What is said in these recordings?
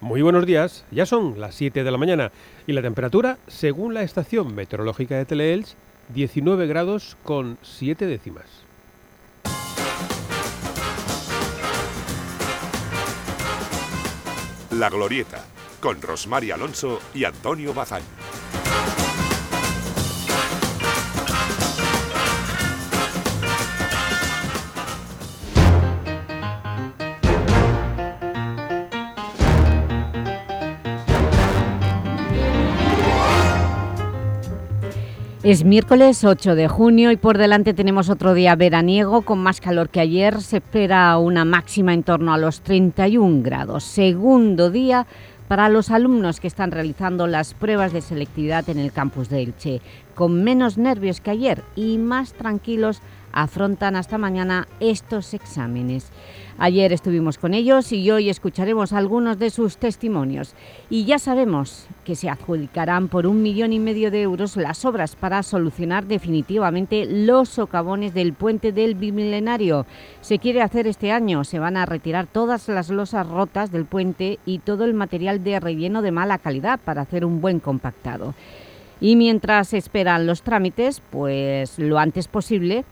Muy buenos días, ya son las 7 de la mañana y la temperatura, según la estación meteorológica de Teleelch, 19 grados con 7 décimas. La Glorieta, con Rosmar Alonso y Antonio Bazán. Es miércoles 8 de junio y por delante tenemos otro día veraniego con más calor que ayer. Se espera una máxima en torno a los 31 grados. Segundo día para los alumnos que están realizando las pruebas de selectividad en el campus de Elche, con menos nervios que ayer y más tranquilos afrontan hasta mañana estos exámenes. Ayer estuvimos con ellos y hoy escucharemos algunos de sus testimonios. Y ya sabemos que se adjudicarán por un millón y medio de euros las obras para solucionar definitivamente los socavones del puente del Bimilenario. Se quiere hacer este año, se van a retirar todas las losas rotas del puente y todo el material de relleno de mala calidad para hacer un buen compactado. Y mientras esperan los trámites, pues lo antes posible,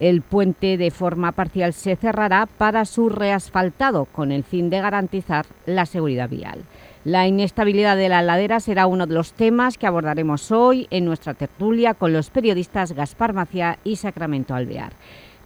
el puente de forma parcial se cerrará para su reasfaltado con el fin de garantizar la seguridad vial. La inestabilidad de la ladera será uno de los temas que abordaremos hoy en nuestra tertulia con los periodistas Gaspar Maciá y Sacramento Alvear.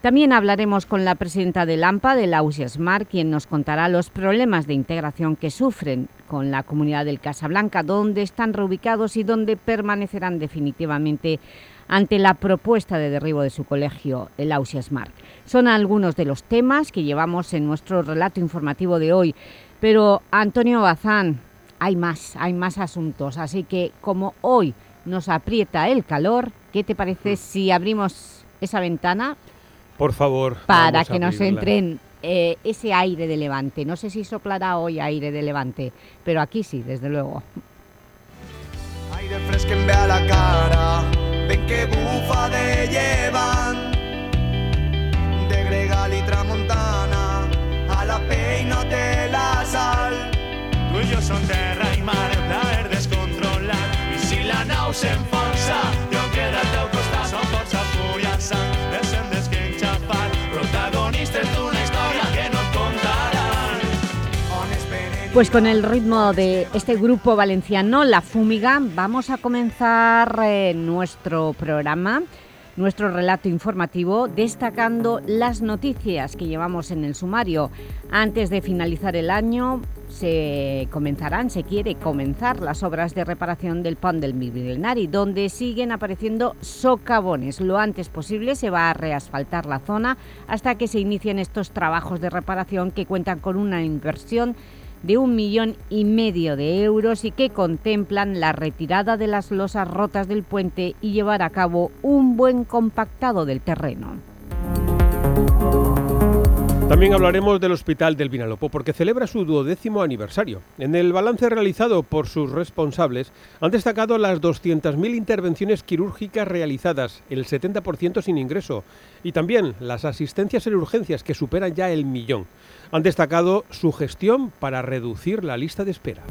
También hablaremos con la presidenta del AMPA, de la UCIASMAR, quien nos contará los problemas de integración que sufren con la comunidad del Casablanca, dónde están reubicados y dónde permanecerán definitivamente ante la propuesta de derribo de su colegio, el Ausiasmar. Son algunos de los temas que llevamos en nuestro relato informativo de hoy, pero Antonio Bazán, hay más, hay más asuntos, así que como hoy nos aprieta el calor, ¿qué te parece mm. si abrimos esa ventana? Por favor. Para que nos entren eh, ese aire de levante. No sé si soplará hoy aire de levante, pero aquí sí, desde luego. Aire fresco en la cara ven que bufa de llevan de Gregal y Tramontana a la peina de la sal. Yo son terra y mar, plaer descontrolar y si la nau se enfonsa, Pues con el ritmo de este grupo valenciano, La Fúmiga, vamos a comenzar eh, nuestro programa, nuestro relato informativo, destacando las noticias que llevamos en el sumario. Antes de finalizar el año, se comenzarán, se quiere comenzar las obras de reparación del pont del Milenari, donde siguen apareciendo socavones. Lo antes posible se va a reasfaltar la zona hasta que se inicien estos trabajos de reparación que cuentan con una inversión de un millón y medio de euros y que contemplan la retirada de las losas rotas del puente y llevar a cabo un buen compactado del terreno. También hablaremos del Hospital del Vinalopó porque celebra su duodécimo aniversario. En el balance realizado por sus responsables han destacado las 200.000 intervenciones quirúrgicas realizadas, el 70% sin ingreso, y también las asistencias en urgencias que superan ya el millón. Han destacado su gestión para reducir la lista de espera.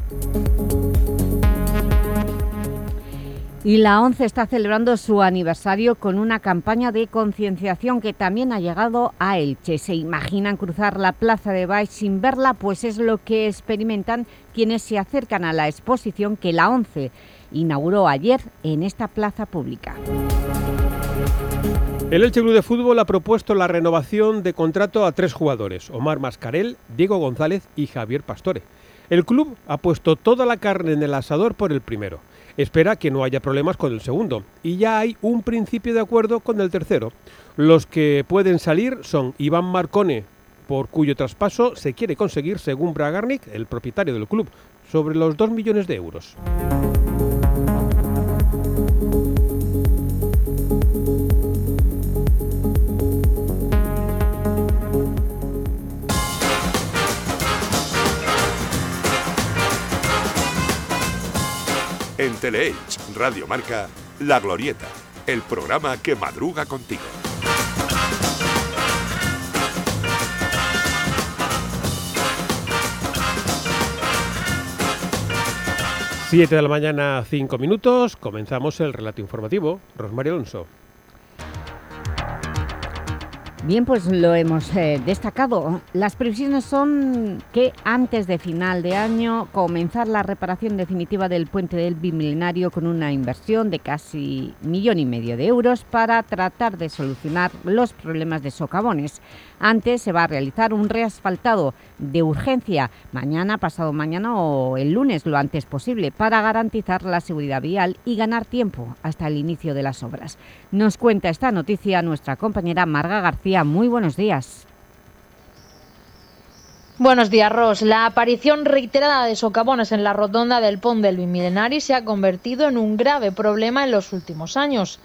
Y la ONCE está celebrando su aniversario con una campaña de concienciación que también ha llegado a Elche. ¿Se imaginan cruzar la plaza de Baix sin verla? Pues es lo que experimentan quienes se acercan a la exposición que la ONCE inauguró ayer en esta plaza pública. El Elche Club de Fútbol ha propuesto la renovación de contrato a tres jugadores, Omar Mascarel, Diego González y Javier Pastore. El club ha puesto toda la carne en el asador por el primero espera que no haya problemas con el segundo. Y ya hay un principio de acuerdo con el tercero. Los que pueden salir son Iván Marcone, por cuyo traspaso se quiere conseguir, según Bragarnik, el propietario del club, sobre los 2 millones de euros. En Teleelch, Radio Marca, La Glorieta, el programa que madruga contigo. 7 de la mañana, 5 minutos. Comenzamos el relato informativo. Rosmario Alonso. Bien, pues lo hemos eh, destacado. Las previsiones son que antes de final de año comenzar la reparación definitiva del puente del Bimilenario con una inversión de casi millón y medio de euros para tratar de solucionar los problemas de socavones. Antes se va a realizar un reasfaltado de urgencia mañana, pasado mañana o el lunes lo antes posible para garantizar la seguridad vial y ganar tiempo hasta el inicio de las obras. Nos cuenta esta noticia nuestra compañera Marga García. Muy buenos días. Buenos días, Ros. La aparición reiterada de socavones en la rotonda del Pont del Bimilenari se ha convertido en un grave problema en los últimos años.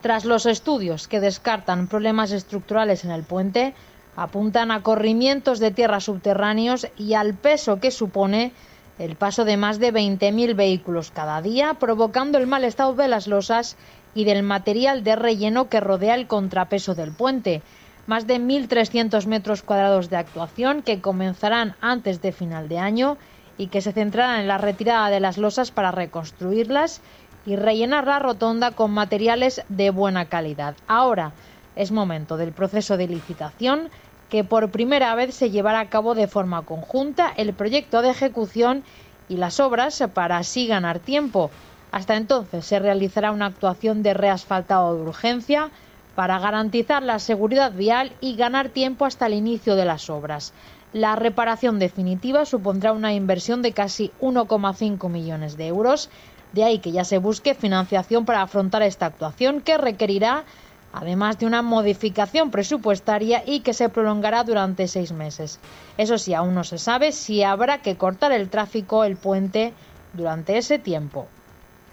Tras los estudios que descartan problemas estructurales en el puente, apuntan a corrimientos de tierra subterráneos y al peso que supone el paso de más de 20.000 vehículos cada día, provocando el mal estado de las losas y del material de relleno que rodea el contrapeso del puente. Más de 1.300 metros cuadrados de actuación que comenzarán antes de final de año y que se centrarán en la retirada de las losas para reconstruirlas y rellenar la rotonda con materiales de buena calidad. Ahora es momento del proceso de licitación que por primera vez se llevará a cabo de forma conjunta el proyecto de ejecución y las obras para así ganar tiempo. Hasta entonces se realizará una actuación de reasfaltado de urgencia para garantizar la seguridad vial y ganar tiempo hasta el inicio de las obras. La reparación definitiva supondrá una inversión de casi 1,5 millones de euros, de ahí que ya se busque financiación para afrontar esta actuación que requerirá además de una modificación presupuestaria y que se prolongará durante seis meses. Eso sí, aún no se sabe si habrá que cortar el tráfico, el puente, durante ese tiempo.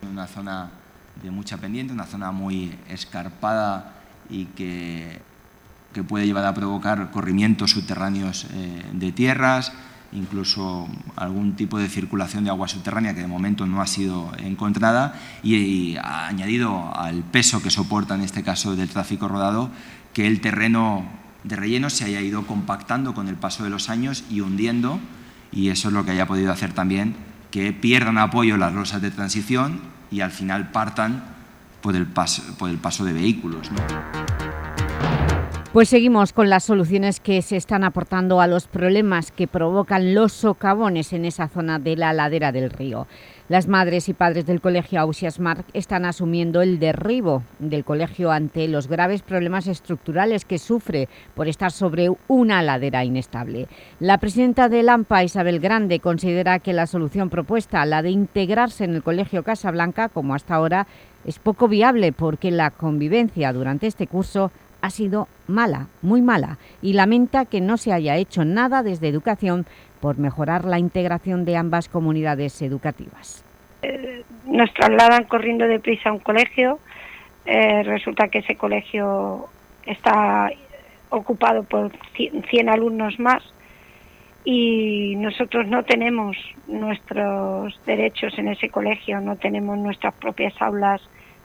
Una zona de mucha pendiente, una zona muy escarpada y que, puede llevar a provocar corrimientos subterráneos eh, de tierras, incluso algún tipo de circulación de agua subterránea que de momento no ha sido encontrada y, ha añadido al peso que soporta en este caso del tráfico rodado que el terreno de relleno se haya ido compactando con el paso de los años y hundiendo y eso es lo que haya podido hacer también que pierdan apoyo las rosas de transición y al final partan por el paso, por el paso de vehículos. Pues seguimos con las soluciones que se están aportando a los problemas que provocan los socavones en esa zona de la ladera del río. Las madres y padres del colegio Ausias Marc están asumiendo el derribo del colegio ante los graves problemas estructurales que sufre por estar sobre una ladera inestable. La presidenta de AMPA, Isabel Grande, considera que la solución propuesta, la de integrarse en el colegio Casablanca, como hasta ahora, es poco viable porque la convivencia durante este curso ha sido mala, muy mala, y lamenta que no se haya hecho nada desde Educación por mejorar la integración de ambas comunidades educativas. Eh, nos trasladan corriendo deprisa a un colegio, eh, resulta que ese colegio está ocupado por 100 alumnos más y nosotros no tenemos nuestros derechos en ese colegio, no tenemos nuestras propias aulas,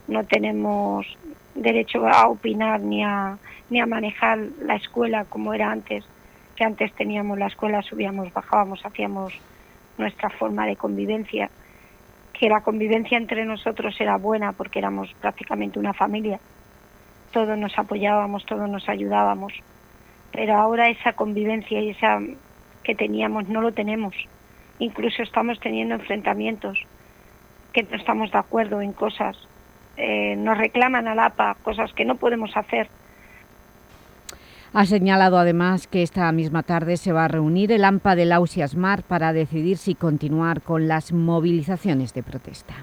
no tenemos derecho a opinar ni a, ni a manejar la escuela como era antes, que antes teníamos la escuela, subíamos, bajábamos, hacíamos nuestra forma de convivencia, que la convivencia entre nosotros era buena porque éramos prácticamente una familia, todos nos apoyábamos, todos nos ayudábamos, pero ahora esa convivencia y esa que teníamos no lo tenemos, incluso estamos teniendo enfrentamientos, que no estamos de acuerdo en cosas eh, nos reclaman al APA cosas que no podemos hacer. Ha señalado además que esta misma tarde se va a reunir el AMPA del Ausias Mar para decidir si continuar con las movilizaciones de protesta.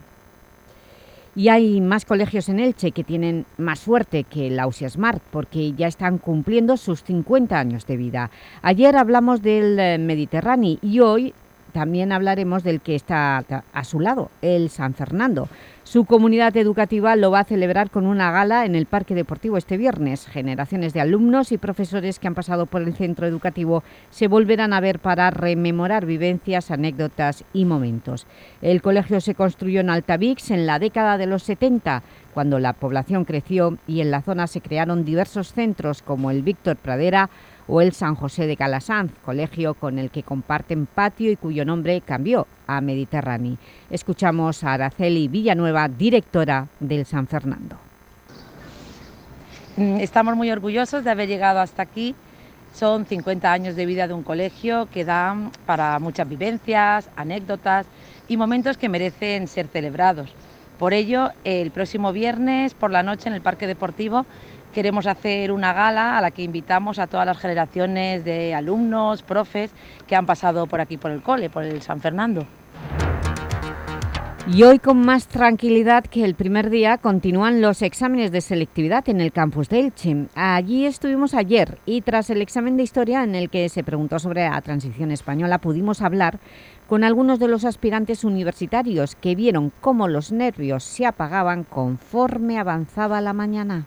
Y hay más colegios en Elche que tienen más suerte que el Ausias Mar porque ya están cumpliendo sus 50 años de vida. Ayer hablamos del eh, Mediterráneo y hoy también hablaremos del que está a su lado, el San Fernando. Su comunidad educativa lo va a celebrar con una gala en el Parque Deportivo este viernes. Generaciones de alumnos y profesores que han pasado por el centro educativo se volverán a ver para rememorar vivencias, anécdotas y momentos. El colegio se construyó en Altavix en la década de los 70, cuando la población creció y en la zona se crearon diversos centros como el Víctor Pradera o el San José de Calasanz, colegio con el que comparten patio y cuyo nombre cambió a Mediterráneo. Escuchamos a Araceli Villanueva, directora del San Fernando. Mm, estamos muy orgullosos de haber llegado hasta aquí. Son 50 años de vida de un colegio que dan para muchas vivencias, anécdotas y momentos que merecen ser celebrados. Por ello, el próximo viernes por la noche en el Parque Deportivo queremos hacer una gala a la que invitamos a todas las generaciones de alumnos, profes que han pasado por aquí por el cole, por el San Fernando. Y hoy con más tranquilidad que el primer día continúan los exámenes de selectividad en el campus de Elche. Allí estuvimos ayer y tras el examen de Historia en el que se preguntó sobre la transición española pudimos hablar con algunos de los aspirantes universitarios que vieron cómo los nervios se apagaban conforme avanzaba la mañana.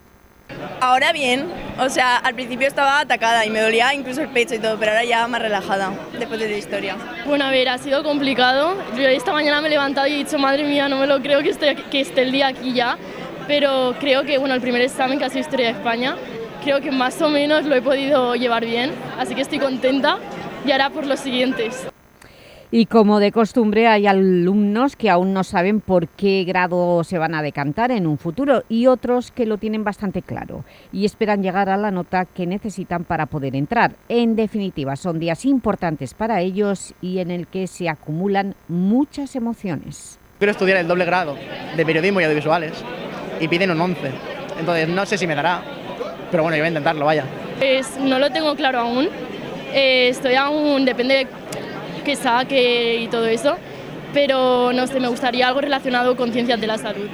Ahora bien, o sea, al principio estaba atacada y me dolía incluso el pecho y todo, pero ahora ya más relajada después de la historia. Bueno, a ver, ha sido complicado. Yo esta mañana me he levantado y he dicho, madre mía, no me lo creo que esté, que esté el día aquí ya, pero creo que, bueno, el primer examen que ha sido Historia de España, creo que más o menos lo he podido llevar bien, así que estoy contenta y ahora por los siguientes. Y como de costumbre hay alumnos que aún no saben por qué grado se van a decantar en un futuro y otros que lo tienen bastante claro y esperan llegar a la nota que necesitan para poder entrar. En definitiva, son días importantes para ellos y en el que se acumulan muchas emociones. Quiero estudiar el doble grado de periodismo y audiovisuales y piden un 11, entonces no sé si me dará, pero bueno, yo voy a intentarlo, vaya. Pues no lo tengo claro aún, eh, estoy aún, depende que saque y todo eso, pero no sé, me gustaría algo relacionado con ciencias de la salud.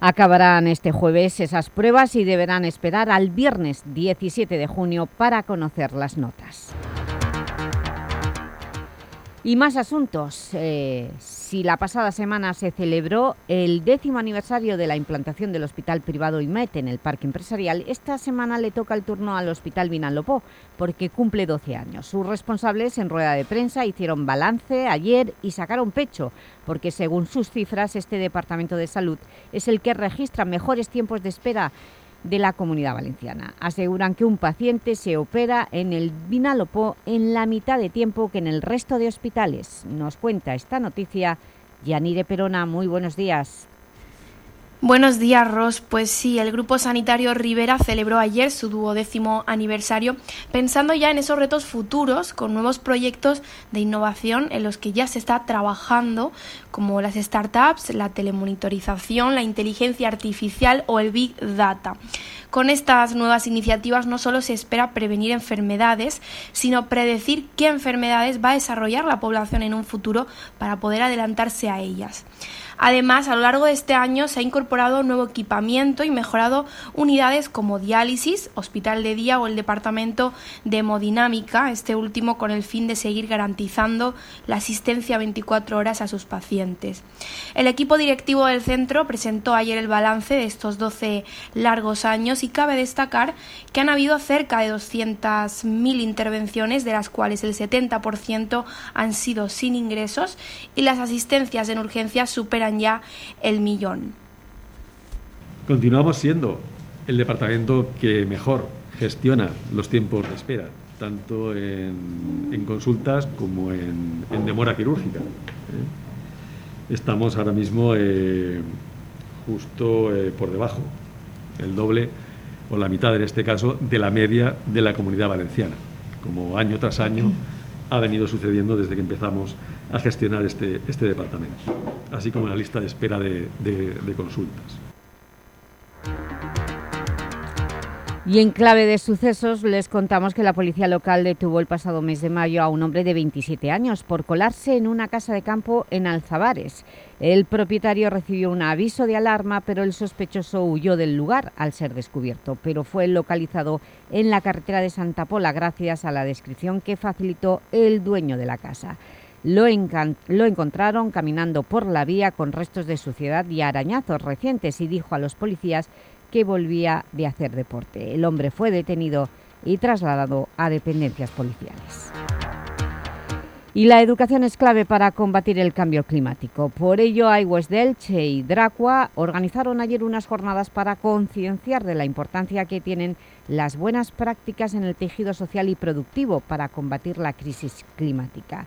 Acabarán este jueves esas pruebas y deberán esperar al viernes 17 de junio para conocer las notas. Y más asuntos. Eh, si la pasada semana se celebró el décimo aniversario de la implantación del Hospital Privado IMET en el Parque Empresarial, esta semana le toca el turno al Hospital Vinalopó, porque cumple 12 años. Sus responsables en rueda de prensa hicieron balance ayer y sacaron pecho, porque según sus cifras, este Departamento de Salud es el que registra mejores tiempos de espera de la Comunidad Valenciana. Aseguran que un paciente se opera en el Vinalopó en la mitad de tiempo que en el resto de hospitales. Nos cuenta esta noticia Yanire Perona. Muy buenos días. Buenos días, Ros. Pues sí, el Grupo Sanitario Rivera celebró ayer su duodécimo aniversario, pensando ya en esos retos futuros, con nuevos proyectos de innovación en los que ya se está trabajando, como las startups, la telemonitorización, la inteligencia artificial o el Big Data. Con estas nuevas iniciativas no solo se espera prevenir enfermedades, sino predecir qué enfermedades va a desarrollar la población en un futuro para poder adelantarse a ellas. Además, a lo largo de este año se ha incorporado nuevo equipamiento y mejorado unidades como diálisis, hospital de día o el departamento de hemodinámica, este último con el fin de seguir garantizando la asistencia 24 horas a sus pacientes. El equipo directivo del centro presentó ayer el balance de estos 12 largos años y cabe destacar que han habido cerca de 200.000 intervenciones, de las cuales el 70% han sido sin ingresos y las asistencias en urgencias superan ya el millón. Continuamos siendo el departamento que mejor gestiona los tiempos de espera, tanto en, consultas como en, en, demora quirúrgica. ¿eh? Estamos ahora mismo eh, justo eh, por debajo, el doble o la mitad en este caso, de la media de la comunidad valenciana, como año tras año ha venido sucediendo desde que empezamos a gestionar este, este departamento, así como la lista de espera de, de, de consultas. Y en clave de sucesos les contamos que la policía local detuvo el pasado mes de mayo a un hombre de 27 años por colarse en una casa de campo en Alzabares. El propietario recibió un aviso de alarma, pero el sospechoso huyó del lugar al ser descubierto, pero fue localizado en la carretera de Santa Pola gracias a la descripción que facilitó el dueño de la casa. Lo, encontraron caminando por la vía con restos de suciedad y arañazos recientes y dijo a los policías que volvía de hacer deporte. El hombre fue detenido y trasladado a dependencias policiales. Y la educación es clave para combatir el cambio climático. Por ello, iWest Delche y Dracua organizaron ayer unas jornadas para concienciar de la importancia que tienen las buenas prácticas en el tejido social y productivo para combatir la crisis climática.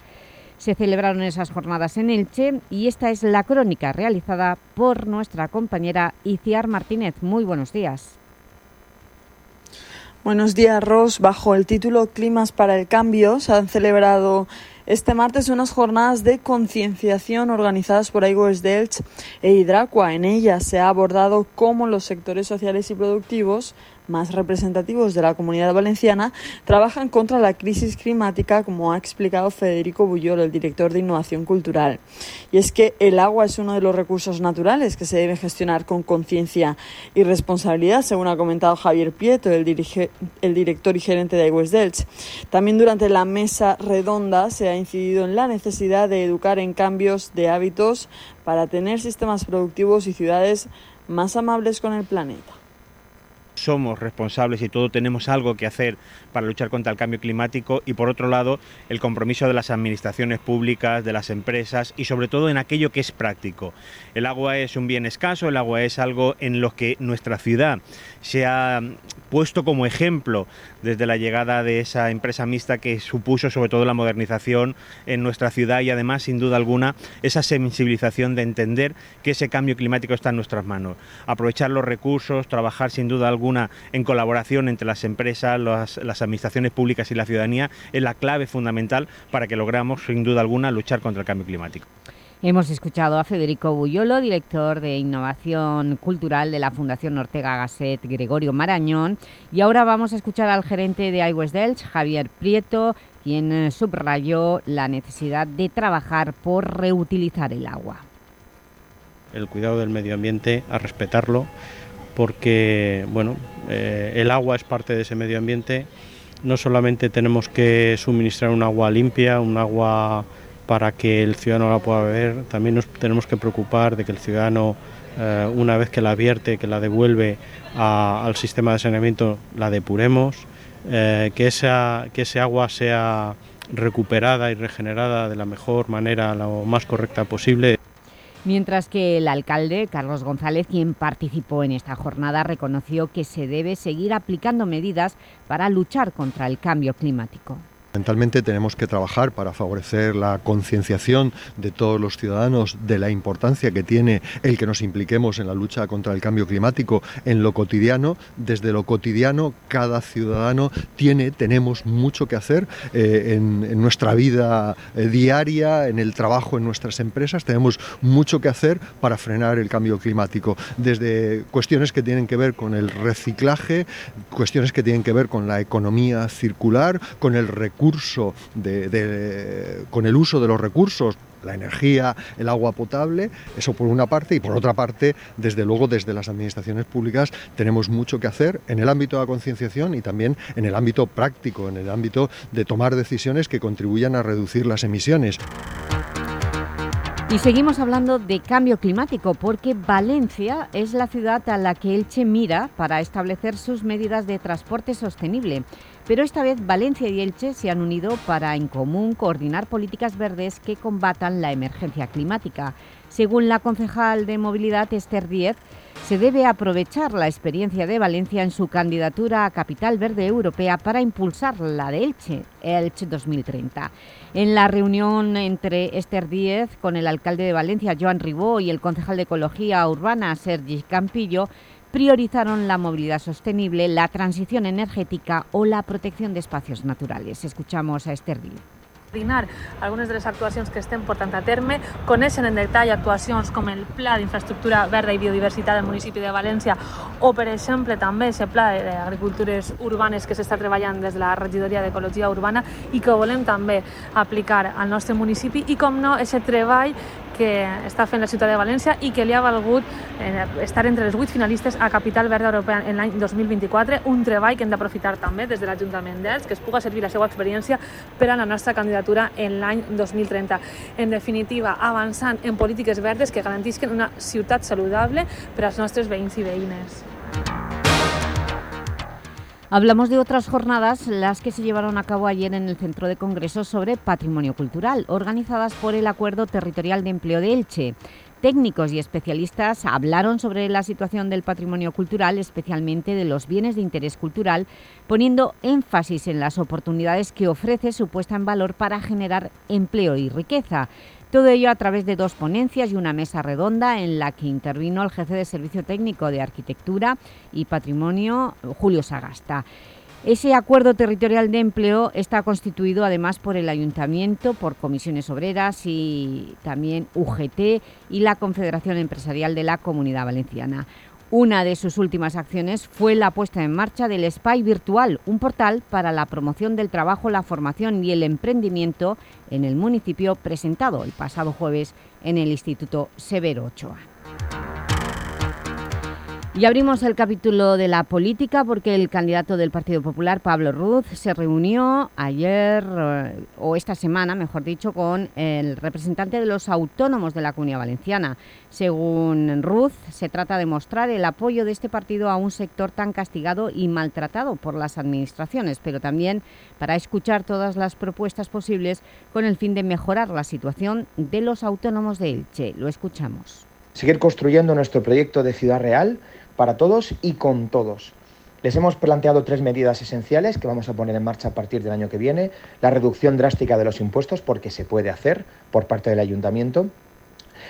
Se celebraron esas jornadas en Elche y esta es la crónica realizada por nuestra compañera Iciar Martínez. Muy buenos días. Buenos días, Ros. Bajo el título Climas para el Cambio se han celebrado este martes unas jornadas de concienciación organizadas por Aigües Delch e Hidracua. En ellas se ha abordado cómo los sectores sociales y productivos más representativos de la comunidad valenciana trabajan contra la crisis climática, como ha explicado Federico Bullol, el director de Innovación Cultural. Y es que el agua es uno de los recursos naturales que se debe gestionar con conciencia y responsabilidad, según ha comentado Javier Prieto, el, director y gerente de Aigües Delch. También durante la mesa redonda se ha incidido en la necesidad de educar en cambios de hábitos para tener sistemas productivos y ciudades más amables con el planeta somos responsables y todos tenemos algo que hacer para luchar contra el cambio climático y por otro lado el compromiso de las administraciones públicas, de las empresas y sobre todo en aquello que es práctico. El agua es un bien escaso, el agua es algo en lo que nuestra ciudad se ha puesto como ejemplo desde la llegada de esa empresa mixta que supuso sobre todo la modernización en nuestra ciudad y además sin duda alguna esa sensibilización de entender que ese cambio climático está en nuestras manos. Aprovechar los recursos, trabajar sin duda alguna en colaboración entre las empresas, las, administraciones públicas y la ciudadanía es la clave fundamental para que logramos sin duda alguna luchar contra el cambio climático. Hemos escuchado a Federico Buyolo, director de Innovación Cultural de la Fundación Ortega Gasset Gregorio Marañón, y ahora vamos a escuchar al gerente de iWest Delch, Javier Prieto, quien eh, subrayó la necesidad de trabajar por reutilizar el agua. El cuidado del medio ambiente, a respetarlo, porque bueno, eh, el agua es parte de ese medio ambiente. No solamente tenemos que suministrar un agua limpia, un agua para que el ciudadano la pueda beber. También nos tenemos que preocupar de que el ciudadano, eh, una vez que la vierte, que la devuelve al sistema de saneamiento, la depuremos, eh, que, esa, que ese agua sea recuperada y regenerada de la mejor manera, lo más correcta posible. Mientras que el alcalde, Carlos González, quien participó en esta jornada, reconoció que se debe seguir aplicando medidas para luchar contra el cambio climático. Fundamentalmente tenemos que trabajar para favorecer la concienciación de todos los ciudadanos de la importancia que tiene el que nos impliquemos en la lucha contra el cambio climático en lo cotidiano. Desde lo cotidiano, cada ciudadano tiene, tenemos mucho que hacer eh, en, nuestra vida eh, diaria, en el trabajo en nuestras empresas, tenemos mucho que hacer para frenar el cambio climático. Desde cuestiones que tienen que ver con el reciclaje, cuestiones que tienen que ver con la economía circular, con el recurso con el uso de los recursos la energía, el agua potable, eso por una parte, y por otra parte, desde luego, desde las administraciones públicas tenemos mucho que hacer en el ámbito de la concienciación y también en el ámbito práctico, en el ámbito de tomar decisiones que contribuyan a reducir las emisiones. Y seguimos hablando de cambio climático porque Valencia es la ciudad a la que Elche mira para establecer sus medidas de transporte sostenible. Pero esta vez Valencia y Elche se han unido para en común coordinar políticas verdes que combatan la emergencia climática. Según la concejal de Movilidad Esther Díez, se debe aprovechar la experiencia de Valencia en su candidatura a Capital Verde Europea para impulsar la de Elche, Elche 2030. En la reunión entre Esther Díez con el alcalde de Valencia, Joan Ribó, y el concejal de Ecología Urbana, Sergi Campillo, priorizaron la movilidad sostenible, la transición energética o la protección de espacios naturales. Escuchamos a Esther Díez. Coordinar algunes de les actuacions que estem portant a terme, coneixen en detall actuacions com el Pla d'Infraestructura Verda i Biodiversitat del municipi de València o, per exemple, també el Pla d'Agricultures Urbanes que s'està treballant des de la Regidoria d'Ecologia Urbana i que volem també aplicar al nostre municipi i, com no, aquest treball que està fent la ciutat de València i que li ha valgut eh, estar entre les 8 finalistes a Capital Verda Europea en l'any 2024, un treball que hem d'aprofitar també des de l'Ajuntament d'Els, que es puga servir la seva experiència per a la nostra candidatura en l'any 2030. En definitiva, avançant en polítiques verdes que garantisquen una ciutat saludable per als nostres veïns i veïnes. Hablamos de otras jornadas, las que se llevaron a cabo ayer en el Centro de Congresos sobre Patrimonio Cultural, organizadas por el Acuerdo Territorial de Empleo de Elche. Técnicos y especialistas hablaron sobre la situación del patrimonio cultural, especialmente de los bienes de interés cultural, poniendo énfasis en las oportunidades que ofrece su puesta en valor para generar empleo y riqueza. Todo ello a través de dos ponencias y una mesa redonda en la que intervino el jefe de Servicio Técnico de Arquitectura y Patrimonio, Julio Sagasta. Ese acuerdo territorial de empleo está constituido además por el Ayuntamiento, por comisiones obreras y también UGT y la Confederación Empresarial de la Comunidad Valenciana. Una de sus últimas acciones fue la puesta en marcha del SPY Virtual, un portal para la promoción del trabajo, la formación y el emprendimiento en el municipio presentado el pasado jueves en el Instituto Severo Ochoa. Y abrimos el capítulo de la política porque el candidato del Partido Popular, Pablo Ruz, se reunió ayer, eh, o esta semana, mejor dicho, con el representante de los autónomos de la Comunidad Valenciana. Según Ruz, se trata de mostrar el apoyo de este partido a un sector tan castigado y maltratado por las administraciones, pero también para escuchar todas las propuestas posibles con el fin de mejorar la situación de los autónomos de Elche. Lo escuchamos. Seguir construyendo nuestro proyecto de Ciudad Real, para todos y con todos. Les hemos planteado tres medidas esenciales que vamos a poner en marcha a partir del año que viene. La reducción drástica de los impuestos, porque se puede hacer por parte del ayuntamiento.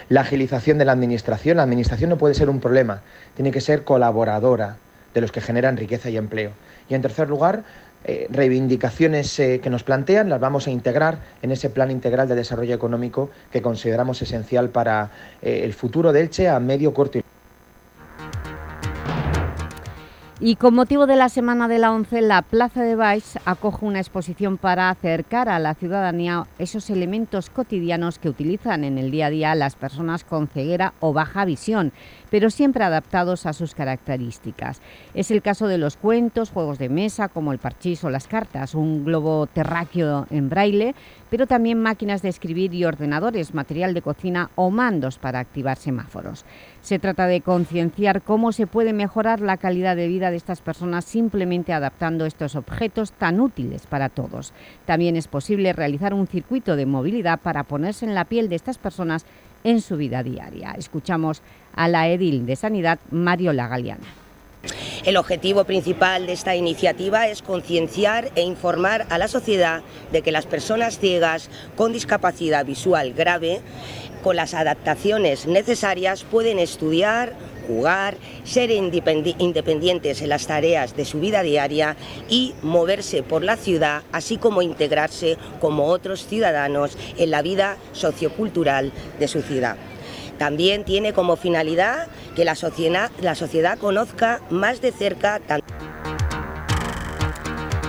La agilización de la administración. La administración no puede ser un problema, tiene que ser colaboradora de los que generan riqueza y empleo. Y en tercer lugar, eh, reivindicaciones eh, que nos plantean las vamos a integrar en ese plan integral de desarrollo económico que consideramos esencial para eh, el futuro de Elche a medio, corto y Y con motivo de la Semana de la Once, la Plaza de Baix acoge una exposición para acercar a la ciudadanía esos elementos cotidianos que utilizan en el día a día las personas con ceguera o baja visión, pero siempre adaptados a sus características. Es el caso de los cuentos, juegos de mesa como el parchís o las cartas, un globo terráqueo en braille, pero también máquinas de escribir y ordenadores, material de cocina o mandos para activar semáforos. Se trata de concienciar cómo se puede mejorar la calidad de vida de estas personas simplemente adaptando estos objetos tan útiles para todos. También es posible realizar un circuito de movilidad para ponerse en la piel de estas personas en su vida diaria. Escuchamos a la edil de Sanidad, Mariola Galeana. El objetivo principal de esta iniciativa es concienciar e informar a la sociedad de que las personas ciegas con discapacidad visual grave con las adaptaciones necesarias pueden estudiar, jugar, ser independientes en las tareas de su vida diaria y moverse por la ciudad, así como integrarse como otros ciudadanos en la vida sociocultural de su ciudad. También tiene como finalidad que la sociedad, la sociedad conozca más de cerca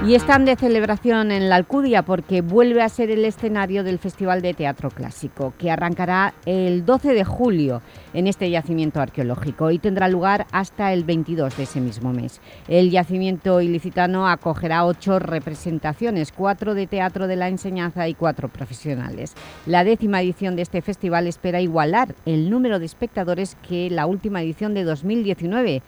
y están de celebración en la Alcudia porque vuelve a ser el escenario del Festival de Teatro Clásico, que arrancará el 12 de julio en este yacimiento arqueológico y tendrá lugar hasta el 22 de ese mismo mes. El yacimiento ilicitano acogerá ocho representaciones, cuatro de teatro de la enseñanza y cuatro profesionales. La décima edición de este festival espera igualar el número de espectadores que la última edición de 2019,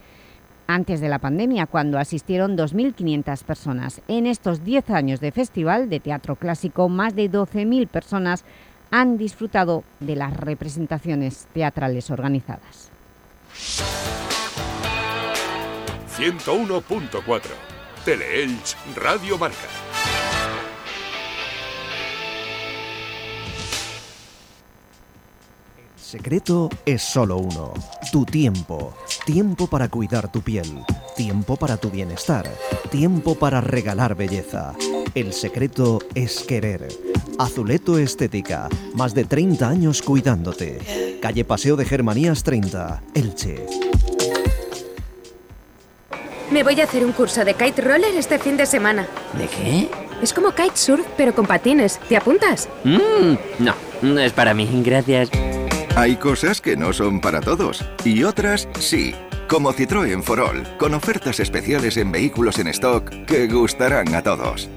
antes de la pandemia, cuando asistieron 2.500 personas. En estos 10 años de festival de teatro clásico, más de 12.000 personas han disfrutado de las representaciones teatrales organizadas. 101.4 Teleelch Radio Marca secreto es solo uno, tu tiempo. Tiempo para cuidar tu piel, tiempo para tu bienestar, tiempo para regalar belleza. El secreto es querer. Azuleto Estética, más de 30 años cuidándote. Calle Paseo de Germanías 30, Elche. Me voy a hacer un curso de kite roller este fin de semana. ¿De qué? Es como kitesurf, pero con patines. ¿Te apuntas? Mm, no, no es para mí, gracias. Hay cosas que no son para todos y otras sí. Como Citroën for All, con ofertas especiales en vehículos en stock que gustarán a todos.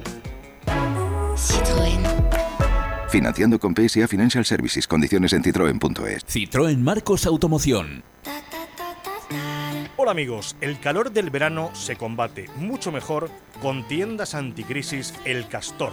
Citroën. Financiando con PSA Financial Services. Condiciones en citroen.es. Citroën Marcos Automoción. Hola amigos, el calor del verano se combate mucho mejor con tiendas anticrisis El Castor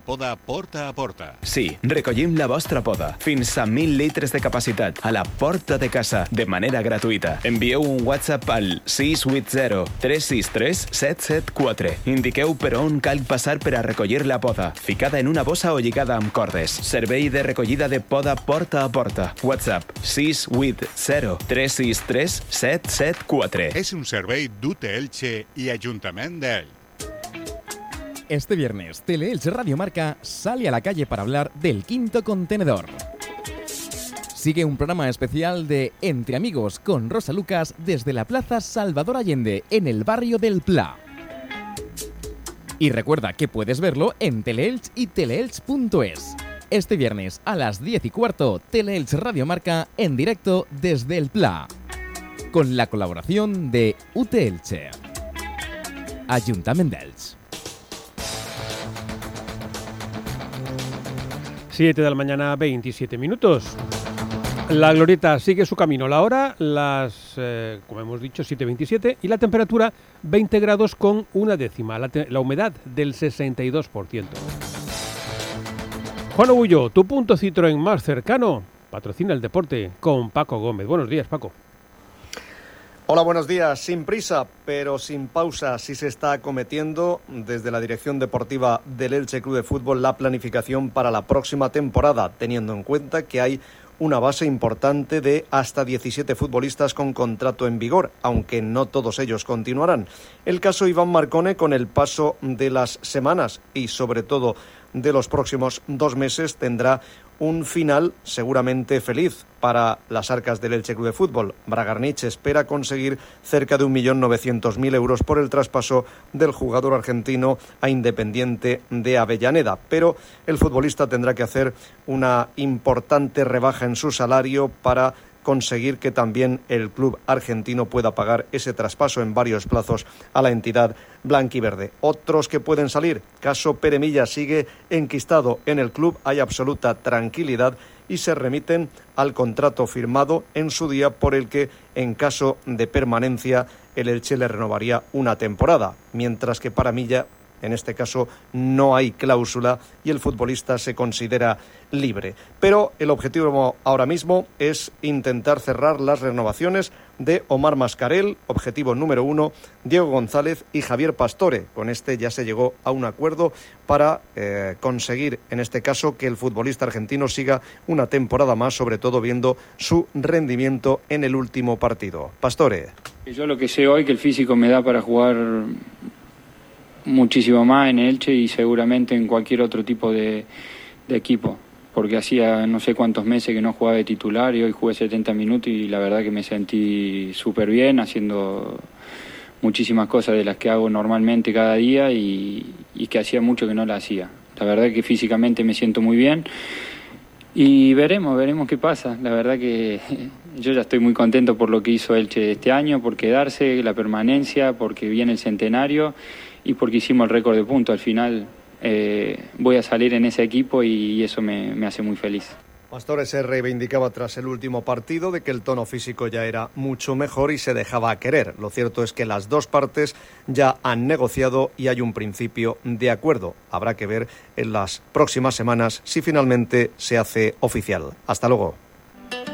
poda porta a porta. Sí, recollim la vostra poda, fins a 1.000 litres de capacitat, a la porta de casa, de manera gratuïta. Envieu un WhatsApp al 680 363 774. Indiqueu per on cal passar per a recollir la poda, ficada en una bossa o lligada amb cordes. Servei de recollida de poda porta a porta. WhatsApp 680 363 774. És un servei d'UT Elche i Ajuntament d'Elx. Este viernes, Teleelch Radio Marca sale a la calle para hablar del quinto contenedor. Sigue un programa especial de Entre Amigos con Rosa Lucas desde la Plaza Salvador Allende, en el barrio del Pla. Y recuerda que puedes verlo en Teleelch y teleelch.es. Este viernes a las 10 y cuarto, Teleelch Radio Marca en directo desde el Pla. Con la colaboración de UT Elche. Ayuntament d'Elx. 7 de la mañana, 27 minutos. La glorieta sigue su camino. La hora, las, eh, como hemos dicho, 7.27 y la temperatura 20 grados con una décima. La, humedad del 62%. Juan Ogullo, tu punto Citroën más cercano. Patrocina el deporte con Paco Gómez. Buenos días, Paco. Hola, buenos días. Sin prisa, pero sin pausa, sí se está acometiendo desde la Dirección Deportiva del Elche Club de Fútbol la planificación para la próxima temporada, teniendo en cuenta que hay una base importante de hasta 17 futbolistas con contrato en vigor, aunque no todos ellos continuarán. El caso Iván Marcone con el paso de las semanas y sobre todo de los próximos dos meses tendrá un final seguramente feliz para las arcas del Elche Club de Fútbol. Bragarnich espera conseguir cerca de 1.900.000 euros por el traspaso del jugador argentino a Independiente de Avellaneda, pero el futbolista tendrá que hacer una importante rebaja en su salario para conseguir que también el club argentino pueda pagar ese traspaso en varios plazos a la entidad blanquiverde. Otros que pueden salir, caso Peremilla sigue enquistado en el club, hay absoluta tranquilidad y se remiten al contrato firmado en su día por el que en caso de permanencia el Elche le renovaría una temporada, mientras que para Milla en este caso no hay cláusula y el futbolista se considera libre. Pero el objetivo ahora mismo es intentar cerrar las renovaciones de Omar Mascarel, objetivo número uno, Diego González y Javier Pastore. Con este ya se llegó a un acuerdo para eh, conseguir, en este caso, que el futbolista argentino siga una temporada más, sobre todo viendo su rendimiento en el último partido. Pastore. Yo lo que sé hoy que el físico me da para jugar muchísimo más en Elche y seguramente en cualquier otro tipo de, de equipo, porque hacía no sé cuántos meses que no jugaba de titular y hoy jugué 70 minutos y la verdad que me sentí súper bien haciendo muchísimas cosas de las que hago normalmente cada día y, y que hacía mucho que no las hacía. La verdad que físicamente me siento muy bien y veremos, veremos qué pasa. La verdad que yo ya estoy muy contento por lo que hizo Elche este año, por quedarse, la permanencia, porque viene el centenario y porque hicimos el récord de puntos. Al final eh, voy a salir en ese equipo y eso me, hace muy feliz. Pastores se reivindicaba tras el último partido de que el tono físico ya era mucho mejor y se dejaba querer. Lo cierto es que las dos partes ya han negociado y hay un principio de acuerdo. Habrá que ver en las próximas semanas si finalmente se hace oficial. Hasta luego.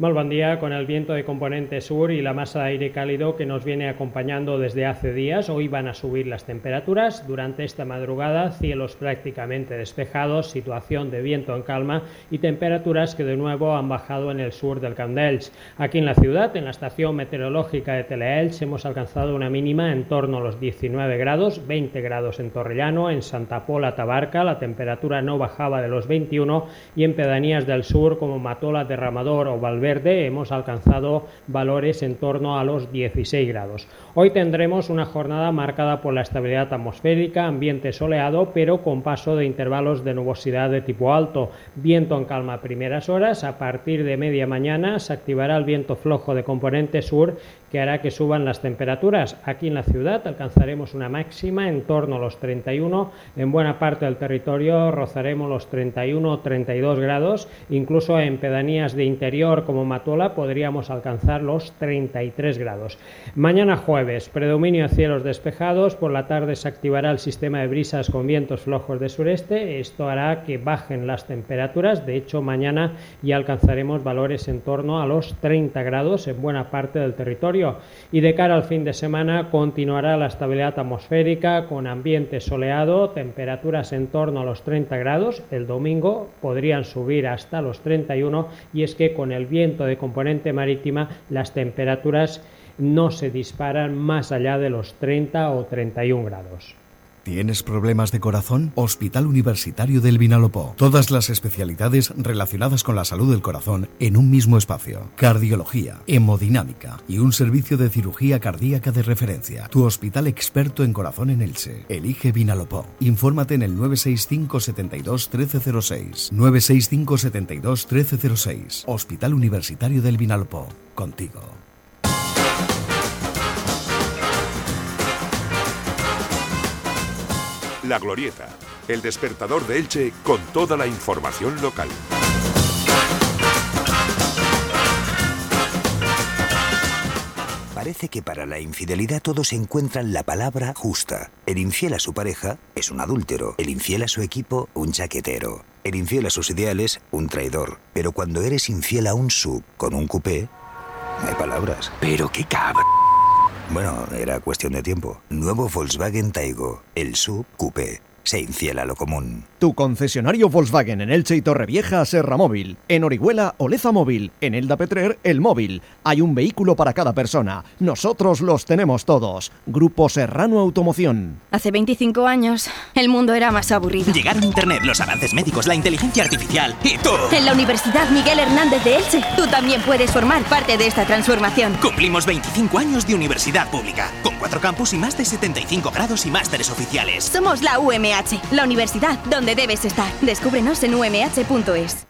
Muy buen día con el viento de componente sur y la masa de aire cálido que nos viene acompañando desde hace días. Hoy van a subir las temperaturas. Durante esta madrugada, cielos prácticamente despejados, situación de viento en calma y temperaturas que de nuevo han bajado en el sur del Camp. Aquí en la ciudad, en la estación meteorológica de Teleelch, hemos alcanzado una mínima en torno a los 19 grados, 20 grados en Torrellano, en Santa Pola, Tabarca, la temperatura no bajaba de los 21 y en pedanías del sur como Matola, Derramador o Valverde hemos alcanzado valores en torno a los 16 grados. Hoy tendremos una jornada marcada por la estabilidad atmosférica, ambiente soleado, pero con paso de intervalos de nubosidad de tipo alto, viento en calma a primeras horas. A partir de media mañana se activará el viento flojo de componente sur que hará que suban las temperaturas. Aquí en la ciudad alcanzaremos una máxima en torno a los 31, en buena parte del territorio rozaremos los 31 o 32 grados, incluso en pedanías de interior como Matola podríamos alcanzar los 33 grados. Mañana jueves, predominio de cielos despejados, por la tarde se activará el sistema de brisas con vientos flojos de sureste, esto hará que bajen las temperaturas, de hecho mañana ya alcanzaremos valores en torno a los 30 grados en buena parte del territorio y de cara al fin de semana continuará la estabilidad atmosférica con ambiente soleado, temperaturas en torno a los 30 grados. El domingo podrían subir hasta los 31 y es que con el viento de componente marítima las temperaturas no se disparan más allá de los 30 o 31 grados. ¿Tienes problemas de corazón? Hospital Universitario del Vinalopó. Todas las especialidades relacionadas con la salud del corazón en un mismo espacio. Cardiología, hemodinámica y un servicio de cirugía cardíaca de referencia. Tu hospital experto en corazón en Elche. Elige Vinalopó. Infórmate en el 965 72 1306. 965 72 1306. Hospital Universitario del Vinalopó. Contigo. La Glorieta, el despertador de Elche con toda la información local. Parece que para la infidelidad todos encuentran la palabra justa. El infiel a su pareja es un adúltero, el infiel a su equipo un chaquetero, el infiel a sus ideales un traidor. Pero cuando eres infiel a un sub con un coupé, no hay palabras. Pero qué cabrón. Bueno, era cuestión de tiempo. Nuevo Volkswagen Taigo, el sub coupé. Se infiel a lo común. Tu concesionario Volkswagen en Elche y Torrevieja, Serra Móvil. En Orihuela, Oleza Móvil. En Elda Petrer, El Móvil. Hay un vehículo para cada persona. Nosotros los tenemos todos. Grupo Serrano Automoción. Hace 25 años, el mundo era más aburrido. Llegaron Internet, los avances médicos, la inteligencia artificial y tú. En la Universidad Miguel Hernández de Elche, tú también puedes formar parte de esta transformación. Cumplimos 25 años de universidad pública, con cuatro campus y más de 75 grados y másteres oficiales. Somos la UMH, la universidad donde debes estar. Descúbrenos en umh.es.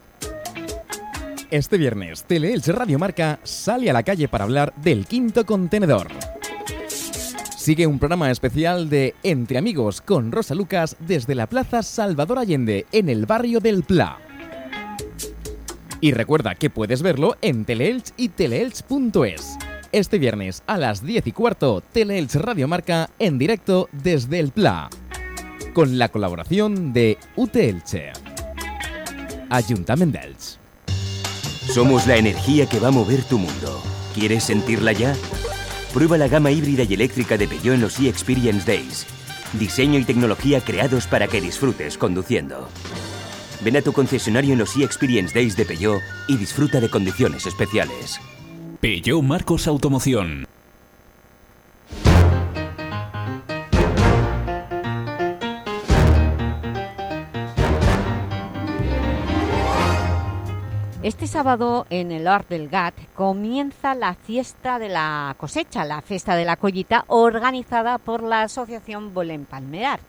Este viernes, Teleelch Radio Marca sale a la calle para hablar del quinto contenedor. Sigue un programa especial de Entre Amigos con Rosa Lucas desde la Plaza Salvador Allende, en el barrio del Pla. Y recuerda que puedes verlo en Teleelch y teleelch.es. Este viernes a las 10 y cuarto, Teleelch Radio Marca en directo desde el Pla. Con la colaboración de UT Elche. Ayuntamiento de Elche. Somos la energía que va a mover tu mundo. ¿Quieres sentirla ya? Prueba la gama híbrida y eléctrica de Peugeot en los e-Experience Days. Diseño y tecnología creados para que disfrutes conduciendo. Ven a tu concesionario en los e-Experience Days de Peugeot y disfruta de condiciones especiales. Peugeot Marcos Automoción. Este sábado en el Hort del Gat comienza la fiesta de la cosecha, la fiesta de la collita, organizada por la Asociación Bolén Palmerar.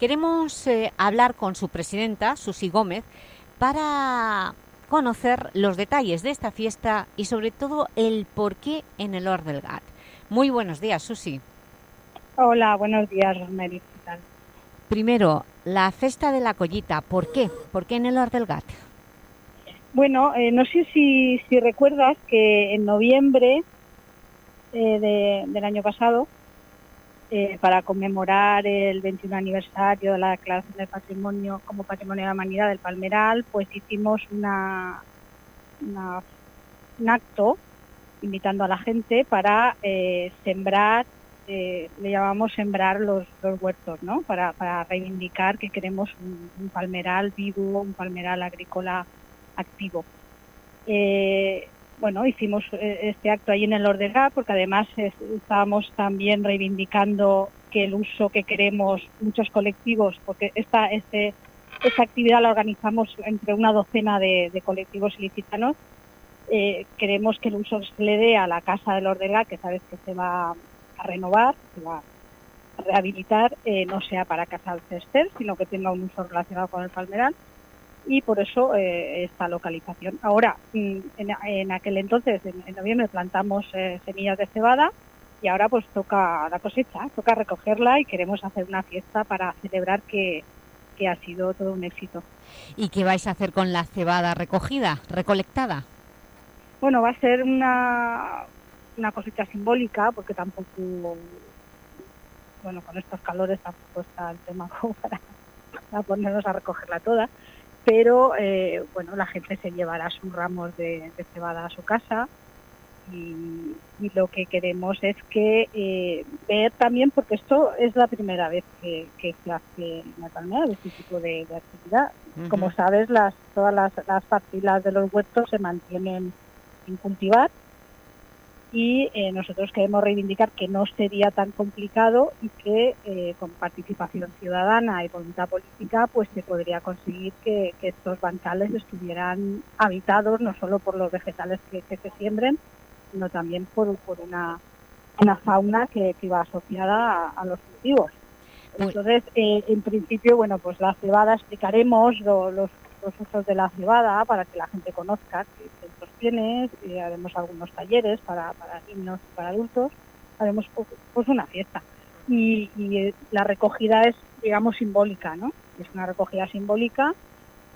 Queremos eh, hablar con su presidenta, Susi Gómez, para conocer los detalles de esta fiesta y sobre todo el porqué en el Hort del Gat. Muy buenos días, Susi. Hola, buenos días, Rosemary. ¿Qué tal? Primero, la fiesta de la collita, ¿por qué? ¿Por qué en el Hort del Gat? Bueno, eh, no sé si, recuerdas que en noviembre eh, de- del año pasado, eh, para conmemorar el 21 aniversario de la declaración del patrimonio como patrimonio de la humanidad del Palmeral, pues hicimos una, un acto invitando a la gente para sembrar, le llamamos sembrar los, huertos, ¿no? Para, para reivindicar que queremos un, un palmeral vivo, un palmeral agrícola activo. Eh, bueno, hicimos eh, este acto ahí en el Ordegar porque además es- estábamos también reivindicando que el uso que queremos muchos colectivos, porque esta, este, esta actividad la organizamos entre una docena de, colectivos ilicitanos, eh, queremos que el uso se le dé a la casa del Ordegar, que sabes que se va a renovar, se va a rehabilitar, eh, no sea para casa del cester, sino que tenga un uso relacionado con el palmeral y por eso eh, esta localización. Ahora, mm, en, en aquel entonces, en, en noviembre, plantamos eh, semillas de cebada y ahora pues toca la cosecha, toca recogerla y queremos hacer una fiesta para celebrar que, que ha sido todo un éxito. ¿Y qué vais a hacer con la cebada recogida, recolectada? Bueno, va a ser una, una cosecha simbólica porque tampoco, bueno, con estos calores tampoco está el tema como para, para ponernos a recogerla toda, pero eh, bueno, la gente se llevará sus ramos de, de cebada a su casa y, y lo que queremos es que eh, ver también, porque esto es la primera vez que, que se hace en la Palmera, de este tipo de, de actividad. Como sabes, las, todas las, las parcelas de los huertos se mantienen sin cultivar y eh, nosotros queremos reivindicar que no sería tan complicado y que eh, con participación ciudadana y voluntad política pues se podría conseguir que, que estos bancales estuvieran habitados no solo por los vegetales que, que se siembren, sino también por, por una, una fauna que, que va asociada a, a los cultivos. Entonces, eh, en principio, bueno, pues la cebada explicaremos lo- los, los usos de la cebada para que la gente conozca qué tiene, y haremos algunos talleres para, para niños y para adultos, haremos pues, pues una fiesta. Y, eh, la recogida es, digamos, simbólica, ¿no? Es una recogida simbólica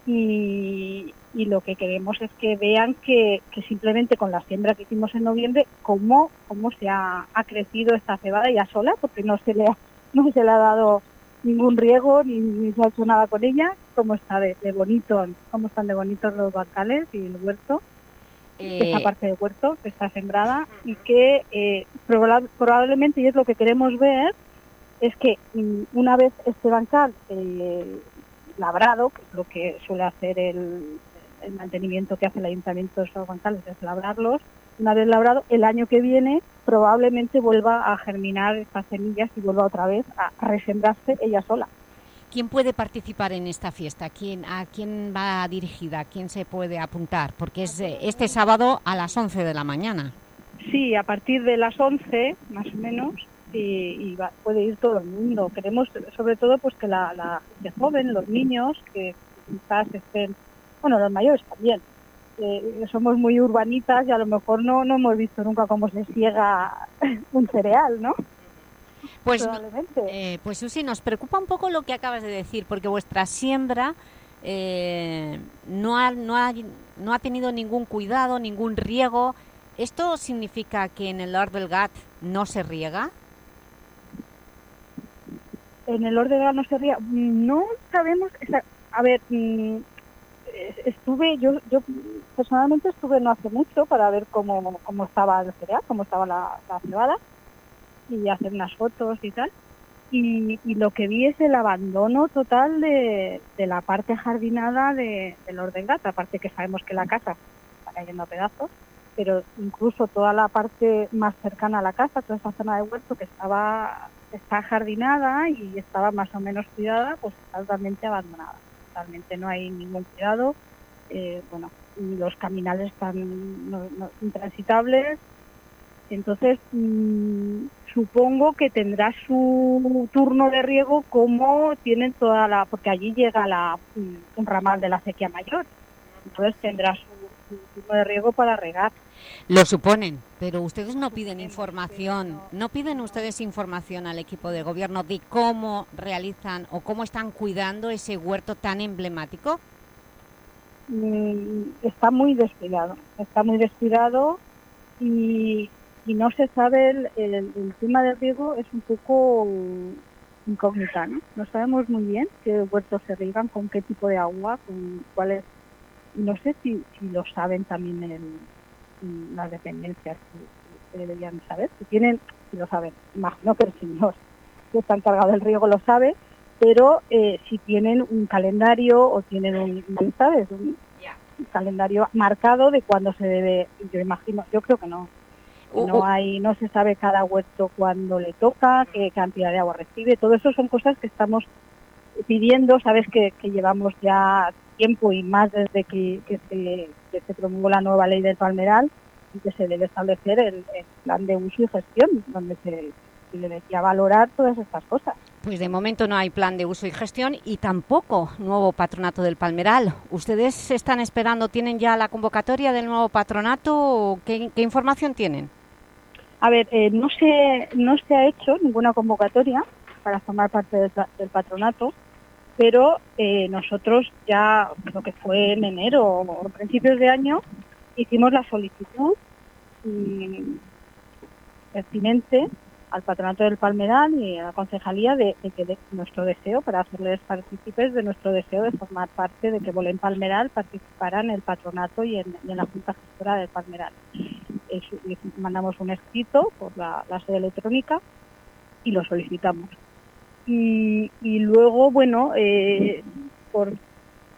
y, lo que queremos es que vean que, que simplemente con la siembra que hicimos en noviembre, cómo, cómo se ha, ha crecido esta cebada ya sola, porque no se le ha, no se le ha dado ningún riego ni, ni se ha hecho nada con ella, cómo está de, de bonito, cómo están de bonitos los bancales y el huerto, Eh, esta parte del huerto que está sembrada y que eh, proba- probablemente, y es lo que queremos ver, es que mm, una vez este bancal eh, labrado, que es lo que suele hacer el, el mantenimiento que hace el ayuntamiento de esos bancales, es labrarlos, una vez labrado, el año que viene probablemente vuelva a germinar estas semillas y vuelva otra vez a resembrarse ella sola. ¿Quién puede participar en esta fiesta? ¿Quién, ¿A quién va dirigida? ¿A quién se puede apuntar? Porque es eh, este sábado a las 11 de la mañana. Sí, a partir de las 11, más o menos, y, puede ir todo el mundo. Queremos, sobre todo, pues que la, la joven, los niños, que quizás estén, bueno, los mayores también, somos muy urbanitas y a lo mejor no, no hemos visto nunca cómo se ciega un cereal, ¿no? Pues, eh, pues Susi, nos preocupa un poco lo que acabas de decir, porque vuestra siembra eh, no, ha, no, ha, no ha tenido ningún cuidado, ningún riego. ¿Esto significa que en el Lord del Gat no se riega? En el Lord no se riega. No sabemos... A ver, mm, estuve, yo, yo personalmente estuve no hace mucho para ver cómo, cómo estaba el cereal, cómo estaba la, la cebada y hacer unas fotos y tal. Y, lo que vi es el abandono total de, la parte jardinada de, del Orden Gata, aparte que sabemos que la casa está cayendo a pedazos, pero incluso toda la parte más cercana a la casa, toda esa zona de huerto que estaba está jardinada y estaba más o menos cuidada, pues está totalmente abandonada. Totalmente no hay ningún cuidado. Eh, bueno, los caminales están intransitables. Entonces, mm, supongo que tendrá su turno de riego como tienen toda la, porque allí llega la, mm, un ramal de la sequía mayor, entonces tendrá su, turno de riego para regar. Lo suponen, pero ustedes no piden información, ¿no piden ustedes información al equipo de gobierno de cómo realizan o cómo están cuidando ese huerto tan emblemático? Mm, está muy descuidado, está muy descuidado y, y no se sabe, el, el, tema del riego es un poco incógnita, ¿no? No sabemos muy bien qué huertos se riegan, con qué tipo de agua, con cuáles... No sé si, si lo saben también en, las dependencias que, deberían saber, si tienen, si lo saben, imagino que el señor que está encargado del riego lo sabe, pero eh, si tienen un calendario o tienen un, ¿sabes? un calendario marcado de cuándo se debe, yo imagino, yo creo que no, no hay, no se sabe cada huerto cuándo le toca, qué cantidad de agua recibe. Todo eso son cosas que estamos pidiendo. Sabes que, llevamos ya tiempo y más desde que, se, que promulgó la nueva ley del palmeral y que se debe establecer el, plan de uso y gestión, donde se, se debería valorar todas estas cosas. Pues de momento no hay plan de uso y gestión y tampoco nuevo patronato del Palmeral. ¿Ustedes están esperando, tienen ya la convocatoria del nuevo patronato qué información tienen? A ver, eh, no, se, ha hecho ninguna convocatoria para formar parte del, patronato, pero eh, nosotros ya, creo que fue en enero o principios de año, hicimos la solicitud pertinente al patronato del Palmeral y a la concejalía de, que de nuestro deseo, para hacerles partícipes de nuestro deseo de formar parte de que Bolén Palmeral participara en el patronato y en, la Junta Gestora del Palmeral. mandamos un escrito por la, sede electrónica y lo solicitamos. Y, luego, bueno, eh, por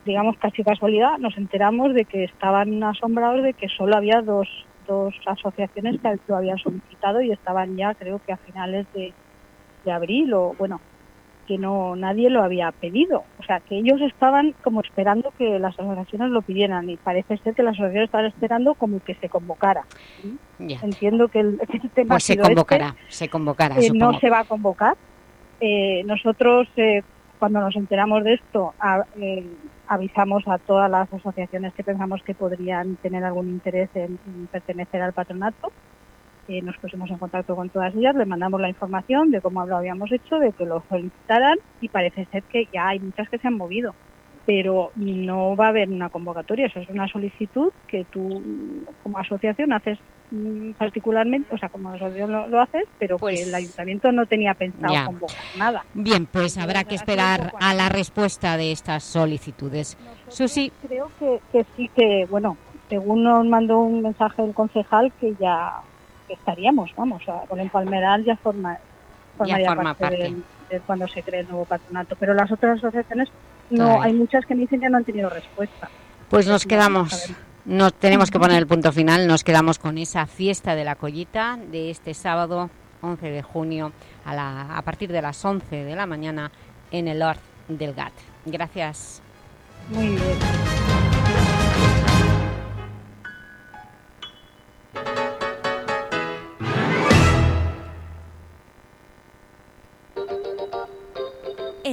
digamos casi casualidad, nos enteramos de que estaban asombrados de que solo había dos dos asociaciones que lo habían solicitado y estaban ya creo que a finales de, abril o bueno que no nadie lo había pedido. O sea que ellos estaban como esperando que las asociaciones lo pidieran y parece ser que las asociaciones estaban esperando como que se convocara. Entiendo que el, tema pues se este, convocará se convocará eh, no se va a convocar. Eh, nosotros eh, cuando nos enteramos de esto avisamos a todas las asociaciones que pensamos que podrían tener algún interés en, pertenecer al patronato. Eh, nos pusimos en contacto con todas ellas, les mandamos la información de cómo lo habíamos hecho, de que lo solicitaran y parece ser que ya hay muchas que se han movido pero no va a haber una convocatoria, eso es una solicitud que tú como asociación haces mm, particularmente, o sea, como asociación lo, haces, pero que pues el ayuntamiento no tenía pensado convocar nada. Bien, pues habrá que esperar a la respuesta de estas solicitudes. Susi. Creo que, sí que, bueno, según nos mandó un mensaje el concejal, que ya estaríamos, vamos, con el Palmeral ya forma, formaría parte, De, cuando se cree el nuevo patronato, pero las otras asociaciones no, hay muchas que me dicen que no han tenido respuesta. Pues nos quedamos, nos tenemos que poner el punto final, nos quedamos con esa fiesta de la collita de este sábado 11 de junio a, la, a partir de las 11 de la mañana en el Lord del GAT. Gracias. Muy bien.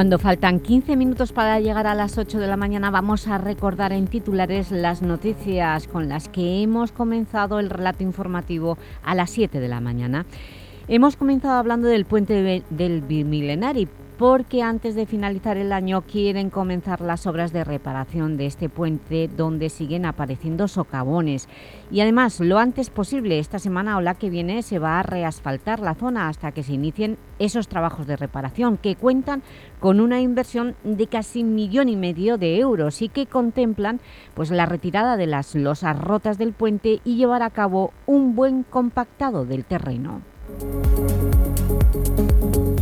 Cuando faltan 15 minutos para llegar a las 8 de la mañana vamos a recordar en titulares las noticias con las que hemos comenzado el relato informativo a las 7 de la mañana. Hemos comenzado hablando del puente del Bimilenari, porque antes de finalizar el año quieren comenzar las obras de reparación de este puente donde siguen apareciendo socavones. Y además, lo antes posible, esta semana o la que viene se va a reasfaltar la zona hasta que se inicien esos trabajos de reparación que cuentan con una inversión de casi un millón y medio de euros y que contemplan pues, la retirada de las losas rotas del puente y llevar a cabo un buen compactado del terreno.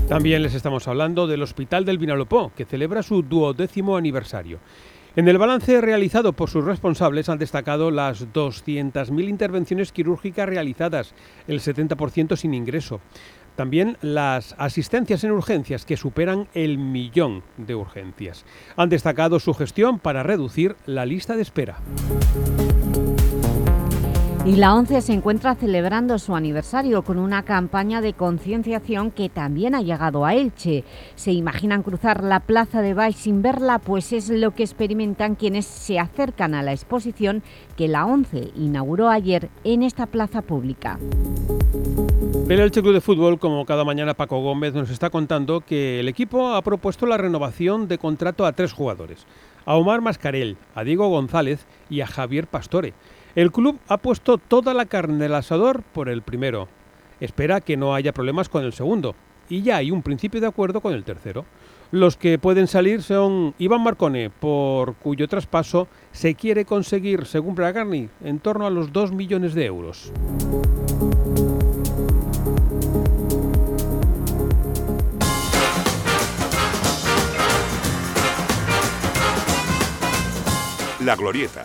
También les estamos hablando del Hospital del Vinalopó, que celebra su duodécimo aniversario. En el balance realizado por sus responsables han destacado las 200.000 intervenciones quirúrgicas realizadas, el 70% sin ingreso. También las asistencias en urgencias, que superan el millón de urgencias. Han destacado su gestión para reducir la lista de espera. Y la ONCE se encuentra celebrando su aniversario con una campaña de concienciación que también ha llegado a Elche. ¿Se imaginan cruzar la plaza de Baix sin verla? Pues es lo que experimentan quienes se acercan a la exposición que la ONCE inauguró ayer en esta plaza pública. El Elche Club de Fútbol, como cada mañana Paco Gómez nos está contando que el equipo ha propuesto la renovación de contrato a tres jugadores, a Omar Mascarell, a Diego González y a Javier Pastore. El club ha puesto toda la carne del asador por el primero. Espera que no haya problemas con el segundo. Y ya hay un principio de acuerdo con el tercero. Los que pueden salir son Iván Marcone, por cuyo traspaso se quiere conseguir, según Bragarni, en torno a los 2 millones de euros. La Glorieta,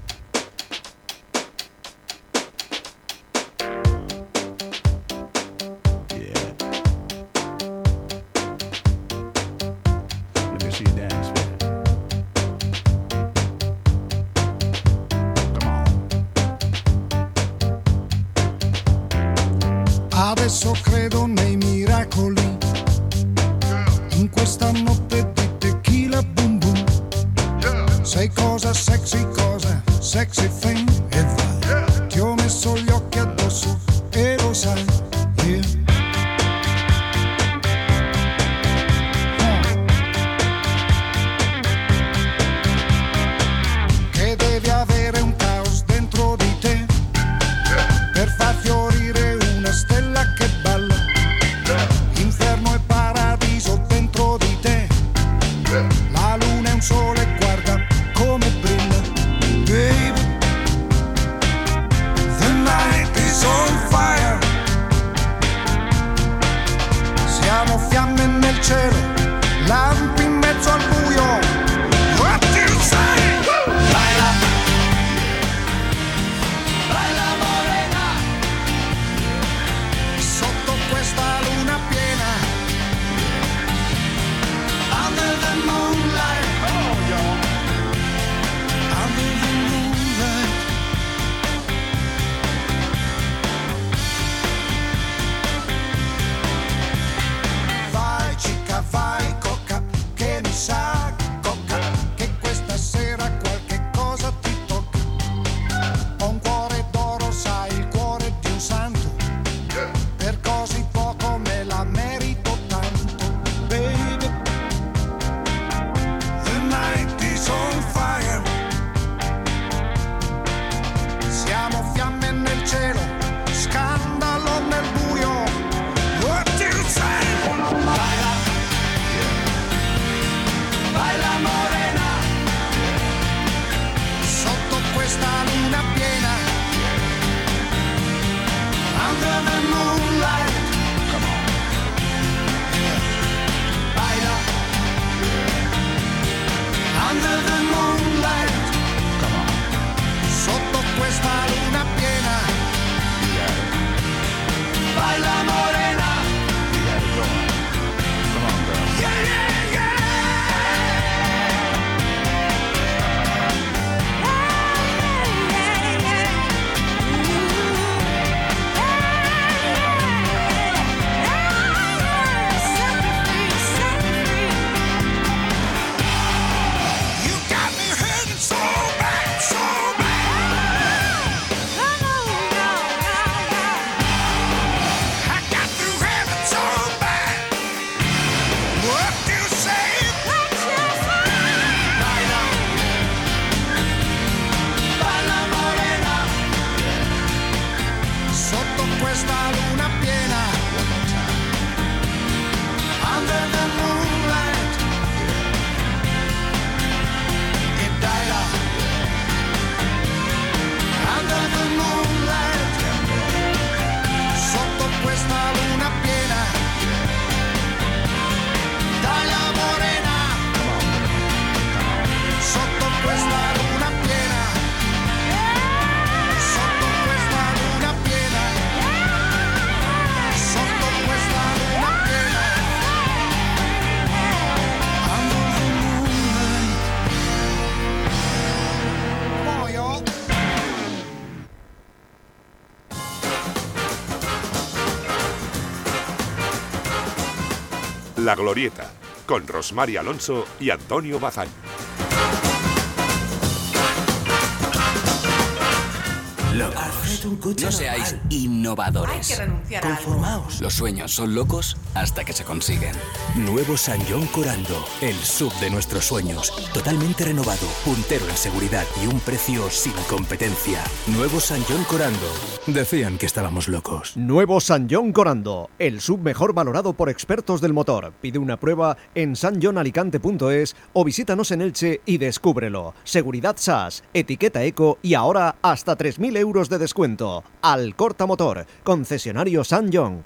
Adesso credo nei La Glorieta, con Rosmar Alonso y Antonio Bazán. No seáis innovadores. Conformaos. Los sueños son locos hasta que se consiguen. Nuevo San John Corando, el sub de nuestros sueños. Totalmente renovado, puntero en seguridad y un precio sin competencia. Nuevo San John Corando. Decían que estábamos locos. Nuevo San John Corando, el sub mejor valorado por expertos del motor. Pide una prueba en sanjonalicante.es o visítanos en Elche y descúbrelo. Seguridad SAS, etiqueta eco y ahora hasta 3.000 euros de descuento. Alcorta Motor, concesionario San John.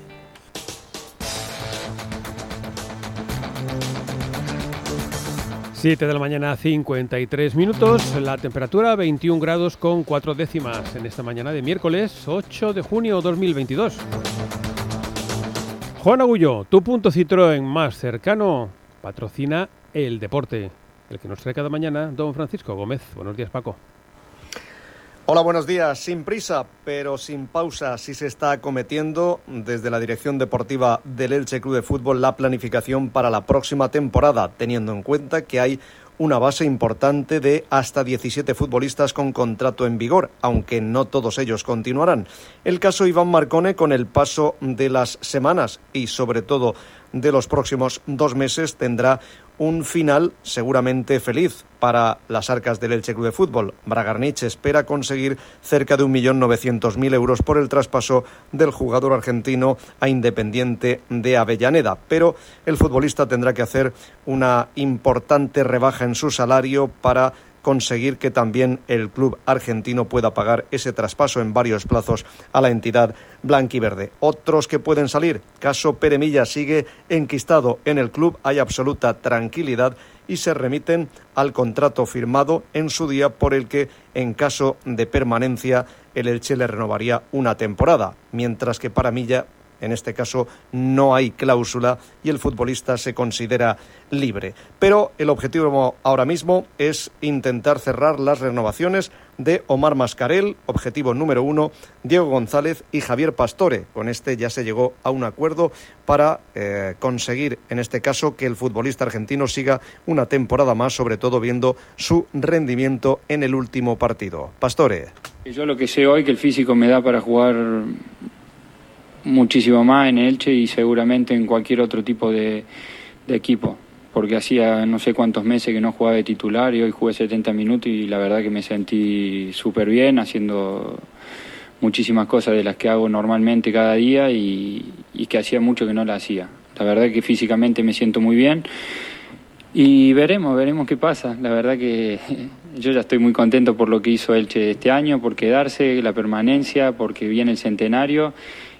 7 de la mañana, 53 minutos. La temperatura 21 grados con 4 décimas en esta mañana de miércoles 8 de junio 2022. Juan Agullo, tu punto Citroën más cercano patrocina el deporte. El que nos trae cada mañana, don Francisco Gómez. Buenos días, Paco. Hola, buenos días. Sin prisa, pero sin pausa, sí se está acometiendo desde la Dirección Deportiva del Elche Club de Fútbol la planificación para la próxima temporada, teniendo en cuenta que hay una base importante de hasta 17 futbolistas con contrato en vigor, aunque no todos ellos continuarán. El caso Iván Marcone con el paso de las semanas y sobre todo de los próximos dos meses tendrá un final seguramente feliz para las arcas del Elche Club de Fútbol. Bragarnich espera conseguir cerca de 1.900.000 euros por el traspaso del jugador argentino a Independiente de Avellaneda, pero el futbolista tendrá que hacer una importante rebaja en su salario para conseguir que también el club argentino pueda pagar ese traspaso en varios plazos a la entidad blanquiverde. Otros que pueden salir, caso Peremilla sigue enquistado en el club, hay absoluta tranquilidad y se remiten al contrato firmado en su día por el que, en caso de permanencia, el Elche le renovaría una temporada, mientras que para Milla en este caso no hay cláusula y el futbolista se considera libre. Pero el objetivo ahora mismo es intentar cerrar las renovaciones de Omar Mascarel, objetivo número uno, Diego González y Javier Pastore. Con este ya se llegó a un acuerdo para eh, conseguir, en este caso, que el futbolista argentino siga una temporada más, sobre todo viendo su rendimiento en el último partido. Pastore. Yo lo que sé hoy que el físico me da para jugar muchísimo más en Elche y seguramente en cualquier otro tipo de, de equipo porque hacía no sé cuántos meses que no jugaba de titular y hoy jugué 70 minutos y la verdad que me sentí súper bien haciendo muchísimas cosas de las que hago normalmente cada día y, y que hacía mucho que no las hacía. La verdad que físicamente me siento muy bien y veremos, veremos qué pasa. La verdad que yo ya estoy muy contento por lo que hizo Elche este año, por quedarse, la permanencia, porque viene el centenario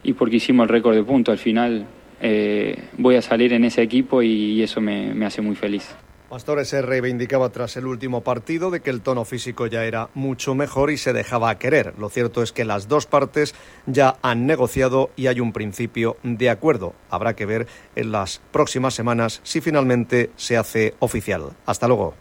y porque hicimos el récord de puntos. Al final eh, voy a salir en ese equipo y eso me, hace muy feliz. Pastore se reivindicaba tras el último partido de que el tono físico ya era mucho mejor y se dejaba querer. Lo cierto es que las dos partes ya han negociado y hay un principio de acuerdo. Habrá que ver en las próximas semanas si finalmente se hace oficial. Hasta luego.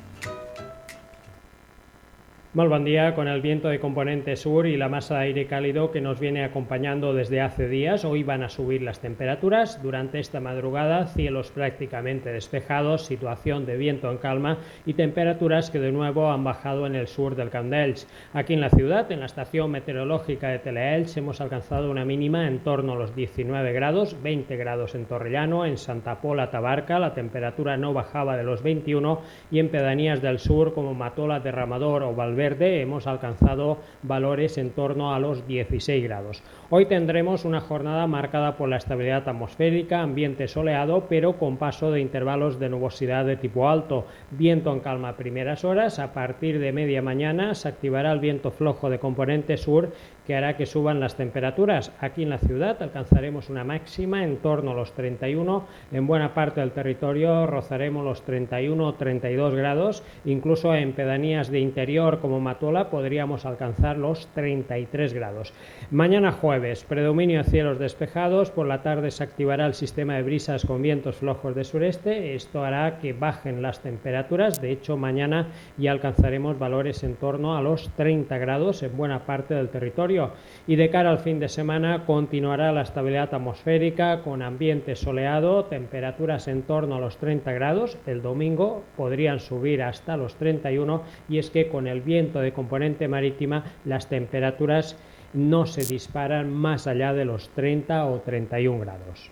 Muy buen día con el viento de componente sur y la masa de aire cálido que nos viene acompañando desde hace días. Hoy van a subir las temperaturas. Durante esta madrugada, cielos prácticamente despejados, situación de viento en calma y temperaturas que de nuevo han bajado en el sur del Candelch. Aquí en la ciudad, en la estación meteorológica de Teleelch, hemos alcanzado una mínima en torno a los 19 grados, 20 grados en Torrellano, en Santa Pola, Tabarca, la temperatura no bajaba de los 21 y en pedanías del sur como Matola, Derramador o Valverde verde hemos alcanzado valores en torno a los 16 grados. Hoy tendremos una jornada marcada por la estabilidad atmosférica, ambiente soleado, pero con paso de intervalos de nubosidad de tipo alto, viento en calma a primeras horas. A partir de media mañana se activará el viento flojo de componente sur que hará que suban las temperaturas. Aquí en la ciudad alcanzaremos una máxima en torno a los 31, en buena parte del territorio rozaremos los 31 o 32 grados, incluso en pedanías de interior como Matola podríamos alcanzar los 33 grados. Mañana jueves, predominio de cielos despejados, por la tarde se activará el sistema de brisas con vientos flojos de sureste, esto hará que bajen las temperaturas, de hecho mañana ya alcanzaremos valores en torno a los 30 grados en buena parte del territorio. Y de cara al fin de semana continuará la estabilidad atmosférica con ambiente soleado, temperaturas en torno a los 30 grados. El domingo podrían subir hasta los 31 y es que con el viento de componente marítima las temperaturas no se disparan más allá de los 30 o 31 grados.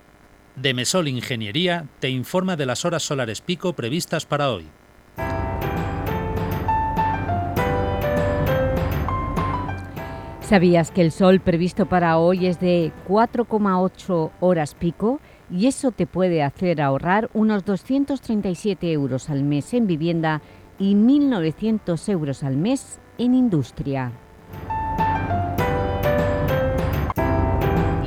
Demesol Ingeniería te informa de las horas solares pico previstas para hoy. ¿Sabías que el sol previsto para hoy es de 4,8 horas pico? Y eso te puede hacer ahorrar unos 237 euros al mes en vivienda y 1.900 euros al mes en industria.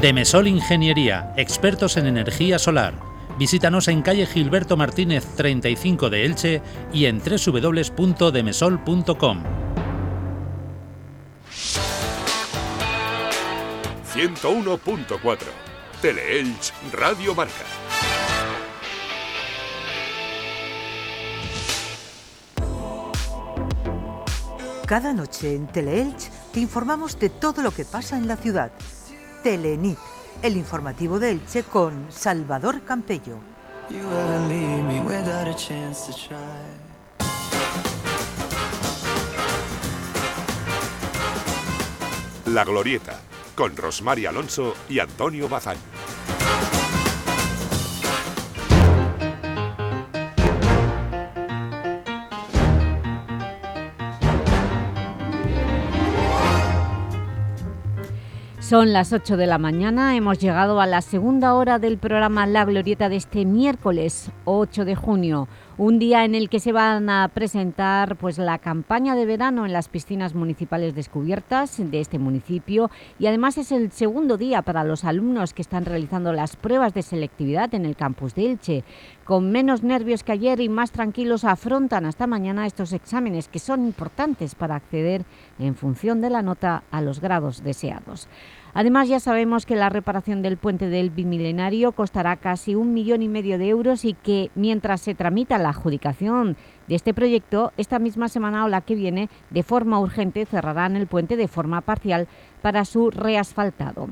Demesol Ingeniería, expertos en energía solar. Visítanos en calle Gilberto Martínez 35 de Elche y en www.demesol.com. 101.4 Teleelch Radio Marca. Cada noche en Teleelch te informamos de todo lo que pasa en la ciudad Telenit, el informativo de Elche con Salvador Campello. La Glorieta, con Rosmar Alonso y Antonio Bazán. Son las 8 de la mañana, hemos llegado a la segunda hora del programa La Glorieta de este miércoles 8 de junio, un día en el que se van a presentar pues, la campaña de verano en las piscinas municipales descubiertas de este municipio y además es el segundo día para los alumnos que están realizando las pruebas de selectividad en el campus de Elche. Con menos nervios que ayer y más tranquilos afrontan hasta mañana estos exámenes que son importantes para acceder en función de la nota a los grados deseados. Además, ya sabemos que la reparación del puente del Bimilenario costará casi un millón y medio de euros y que mientras se tramita la adjudicación de este proyecto, esta misma semana o la que viene, de forma urgente, cerrarán el puente de forma parcial para su reasfaltado.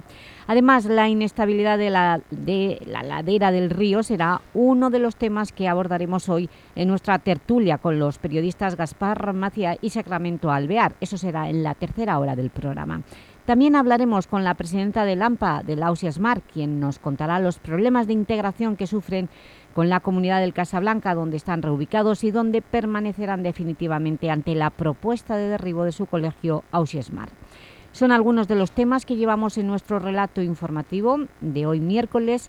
Además, la inestabilidad de la, de la ladera del río será uno de los temas que abordaremos hoy en nuestra tertulia con los periodistas Gaspar Macia y Sacramento Alvear. Eso será en la tercera hora del programa. También hablaremos con la presidenta del AMPA, de Lausia Smart, quien nos contará los problemas de integración que sufren con la comunidad del Casablanca, donde están reubicados y donde permanecerán definitivamente ante la propuesta de derribo de su colegio Ausia Smart. Son algunos de los temas que llevamos en nuestro relato informativo de hoy miércoles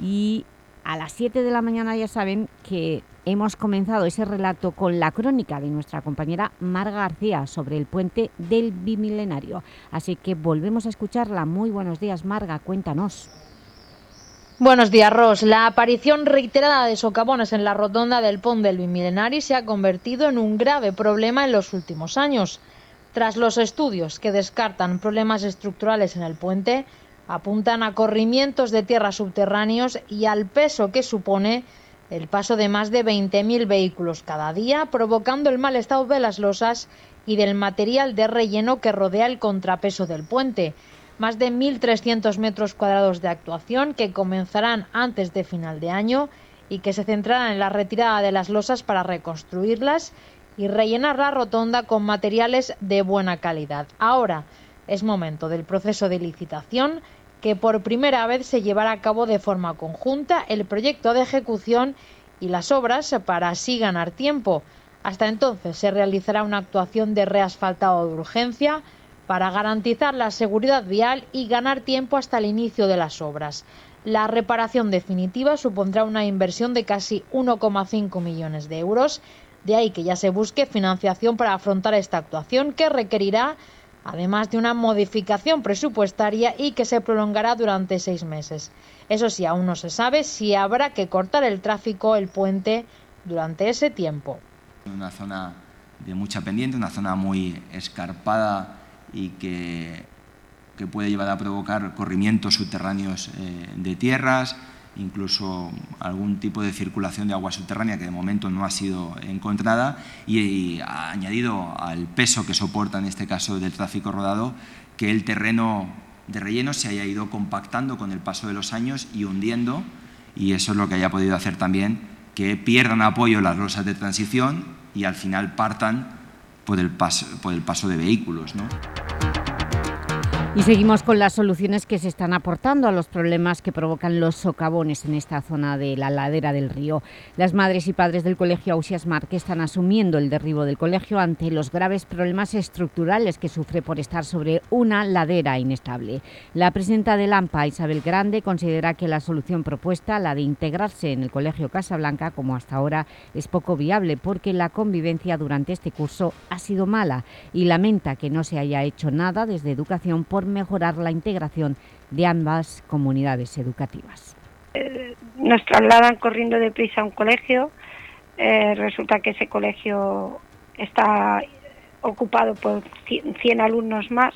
y a las 7 de la mañana ya saben que hemos comenzado ese relato con la crónica de nuestra compañera Marga García sobre el puente del Bimilenario. Así que volvemos a escucharla. Muy buenos días, Marga, cuéntanos. Buenos días, Ros. La aparición reiterada de socavones en la rotonda del Pont del Bimilenario se ha convertido en un grave problema en los últimos años. Tras los estudios que descartan problemas estructurales en el puente, apuntan a corrimientos de tierra subterráneos y al peso que supone el paso de más de 20.000 vehículos cada día, provocando el mal estado de las losas y del material de relleno que rodea el contrapeso del puente. Más de 1.300 metros cuadrados de actuación que comenzarán antes de final de año y que se centrarán en la retirada de las losas para reconstruirlas y rellenar la rotonda con materiales de buena calidad. Ahora es momento del proceso de licitación que por primera vez se llevará a cabo de forma conjunta el proyecto de ejecución y las obras para así ganar tiempo. Hasta entonces se realizará una actuación de reasfaltado de urgencia para garantizar la seguridad vial y ganar tiempo hasta el inicio de las obras. La reparación definitiva supondrá una inversión de casi 1,5 millones de euros, de ahí que ya se busque financiación para afrontar esta actuación que requerirá además de una modificación presupuestaria y que se prolongará durante seis meses. Eso sí, aún no se sabe si habrá que cortar el tráfico, el puente, durante ese tiempo. Una zona de mucha pendiente, una zona muy escarpada y que, que puede llevar a provocar corrimientos subterráneos eh, de tierras, incluso algún tipo de circulación de agua subterránea que de momento no ha sido encontrada y, ha añadido al peso que soporta en este caso del tráfico rodado que el terreno de relleno se haya ido compactando con el paso de los años y hundiendo y eso es lo que haya podido hacer también que pierdan apoyo las losas de transición y al final partan por el paso, por el paso de vehículos. ¿no? Y seguimos con las soluciones que se están aportando a los problemas que provocan los socavones en esta zona de la ladera del río. Las madres y padres del colegio Ausias que están asumiendo el derribo del colegio ante los graves problemas estructurales que sufre por estar sobre una ladera inestable. La presidenta del AMPA, Isabel Grande, considera que la solución propuesta, la de integrarse en el colegio Casablanca, como hasta ahora, es poco viable porque la convivencia durante este curso ha sido mala y lamenta que no se haya hecho nada desde Educación por mejorar la integración de ambas comunidades educativas. Eh, nos trasladan corriendo deprisa a un colegio, eh, resulta que ese colegio está ocupado por 100 alumnos más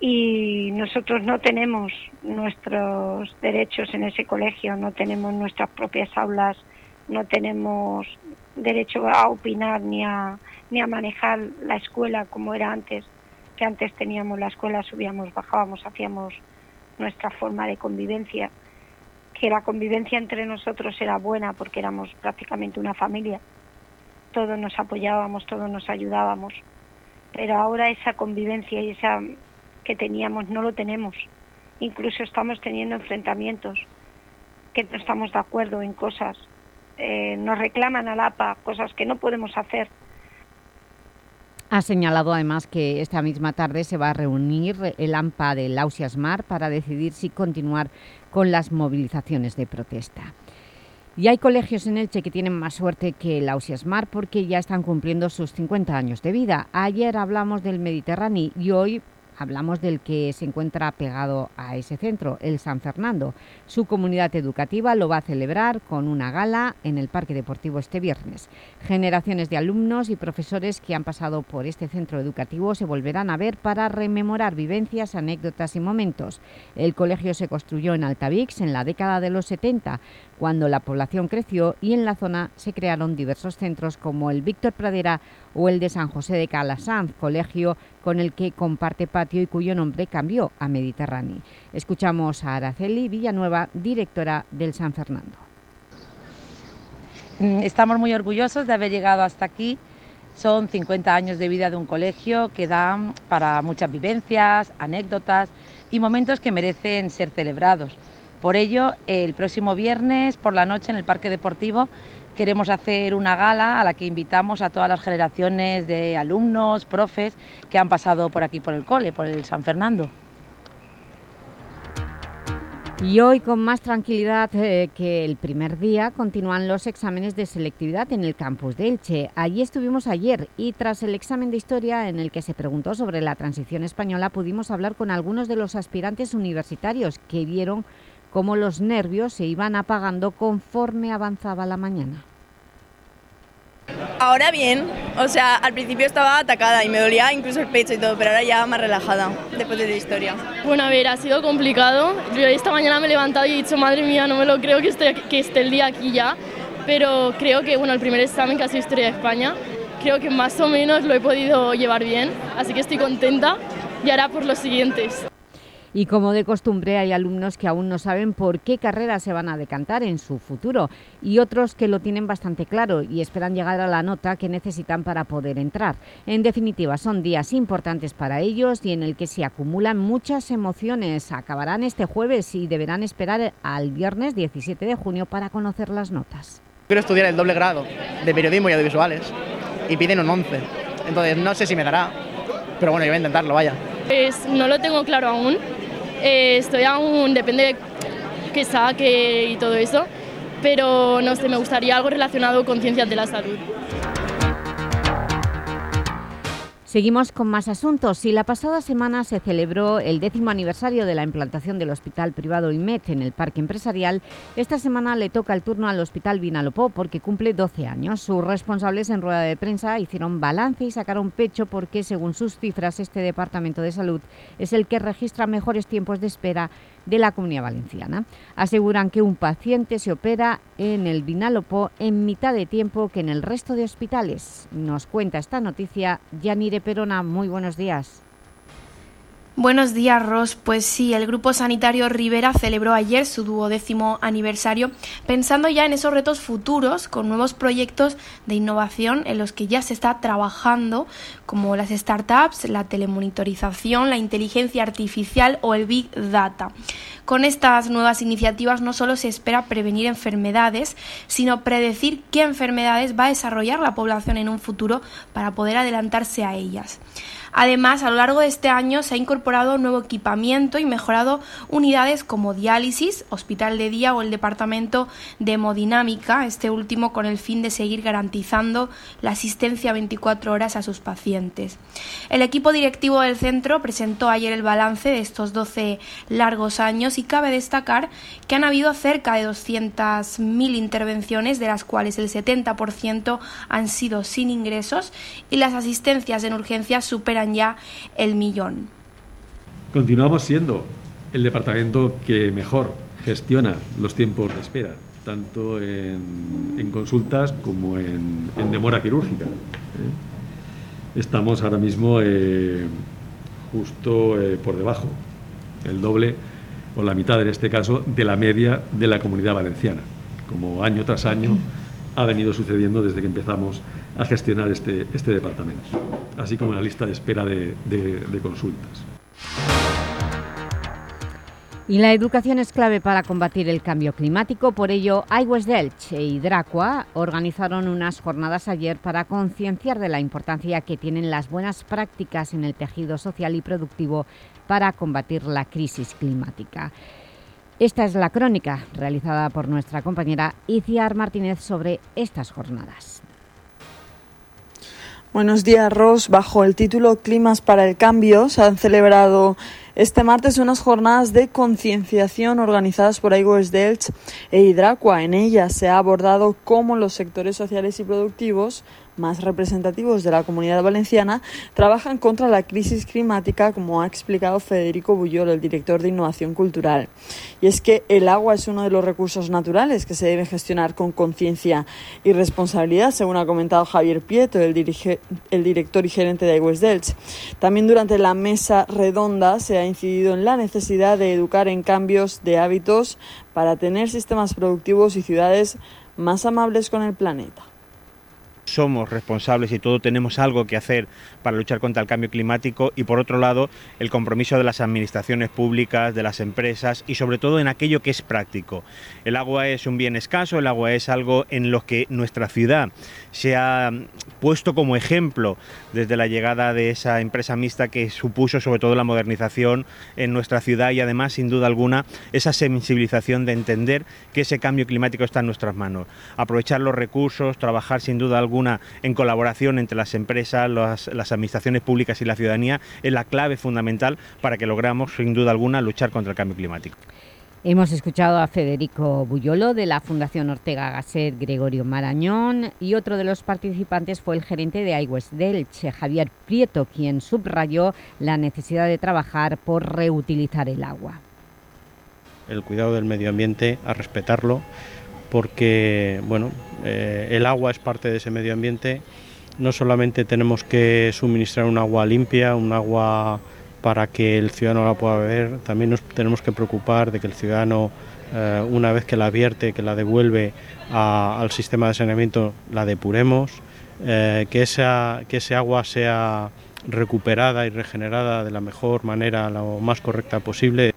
y nosotros no tenemos nuestros derechos en ese colegio, no tenemos nuestras propias aulas, no tenemos derecho a opinar ni a, ni a manejar la escuela como era antes que antes teníamos la escuela, subíamos, bajábamos, hacíamos nuestra forma de convivencia, que la convivencia entre nosotros era buena porque éramos prácticamente una familia, todos nos apoyábamos, todos nos ayudábamos, pero ahora esa convivencia y esa que teníamos no lo tenemos, incluso estamos teniendo enfrentamientos, que no estamos de acuerdo en cosas, eh, nos reclaman al APA cosas que no podemos hacer, ha señalado además que esta misma tarde se va a reunir el AMPA de Lausias Mar para decidir si continuar con las movilizaciones de protesta. Y hay colegios en Elche que tienen más suerte que el Mar porque ya están cumpliendo sus 50 años de vida. Ayer hablamos del Mediterráneo y hoy Hablamos del que se encuentra pegado a ese centro, el San Fernando. Su comunidad educativa lo va a celebrar con una gala en el Parque Deportivo este viernes. Generaciones de alumnos y profesores que han pasado por este centro educativo se volverán a ver para rememorar vivencias, anécdotas y momentos. El colegio se construyó en Altavix en la década de los 70, cuando la población creció y en la zona se crearon diversos centros como el Víctor Pradera o el de San José de Calasanz, colegio con el que comparte patio y cuyo nombre cambió a Mediterráneo. Escuchamos a Araceli Villanueva, directora del San Fernando. Mm, estamos muy orgullosos de haber llegado hasta aquí. Son 50 años de vida de un colegio que dan para muchas vivencias, anécdotas y momentos que merecen ser celebrados. Por ello, el próximo viernes por la noche en el Parque Deportivo queremos hacer una gala a la que invitamos a todas las generaciones de alumnos, profes que han pasado por aquí por el cole, por el San Fernando. Y hoy, con más tranquilidad eh, que el primer día, continúan los exámenes de selectividad en el campus de Elche. Allí estuvimos ayer y tras el examen de Historia en el que se preguntó sobre la transición española, pudimos hablar con algunos de los aspirantes universitarios que vieron cómo los nervios se iban apagando conforme avanzaba la mañana. Ahora bien, o sea, al principio estaba atacada y me dolía incluso el pecho y todo, pero ahora ya más relajada después de la historia. Bueno, a ver, ha sido complicado. Yo esta mañana me he levantado y he dicho, madre mía, no me lo creo que esté, que esté el día aquí ya, pero creo que, bueno, el primer examen que ha sido Historia de España, creo que más o menos lo he podido llevar bien, así que estoy contenta y ahora por los siguientes. Y como de costumbre hay alumnos que aún no saben por qué carrera se van a decantar en su futuro y otros que lo tienen bastante claro y esperan llegar a la nota que necesitan para poder entrar. En definitiva, son días importantes para ellos y en el que se acumulan muchas emociones. Acabarán este jueves y deberán esperar al viernes 17 de junio para conocer las notas. Quiero estudiar el doble grado de periodismo y audiovisuales y piden un 11. Entonces no sé si me dará, pero bueno, yo voy a intentarlo, vaya. Pues no lo tengo claro aún, eh, estoy aún, depende de que saque y todo eso, pero no sé, me gustaría algo relacionado con ciencias de la salud. Seguimos con más asuntos. Y la pasada semana se celebró el décimo aniversario de la implantación del Hospital Privado IMED en el Parque Empresarial, esta semana le toca el turno al Hospital Vinalopó porque cumple 12 años. Sus responsables en rueda de prensa hicieron balance y sacaron pecho porque, según sus cifras, este Departamento de Salud es el que registra mejores tiempos de espera de la Comunidad Valenciana. Aseguran que un paciente se opera en el Vinalopó en mitad de tiempo que en el resto de hospitales. Nos cuenta esta noticia Yanire Perona. Muy buenos días. Buenos días, Ros. Pues sí, el Grupo Sanitario Rivera celebró ayer su duodécimo aniversario, pensando ya en esos retos futuros, con nuevos proyectos de innovación en los que ya se está trabajando, como las startups, la telemonitorización, la inteligencia artificial o el Big Data. Con estas nuevas iniciativas no solo se espera prevenir enfermedades, sino predecir qué enfermedades va a desarrollar la población en un futuro para poder adelantarse a ellas. Además, a lo largo de este año se ha incorporado nuevo equipamiento y mejorado unidades como diálisis, hospital de día o el departamento de hemodinámica, este último con el fin de seguir garantizando la asistencia 24 horas a sus pacientes. El equipo directivo del centro presentó ayer el balance de estos 12 largos años y cabe destacar que han habido cerca de 200.000 intervenciones, de las cuales el 70% han sido sin ingresos y las asistencias en urgencias superan ya el millón. Continuamos siendo el departamento que mejor gestiona los tiempos de espera, tanto en, consultas como en, demora quirúrgica. ¿eh? Estamos ahora mismo eh, justo eh, por debajo, el doble o la mitad en este caso de la media de la comunidad valenciana, como año tras año ha venido sucediendo desde que empezamos a gestionar este, este departamento, así como la lista de espera de, consultas. Y la educación es clave para combatir el cambio climático, por ello Aigües Delch e Hidracua organizaron unas jornadas ayer para concienciar de la importancia que tienen las buenas prácticas en el tejido social y productivo para combatir la crisis climática. Esta es la crónica realizada por nuestra compañera Iciar Martínez sobre estas jornadas. Buenos días, Ross. Bajo el título Climas para el Cambio se han celebrado este martes unas jornadas de concienciación organizadas por Aigües Delch e Hidracua. En ellas se ha abordado cómo los sectores sociales y productivos más representativos de la comunidad valenciana trabajan contra la crisis climática, como ha explicado Federico Bullol, el director de Innovación Cultural. Y es que el agua es uno de los recursos naturales que se debe gestionar con conciencia y responsabilidad, según ha comentado Javier Pieto, el, director y gerente de Aigües Delch. También durante la mesa redonda se ha incidido en la necesidad de educar en cambios de hábitos para tener sistemas productivos y ciudades más amables con el planeta somos responsables y todos tenemos algo que hacer para luchar contra el cambio climático y por otro lado el compromiso de las administraciones públicas, de las empresas y sobre todo en aquello que es práctico. El agua es un bien escaso, el agua es algo en lo que nuestra ciudad se ha puesto como ejemplo desde la llegada de esa empresa mixta que supuso sobre todo la modernización en nuestra ciudad y además sin duda alguna esa sensibilización de entender que ese cambio climático está en nuestras manos. Aprovechar los recursos, trabajar sin duda alguna en colaboración entre las empresas, las, las administraciones públicas y la ciudadanía es la clave fundamental para que logramos sin duda alguna luchar contra el cambio climático. Hemos escuchado a Federico Bullolo de la Fundación Ortega Gasset Gregorio Marañón y otro de los participantes fue el gerente de Aigües Delche, Javier Prieto, quien subrayó la necesidad de trabajar por reutilizar el agua. El cuidado del medio ambiente, a respetarlo, porque bueno, eh, el agua es parte de ese medio ambiente. No solamente tenemos que suministrar un agua limpia, un agua para que el ciudadano la pueda beber. También nos tenemos que preocupar de que el ciudadano, eh, una vez que la vierte, que la devuelve al sistema de saneamiento, la depuremos, eh, que, esa, que ese agua sea recuperada y regenerada de la mejor manera, lo más correcta posible.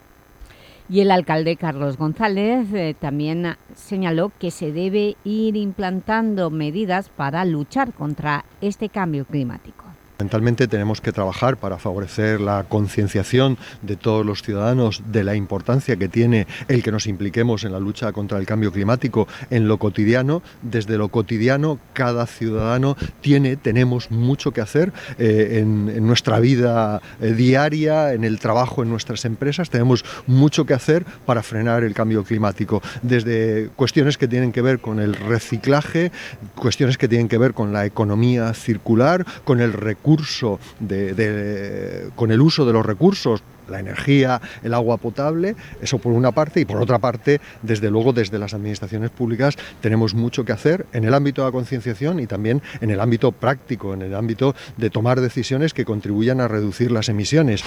Y el alcalde Carlos González eh, también señaló que se debe ir implantando medidas para luchar contra este cambio climático. Fundamentalmente tenemos que trabajar para favorecer la concienciación de todos los ciudadanos de la importancia que tiene el que nos impliquemos en la lucha contra el cambio climático en lo cotidiano. Desde lo cotidiano, cada ciudadano tiene, tenemos mucho que hacer eh, en, nuestra vida eh, diaria, en el trabajo en nuestras empresas. Tenemos mucho que hacer para frenar el cambio climático. Desde cuestiones que tienen que ver con el reciclaje, cuestiones que tienen que ver con la economía circular, con el recurso con el uso de los recursos la energía, el agua potable, eso por una parte, y por otra parte, desde luego, desde las administraciones públicas tenemos mucho que hacer en el ámbito de la concienciación y también en el ámbito práctico, en el ámbito de tomar decisiones que contribuyan a reducir las emisiones.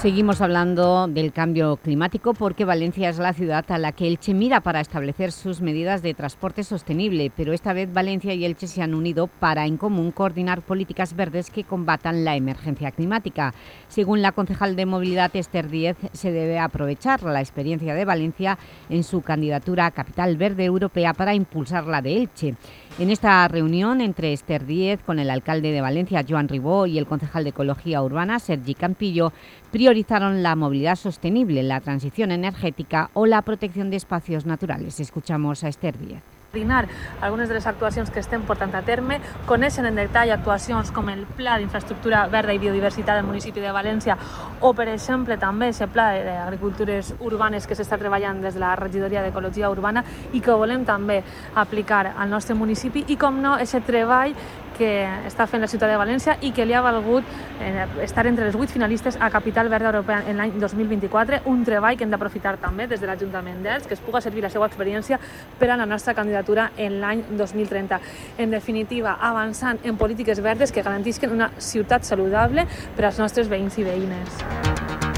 Seguimos hablando del cambio climático porque Valencia es la ciudad a la que Elche mira para establecer sus medidas de transporte sostenible, pero esta vez Valencia y Elche se han unido para en común coordinar políticas verdes que combatan la emergencia climática. Según la concejal de Movilidad Esther Díez, se debe aprovechar la experiencia de Valencia en su candidatura a Capital Verde Europea para impulsar la de Elche. En esta reunión entre Esther Díez con el alcalde de Valencia, Joan Ribó, y el concejal de Ecología Urbana, Sergi Campillo, priorizaron la movilidad sostenible, la transición energética o la protección de espacios naturales. Escuchamos a Esther Díez. Coordinar algunes de les actuacions que estem portant a terme, coneixen en detall actuacions com el Pla d'Infraestructura Verda i Biodiversitat del municipi de València o, per exemple, també aquest Pla d'Agricultures Urbanes que s'està treballant des de la Regidoria d'Ecologia Urbana i que volem també aplicar al nostre municipi. I, com no, aquest treball que està fent la ciutat de València i que li ha valgut eh, estar entre les 8 finalistes a Capital Verda Europea en l'any 2024, un treball que hem d'aprofitar també des de l'Ajuntament d'Els, que es puga servir la seva experiència per a la nostra candidatura en l'any 2030. En definitiva, avançant en polítiques verdes que garantisquen una ciutat saludable per als nostres veïns i veïnes.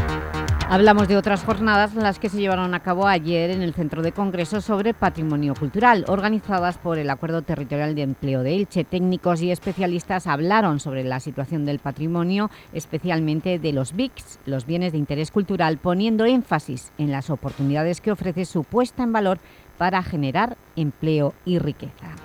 Hablamos de otras jornadas, las que se llevaron a cabo ayer en el Centro de Congresos sobre Patrimonio Cultural, organizadas por el Acuerdo Territorial de Empleo de Elche. Técnicos y especialistas hablaron sobre la situación del patrimonio, especialmente de los BICs, los bienes de interés cultural, poniendo énfasis en las oportunidades que ofrece su puesta en valor para generar empleo y riqueza.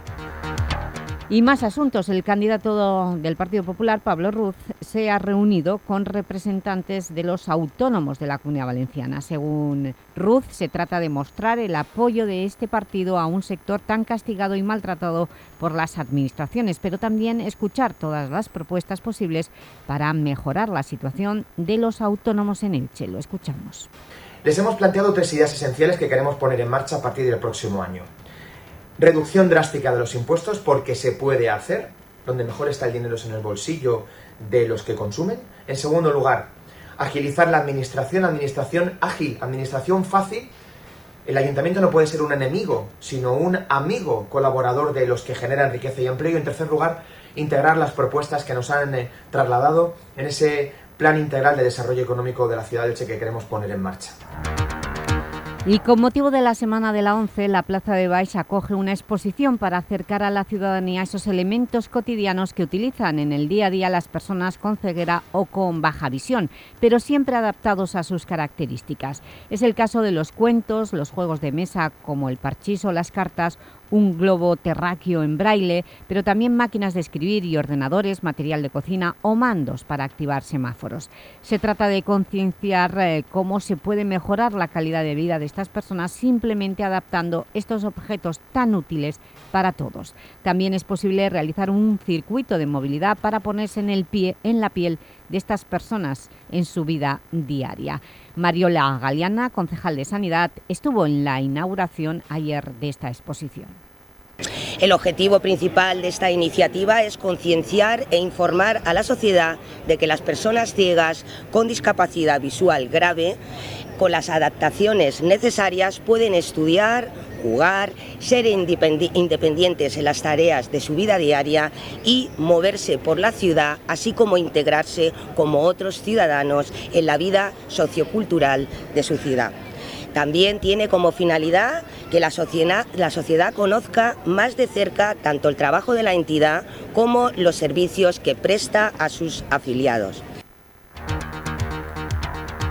Y más asuntos. El candidato del Partido Popular, Pablo Ruz, se ha reunido con representantes de los autónomos de la Comunidad Valenciana. Según Ruz, se trata de mostrar el apoyo de este partido a un sector tan castigado y maltratado por las administraciones, pero también escuchar todas las propuestas posibles para mejorar la situación de los autónomos en Elche. Lo escuchamos. Les hemos planteado tres ideas esenciales que queremos poner en marcha a partir del próximo año. Reducción drástica de los impuestos porque se puede hacer, donde mejor está el dinero es en el bolsillo de los que consumen. En segundo lugar, agilizar la administración, administración ágil, administración fácil. El ayuntamiento no puede ser un enemigo, sino un amigo colaborador de los que generan riqueza y empleo. Y en tercer lugar, integrar las propuestas que nos han eh, trasladado en ese plan integral de desarrollo económico de la ciudad de Elche que queremos poner en marcha. Y con motivo de la Semana de la ONCE, la Plaza de Baix acoge una exposición para acercar a la ciudadanía esos elementos cotidianos que utilizan en el día a día las personas con ceguera o con baja visión, pero siempre adaptados a sus características. Es el caso de los cuentos, los juegos de mesa como el parchís o las cartas un globo terráqueo en braille, pero también máquinas de escribir y ordenadores, material de cocina o mandos para activar semáforos. Se trata de concienciar eh, cómo se puede mejorar la calidad de vida de estas personas simplemente adaptando estos objetos tan útiles para todos. También es posible realizar un circuito de movilidad para ponerse en, el pie, en la piel de estas personas en su vida diaria. Mariola Galeana, concejal de Sanidad, estuvo en la inauguración ayer de esta exposición. El objetivo principal de esta iniciativa es concienciar e informar a la sociedad de que las personas ciegas con discapacidad visual grave, con las adaptaciones necesarias, pueden estudiar, jugar, ser independientes en las tareas de su vida diaria y moverse por la ciudad, así como integrarse como otros ciudadanos en la vida sociocultural de su ciudad. También tiene como finalidad que la sociedad, la sociedad, conozca más de cerca tanto el trabajo de la entidad como los servicios que presta a sus afiliados.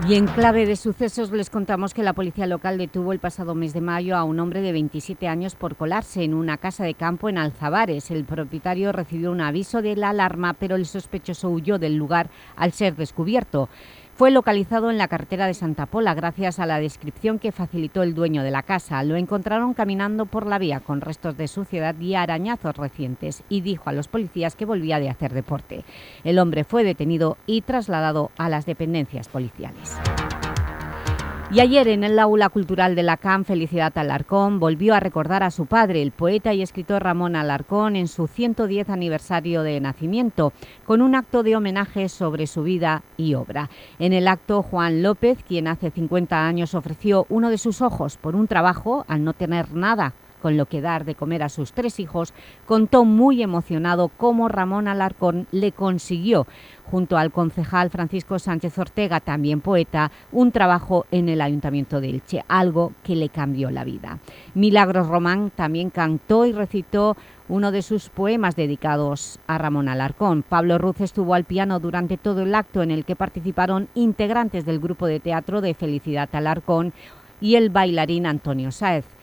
Y en clave de sucesos les contamos que la policía local detuvo el pasado mes de mayo a un hombre de 27 años por colarse en una casa de campo en Alzabares. El propietario recibió un aviso de la alarma, pero el sospechoso huyó del lugar al ser descubierto. Fue localizado en la carretera de Santa Pola gracias a la descripción que facilitó el dueño de la casa. Lo encontraron caminando por la vía con restos de suciedad y arañazos recientes y dijo a los policías que volvía de hacer deporte. El hombre fue detenido y trasladado a las dependencias policiales. Y ayer en el aula cultural de la CAM, Felicidad Alarcón volvió a recordar a su padre, el poeta y escritor Ramón Alarcón, en su 110 aniversario de nacimiento, con un acto de homenaje sobre su vida y obra. En el acto, Juan López, quien hace 50 años ofreció uno de sus ojos por un trabajo al no tener nada con lo que dar de comer a sus tres hijos, contó muy emocionado cómo Ramón Alarcón le consiguió junto al concejal Francisco Sánchez Ortega, también poeta, un trabajo en el Ayuntamiento de Elche, algo que le cambió la vida. Milagros Román también cantó y recitó uno de sus poemas dedicados a Ramón Alarcón. Pablo Ruz estuvo al piano durante todo el acto en el que participaron integrantes del grupo de teatro de Felicidad Alarcón y el bailarín Antonio Sáez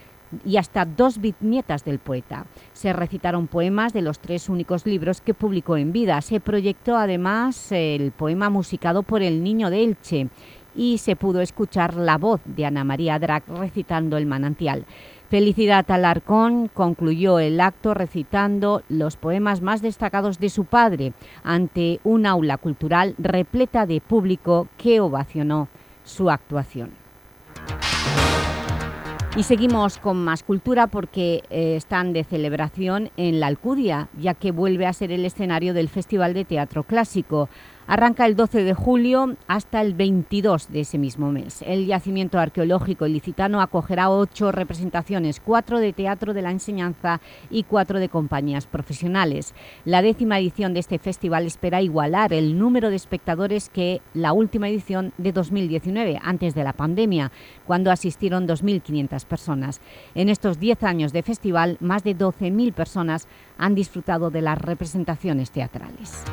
y hasta dos bisnietas del poeta. Se recitaron poemas de los tres únicos libros que publicó en vida. Se proyectó además el poema musicado por el Niño de Elche y se pudo escuchar la voz de Ana María Drac recitando el manantial. Felicidad Alarcón concluyó el acto recitando los poemas más destacados de su padre ante un aula cultural repleta de público que ovacionó su actuación. Y seguimos con más cultura porque eh, están de celebración en la Alcudia, ya que vuelve a ser el escenario del Festival de Teatro Clásico. Arranca el 12 de julio hasta el 22 de ese mismo mes. El yacimiento arqueológico ilicitano acogerá ocho representaciones, cuatro de teatro de la enseñanza y cuatro de compañías profesionales. La décima edición de este festival espera igualar el número de espectadores que la última edición de 2019, antes de la pandemia, cuando asistieron 2.500 personas. En estos 10 años de festival, más de 12.000 personas han disfrutado de las representaciones teatrales.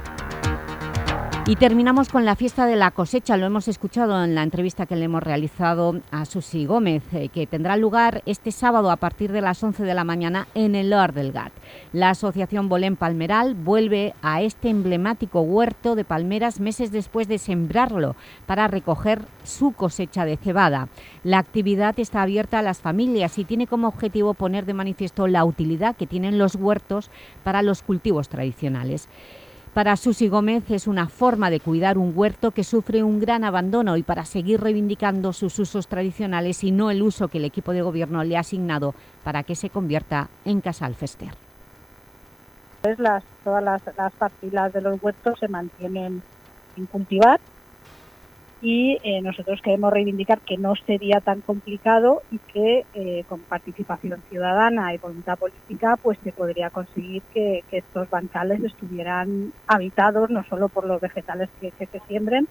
Y terminamos con la fiesta de la cosecha, lo hemos escuchado en la entrevista que le hemos realizado a Susi Gómez, eh, que tendrá lugar este sábado a partir de las 11 de la mañana en el Lord del Gat. La Asociación Bolén Palmeral vuelve a este emblemático huerto de palmeras meses después de sembrarlo para recoger su cosecha de cebada. La actividad está abierta a las familias y tiene como objetivo poner de manifiesto la utilidad que tienen los huertos para los cultivos tradicionales. Para Susi Gómez es una forma de cuidar un huerto que sufre un gran abandono y para seguir reivindicando sus usos tradicionales y no el uso que el equipo de gobierno le ha asignado para que se convierta en Casal Fester. Las, todas las, las de los huertos se mantienen sin cultivar y eh, nosotros queremos reivindicar que no sería tan complicado y que eh, con participación ciudadana y voluntad política pues se podría conseguir que, estos bancales estuvieran habitados no solo por los vegetales que, se siembren,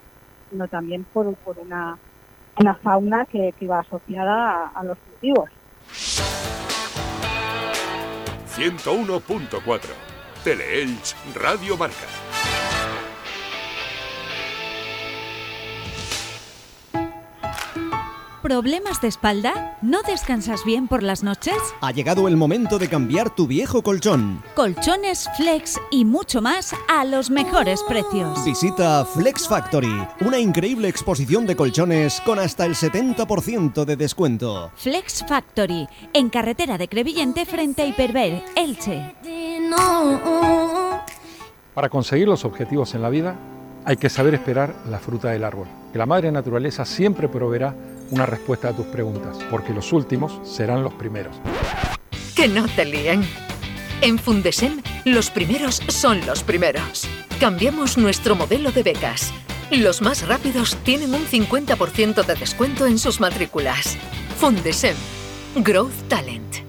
sino también por, una, una fauna que, que va asociada a, a los cultivos. 101.4 Teleelch Radio Marca. ¿Problemas de espalda? ¿No descansas bien por las noches? Ha llegado el momento de cambiar tu viejo colchón. Colchones, flex y mucho más a los mejores precios. Visita Flex Factory, una increíble exposición de colchones con hasta el 70% de descuento. Flex Factory, en carretera de Crevillente frente a Hiperver, Elche. Para conseguir los objetivos en la vida hay que saber esperar la fruta del árbol. Que la madre naturaleza siempre proveerá una respuesta a tus preguntas, porque los últimos serán los primeros. Que no te líen. En Fundesem, los primeros son los primeros. Cambiamos nuestro modelo de becas. Los más rápidos tienen un 50% de descuento en sus matrículas. Fundesem. Growth Talent.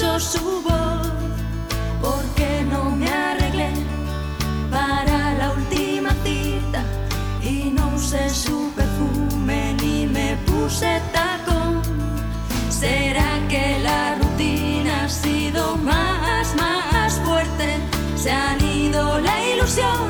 Escucho su voz. Porque no me arreglé para la última cita y no usé su perfume ni me puse tacón. ¿Será que la rutina ha sido más, más fuerte? Se han ido la ilusión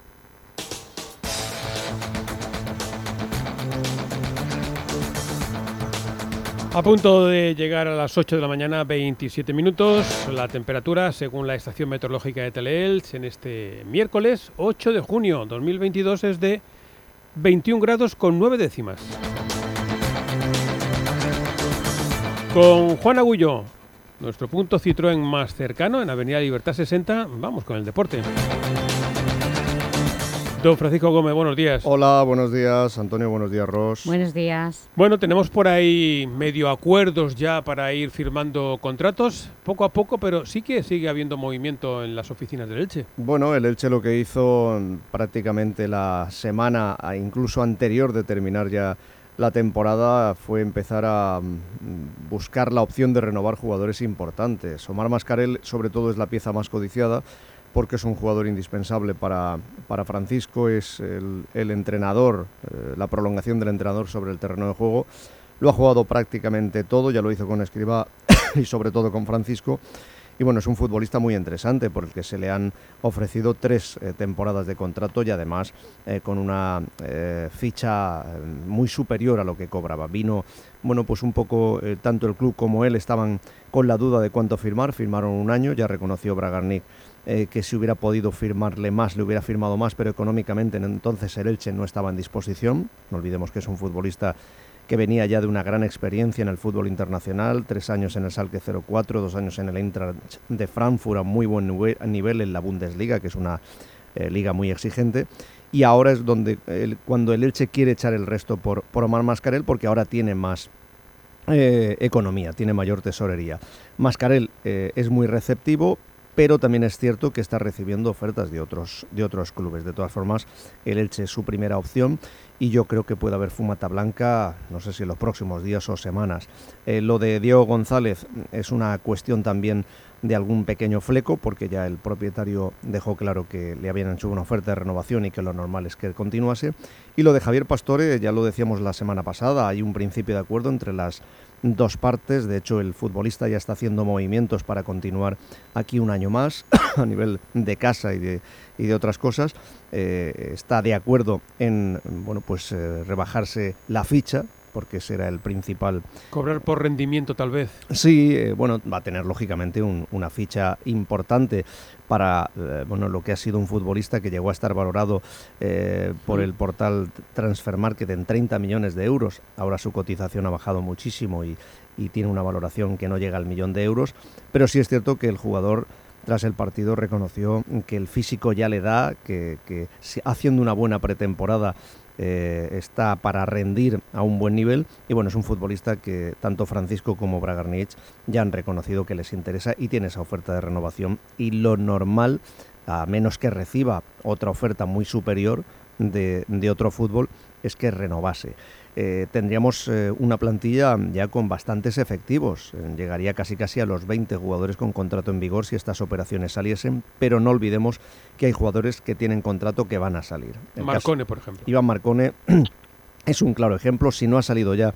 A punto de llegar a las 8 de la mañana, 27 minutos. La temperatura, según la estación meteorológica de Teleelch, en este miércoles 8 de junio 2022 es de 21 grados con 9 décimas. Con Juan Agullo, nuestro punto Citroën más cercano en Avenida Libertad 60, vamos con el deporte. Don Francisco Gómez, buenos días. Hola, buenos días, Antonio, buenos días, Ross. Buenos días. Bueno, tenemos por ahí medio acuerdos ya para ir firmando contratos, poco a poco, pero sí que sigue habiendo movimiento en las oficinas del Elche. Bueno, el Elche lo que hizo prácticamente la semana, incluso anterior de terminar ya la temporada, fue empezar a mm, buscar la opción de renovar jugadores importantes. Omar Mascarel, sobre todo, es la pieza más codiciada porque es un jugador indispensable para, para Francisco, es el, el entrenador, eh, la prolongación del entrenador sobre el terreno de juego. Lo ha jugado prácticamente todo, ya lo hizo con Escribá y sobre todo con Francisco. Y bueno, es un futbolista muy interesante porque se le han ofrecido tres eh, temporadas de contrato y además eh, con una ficha muy superior a lo que cobraba. Vino, bueno, pues un poco, tanto el club como él estaban con la duda de cuánto firmar. Firmaron un año, ya reconoció Bragarnik eh, que si hubiera podido firmarle más, le hubiera firmado más, pero económicamente en entonces el Elche no estaba en disposición. No olvidemos que es un futbolista que venía ya de una gran experiencia en el fútbol internacional, tres años en el Salque 04, dos años en el Eintracht de Frankfurt a muy buen nive- nivel en la Bundesliga, que es una eh, liga muy exigente. Y ahora es donde el- cuando el Elche quiere echar el resto por, por Omar Mascarel, porque ahora tiene más eh, economía, tiene mayor tesorería. Mascarel es muy receptivo, pero también es cierto que está recibiendo ofertas de otros, de otros clubes. De todas formas, el Elche es su primera opción y yo creo que puede haber fumata blanca, no sé si en los próximos días o semanas. Eh, lo de Diego González es una cuestión también de algún pequeño fleco, porque ya el propietario dejó claro que le habían hecho una oferta de renovación y que lo normal es que continuase. Y lo de Javier Pastore, ya lo decíamos la semana pasada, hay un principio de acuerdo entre las dos partes. De hecho, el futbolista ya está haciendo movimientos para continuar aquí un año más a nivel de casa y de, y de otras cosas. Eh, está de acuerdo en bueno, pues, eh, rebajarse la ficha, porque ese era el principal Cobrar por rendimiento tal vez. Sí, eh, bueno, va a tener lógicamente un- una ficha importante para eh, bueno, lo que ha sido un futbolista que llegó a estar valorado eh, por el portal Transfer Market en 30 millones de euros. Ahora su cotización ha bajado muchísimo y, y tiene una valoración que no llega al millón de euros. Pero sí es cierto que el jugador tras el partido reconoció que el físico ya le da, que, haciendo una buena pretemporada eh, está para rendir a un buen nivel y bueno, es un futbolista que tanto Francisco como Bragarnich ya han reconocido que les interesa y tiene esa oferta de renovación y lo normal, a menos que reciba otra oferta muy superior de, de otro fútbol, es que renovase. Eh, tendríamos eh, una plantilla ya con bastantes efectivos. Eh, llegaría casi casi a los 20 jugadores con contrato en vigor si estas operaciones saliesen, pero no olvidemos que hay jugadores que tienen contrato que van a salir. El Marcone, caso- por ejemplo. Iván Marcone es un claro ejemplo. Si no ha salido ya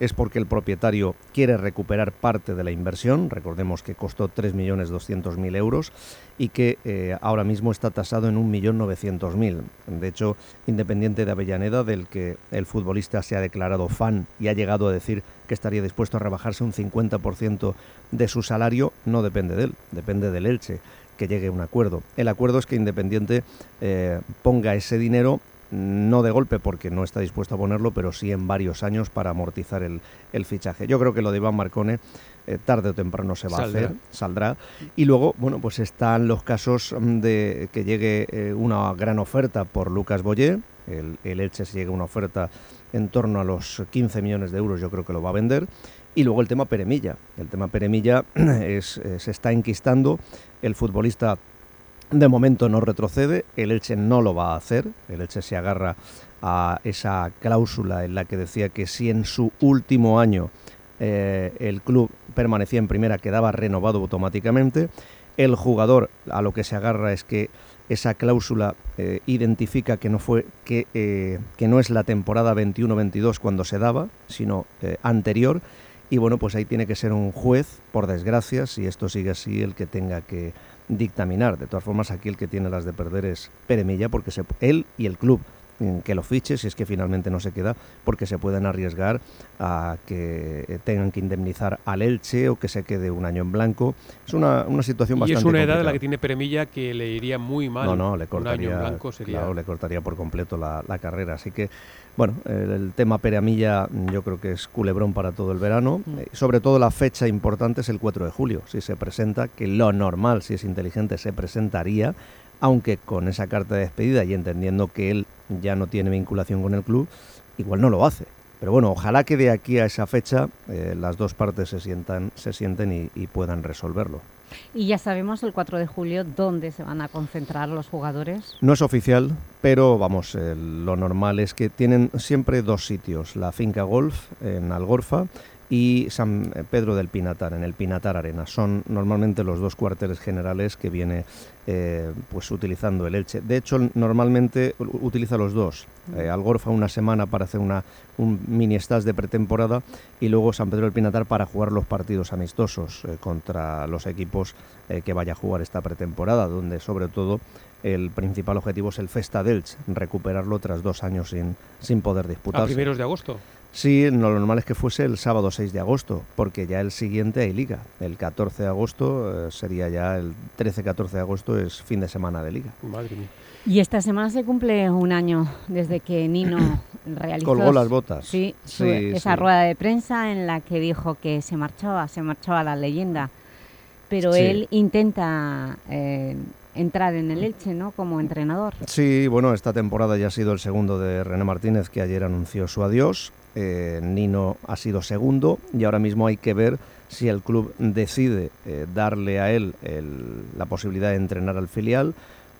es porque el propietario quiere recuperar parte de la inversión. Recordemos que costó 3.200.000 euros y que eh, ahora mismo está tasado en 1.900.000. De hecho, Independiente de Avellaneda, del que el futbolista se ha declarado fan y ha llegado a decir que estaría dispuesto a rebajarse un 50% de su salario, no depende de él, depende del Elche que llegue a un acuerdo. El acuerdo es que Independiente eh, ponga ese dinero no de golpe porque no está dispuesto a ponerlo, pero sí en varios años para amortizar el, el fichaje. Yo creo que lo de Iván Marcone eh, tarde o temprano se va Saldrá. a hacer, saldrá. Y luego, bueno, pues están los casos mm, de que llegue eh, una gran oferta por Lucas Boyé. El, el Elche si llega una oferta en torno a los 15 millones de euros, yo creo que lo va a vender. Y luego el tema Peremilla. El tema Peremilla es, eh, se está enquistando. El futbolista de momento no retrocede, el Elche no lo va a hacer, el Elche se agarra a esa cláusula en la que decía que si en su último año eh, el club permanecía en primera quedaba renovado automáticamente. El jugador a lo que se agarra es que esa cláusula eh, identifica que no fue que, eh, que no es la temporada 21-22 cuando se daba, sino anterior. Y bueno, pues ahí tiene que ser un juez, por desgracia, si esto sigue así, el que tenga que dictaminar. De todas formas, aquí el que tiene las de perder es Peremilla, porque se, él y el club mm, que lo fiche si es que finalmente no se queda, porque se pueden arriesgar a que eh, tengan que indemnizar al Elche o que se quede un año en blanco. Es una, una situación Y bastante es una edad de la que tiene Peremilla que le iría muy mal. No, no, le Un cortaría, año en blanco sería... claro, le cortaría por completo la, la carrera. Así que, bueno, el, el tema Peramilla mm, yo creo que es culebrón para todo el verano. Mm. Eh, sobre todo la fecha importante es el 4 de julio, si se presenta, que lo normal, si es inteligente, se presentaría, aunque con esa carta de despedida y entendiendo que él ya no tiene vinculación con el club, igual no lo hace. Pero bueno, ojalá que de aquí a esa fecha eh, las dos partes se, sientan, se sienten y- y puedan resolverlo. Y ya sabemos el 4 de julio dónde se van a concentrar los jugadores. No es oficial, pero vamos, eh, lo normal es que tienen siempre dos sitios, la finca golf en Algorfa y San Pedro del Pinatar, en el Pinatar Arena. Son normalmente los dos cuarteles generales que viene eh, pues utilizando el Elche. De hecho, normalmente utiliza los dos. Eh, Algorfa una semana para hacer una, un mini stage de pretemporada y luego San Pedro del Pinatar para jugar los partidos amistosos eh, contra los equipos eh, que vaya a jugar esta pretemporada, donde sobre todo el principal objetivo es el Festa d'Elche, recuperarlo tras dos años sin, sin poder A disputarse. primeros de agosto. Sí, no, lo normal es que fuese el sábado 6 de agosto, porque ya el siguiente hay liga. El 14 de agosto eh, sería ya el 13-14 de agosto es fin de semana de liga. Madre mía. Y esta semana se cumple un año desde que Nino realizó Colgó las botas. Sí, Sí, esa sí. rueda de prensa en la que dijo que se marchaba, se marchaba la leyenda. Pero Sí. él intenta eh, entrar en el Elche, ¿no? Como entrenador. Sí, bueno, esta temporada ya ha sido el segundo de René Martínez, que ayer anunció su adiós. Eh, Nino ha sido segundo y ahora mismo hay que ver si el club decide eh, darle a él la posibilidad de entrenar al filial,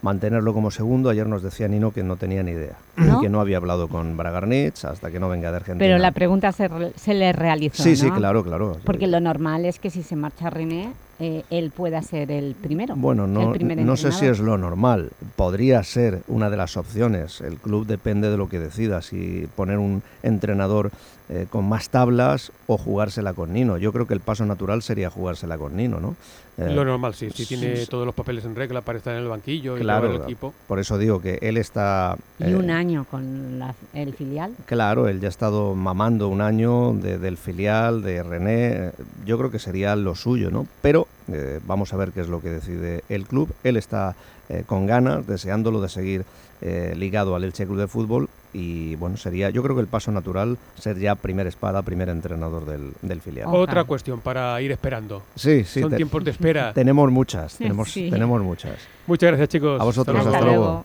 mantenerlo como segundo. Ayer nos decía Nino que no tenía ni idea, ¿No? que no había hablado con Bragarnich hasta que no venga de Argentina. Pero la pregunta se, re- se le realizó, Sí, sí, claro, claro. Porque lo normal es que si se marcha René, eh, él pueda ser el primero. Bueno, no, primer no sé si es lo normal. Podría ser una de las opciones. El club depende de lo que decida, si poner un entrenador eh, con más tablas o jugársela con Nino. Yo creo que el paso natural sería jugársela con Nino, ¿no? Eh, Lo normal, sí. Si tiene sí, todos los papeles en regla para estar en el banquillo y llevar el equipo. por eso digo que él está... Y eh, un año con la- el filial. Claro, él ya ha estado mamando un año de- del filial, de René. eh, Yo creo que sería lo suyo, ¿no? Pero eh, vamos a ver qué es lo que decide el club. Él está eh, con ganas, deseándolo de seguir eh, ligado al Elche Club de Fútbol. Y bueno, sería, yo creo que el paso natural ser ya primer espada, primer entrenador del, del filial. Otra cuestión para ir esperando. Sí, sí. Son te- tiempos de espera. Tenemos muchas, tenemos, Sí. tenemos muchas. Muchas gracias, chicos. A vosotros, hasta, luego.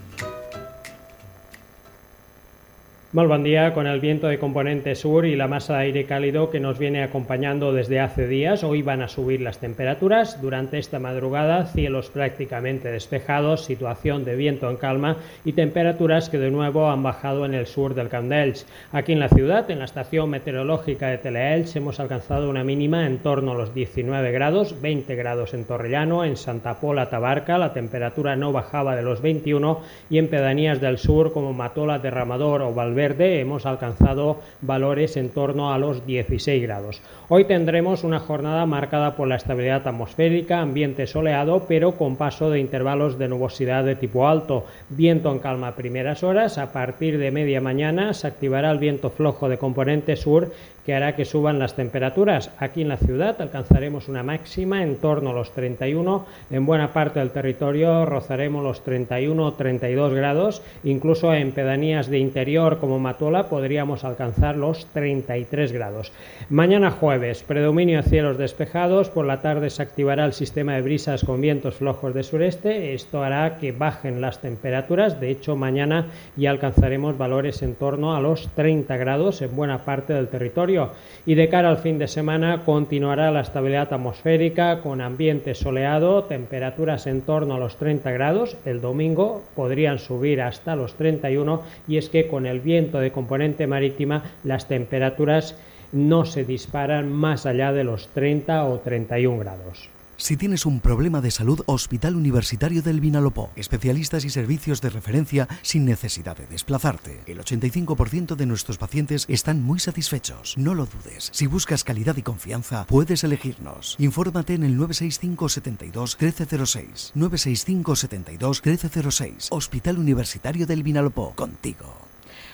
Mal buen día con el viento de componente sur y la masa de aire cálido que nos viene acompañando desde hace días. Hoy van a subir las temperaturas. Durante esta madrugada, cielos prácticamente despejados, situación de viento en calma y temperaturas que de nuevo han bajado en el sur del Camp d'Elx. Aquí en la ciudad, en la estación meteorológica de Teleelch, hemos alcanzado una mínima en torno a los 19 grados, 20 grados en Torrellano, en Santa Pola, Tabarca, la temperatura no bajaba de los 21 y en pedanías del sur como Matola, Derramador o Valverde verde hemos alcanzado valores en torno a los 16 grados. Hoy tendremos una jornada marcada por la estabilidad atmosférica, ambiente soleado, pero con paso de intervalos de nubosidad de tipo alto, viento en calma a primeras horas. A partir de media mañana se activará el viento flojo de componente sur que hará que suban las temperaturas. Aquí en la ciudad alcanzaremos una máxima en torno a los 31, en buena parte del territorio rozaremos los 31 o 32 grados, incluso en pedanías de interior como Matola podríamos alcanzar los 33 grados. Mañana jueves, predominio cielos despejados, por la tarde se activará el sistema de brisas con vientos flojos de sureste, esto hará que bajen las temperaturas, de hecho mañana ya alcanzaremos valores en torno a los 30 grados en buena parte del territorio y de cara al fin de semana continuará la estabilidad atmosférica con ambiente soleado, temperaturas en torno a los 30 grados. El domingo podrían subir hasta los 31 y es que con el viento de componente marítima las temperaturas no se disparan más allá de los 30 o 31 grados. Si tienes un problema de salud, Hospital Universitario del Vinalopó. Especialistas y servicios de referencia sin necesidad de desplazarte. El 85% de nuestros pacientes están muy satisfechos. No lo dudes. Si buscas calidad y confianza, puedes elegirnos. Infórmate en el 965 72 1306. 965 72 1306. Hospital Universitario del Vinalopó. Contigo.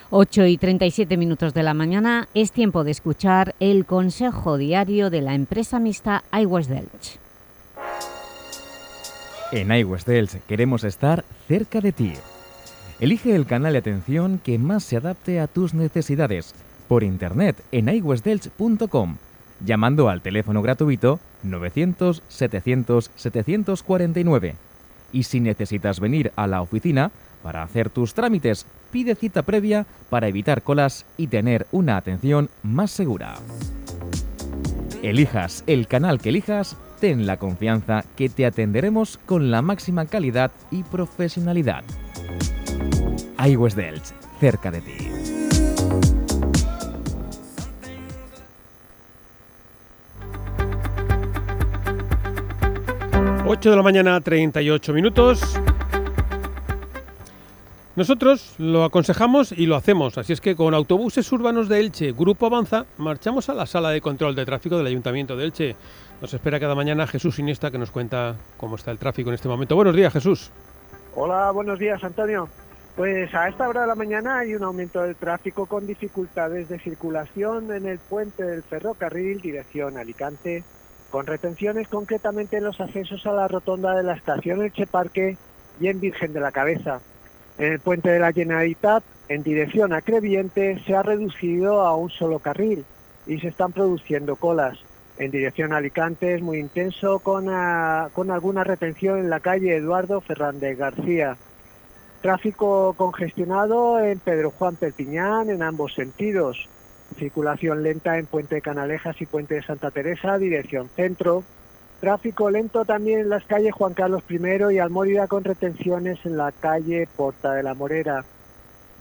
8 y 37 minutos de la mañana es tiempo de escuchar el consejo diario de la empresa mixta iWest Delch. En iWest Delch queremos estar cerca de ti. Elige el canal de atención que más se adapte a tus necesidades por internet en iwestdelch.com, llamando al teléfono gratuito 900 700 749. Y si necesitas venir a la oficina para hacer tus trámites, pide cita previa para evitar colas y tener una atención más segura. Elijas el canal que elijas, ten la confianza que te atenderemos con la máxima calidad y profesionalidad. iWest Delch, cerca de ti. 8 de la mañana, 38 minutos. Nosotros lo aconsejamos y lo hacemos, así es que con autobuses urbanos de Elche, Grupo Avanza, marchamos a la sala de control de tráfico del Ayuntamiento de Elche. Nos espera cada mañana Jesús Iniesta que nos cuenta cómo está el tráfico en este momento. Buenos días, Jesús. Hola, buenos días, Antonio. Pues a esta hora de la mañana hay un aumento del tráfico con dificultades de circulación en el puente del ferrocarril dirección Alicante, con retenciones concretamente en los accesos a la rotonda de la estación Elche Parque y en Virgen de la Cabeza. En el puente de la Generalitat, en dirección a Creviente, se ha reducido a un solo carril y se están produciendo colas. En dirección a Alicante es muy intenso con, ah, con alguna retención en la calle Eduardo Fernández García. Tráfico congestionado en Pedro Juan Perpiñán en ambos sentidos. Circulación lenta en Puente de Canalejas y Puente de Santa Teresa, dirección centro. Tráfico lento también en las calles Juan Carlos I y Almórida con retenciones en la calle Porta de la Morera.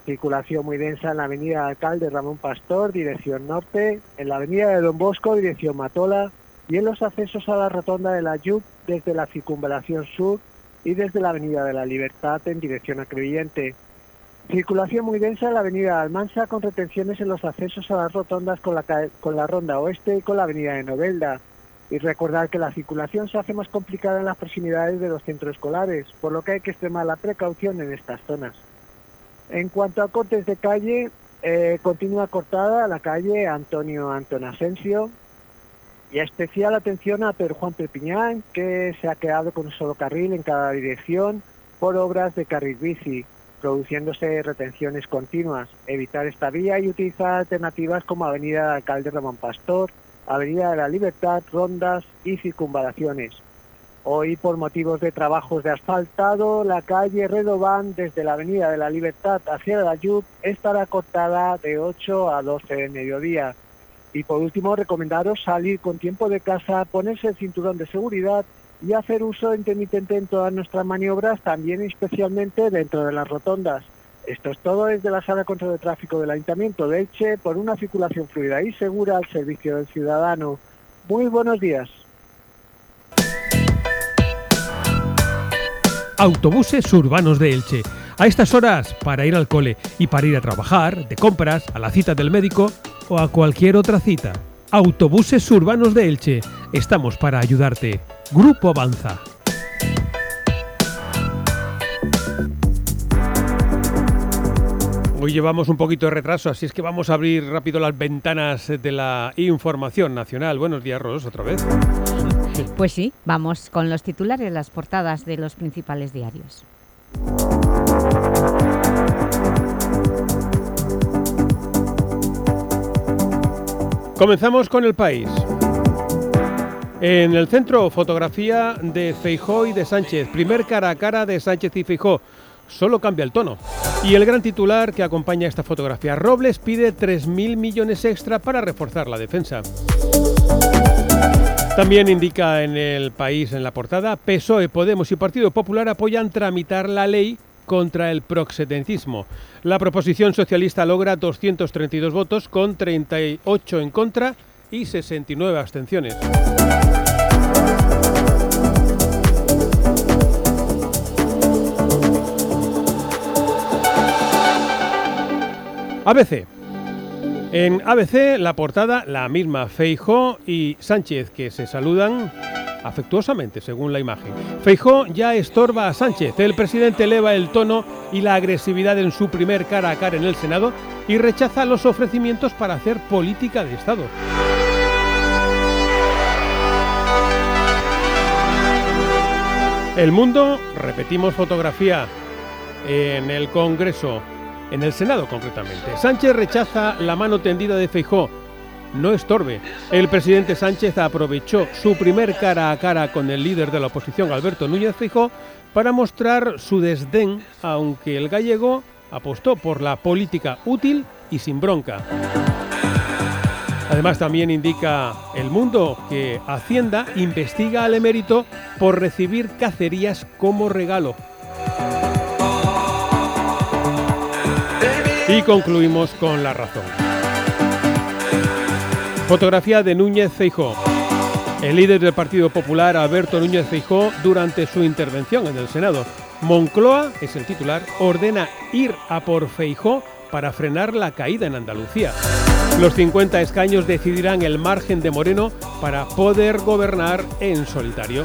Circulación muy densa en la avenida Alcalde Ramón Pastor, dirección norte, en la avenida de Don Bosco, dirección Matola, y en los accesos a la rotonda de la Yuc desde la circunvalación sur y desde la avenida de la Libertad en dirección a Crevillente. Circulación muy densa en la avenida Almansa con retenciones en los accesos a las rotondas con la, con la ronda oeste y con la avenida de Novelda. Y recordar que la circulación se hace más complicada en las proximidades de los centros escolares, por lo que hay que extremar la precaución en estas zonas. En cuanto a cortes de calle, eh, continúa cortada la calle Antonio Anton Asensio y especial atención a Pedro Juan Perpiñán, que se ha quedado con un solo carril en cada dirección por obras de carril bici, produciéndose retenciones continuas. Evitar esta vía y utilizar alternativas como Avenida Alcalde Ramón Pastor, Avenida de la Libertad, rondas y circunvalaciones. Hoy, por motivos de trabajos de asfaltado, la calle Redobán desde la Avenida de la Libertad hacia la Yub estará cortada de 8 a 12 de mediodía. Y por último, recomendaros salir con tiempo de casa, ponerse el cinturón de seguridad y hacer uso intermitente en todas nuestras maniobras, también especialmente dentro de las rotondas. Esto es todo desde la Sala Control de Tráfico del Ayuntamiento de Elche por una circulación fluida y segura al servicio del ciudadano. Muy buenos días. Autobuses urbanos de Elche. A estas horas, para ir al cole y para ir a trabajar, de compras, a la cita del médico o a cualquier otra cita. Autobuses urbanos de Elche. Estamos para ayudarte. Grupo Avanza. Hoy llevamos un poquito de retraso, así es que vamos a abrir rápido las ventanas de la información nacional. Buenos días, Ros, otra vez. Pues sí, vamos con los titulares, las portadas de los principales diarios. Comenzamos con el país. En el centro, fotografía de Feijó y de Sánchez. Primer cara a cara de Sánchez y Feijó. Solo cambia el tono. Y el gran titular que acompaña esta fotografía. Robles pide 3.000 millones extra para reforzar la defensa. También indica en el país, en la portada, PSOE, Podemos y Partido Popular apoyan tramitar la ley contra el proxenetismo. La proposición socialista logra 232 votos con 38 en contra y 69 abstenciones. ABC. En ABC, la portada, la misma Feijó y Sánchez, que se saludan afectuosamente, según la imagen. Feijó ya estorba a Sánchez. El presidente eleva el tono y la agresividad en su primer cara a cara en el Senado y rechaza los ofrecimientos para hacer política de Estado. El mundo, repetimos fotografía en el Congreso, en el Senado concretamente. Sánchez rechaza la mano tendida de Feijó no estorbe. El presidente Sánchez aprovechó su primer cara a cara con el líder de la oposición, Alberto Núñez Fijó, para mostrar su desdén, aunque el gallego apostó por la política útil y sin bronca. Además también indica El Mundo que Hacienda investiga al emérito por recibir cacerías como regalo. Y concluimos con la razón. Fotografía de Núñez Feijó. El líder del Partido Popular, Alberto Núñez Feijó, durante su intervención en el Senado. Moncloa, es el titular, ordena ir a por Feijó para frenar la caída en Andalucía. Los 50 escaños decidirán el margen de Moreno para poder gobernar en solitario.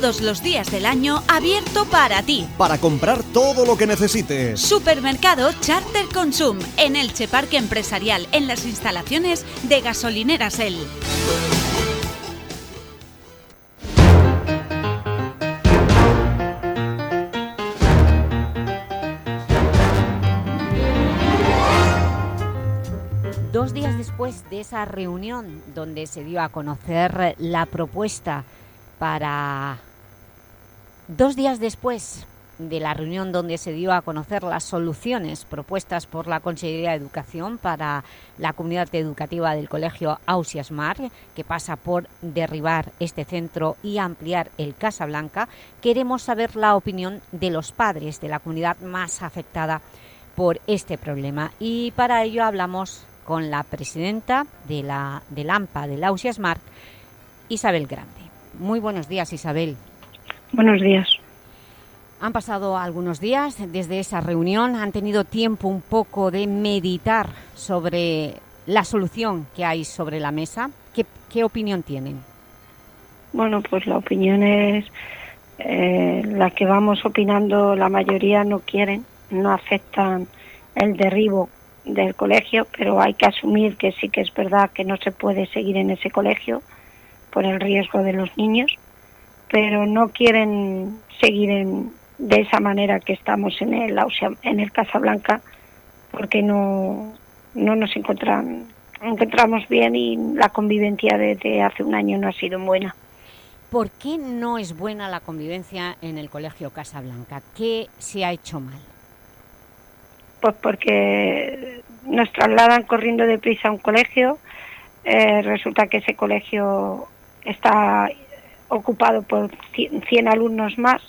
Todos los días del año abierto para ti. Para comprar todo lo que necesites. Supermercado Charter Consum en Elche Parque Empresarial en las instalaciones de Gasolineras El. Dos días después de esa reunión donde se dio a conocer la propuesta para... Dos días después de la reunión donde se dio a conocer las soluciones propuestas por la Consejería de Educación para la comunidad educativa del Colegio Ausias Mar, que pasa por derribar este centro y ampliar el Casablanca, queremos saber la opinión de los padres de la comunidad más afectada por este problema. Y para ello hablamos con la presidenta de la, del AMPA, del Ausias Mar, Isabel Grande. Muy buenos días, Isabel. Buenos días. Han pasado algunos días desde esa reunión, han tenido tiempo un poco de meditar sobre la solución que hay sobre la mesa. ¿Qué, qué opinión tienen? Bueno, pues la opinión es eh, la que vamos opinando, la mayoría no quieren, no aceptan el derribo del colegio, pero hay que asumir que sí que es verdad que no se puede seguir en ese colegio por el riesgo de los niños, pero no quieren seguir en, de esa manera que estamos en el en el Casablanca porque no, no nos encontran, encontramos bien y la convivencia desde hace un año no ha sido buena. ¿Por qué no es buena la convivencia en el Colegio Casablanca? ¿Qué se ha hecho mal? Pues porque nos trasladan corriendo deprisa a un colegio, eh, resulta que ese colegio está ocupado por 100 alumnos más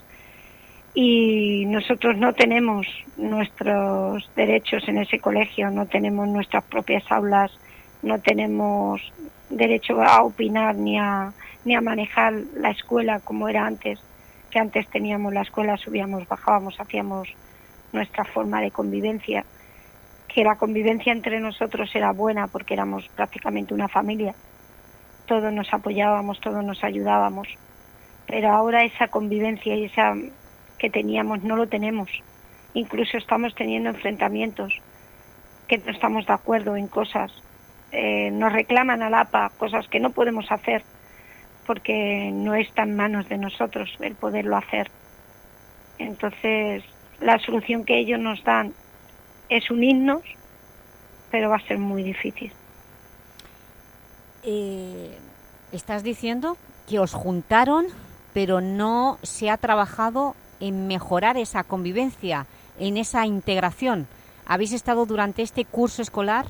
y nosotros no tenemos nuestros derechos en ese colegio, no tenemos nuestras propias aulas, no tenemos derecho a opinar ni a, ni a manejar la escuela como era antes, que antes teníamos la escuela, subíamos, bajábamos, hacíamos nuestra forma de convivencia, que la convivencia entre nosotros era buena porque éramos prácticamente una familia, todos nos apoyábamos, todos nos ayudábamos, pero ahora esa convivencia y esa que teníamos no lo tenemos, incluso estamos teniendo enfrentamientos, que no estamos de acuerdo en cosas, eh, nos reclaman al APA cosas que no podemos hacer porque no está en manos de nosotros el poderlo hacer. Entonces, la solución que ellos nos dan es unirnos, pero va a ser muy difícil. Eh, estás diciendo que os juntaron, pero no se ha trabajado en mejorar esa convivencia, en esa integración. Habéis estado durante este curso escolar,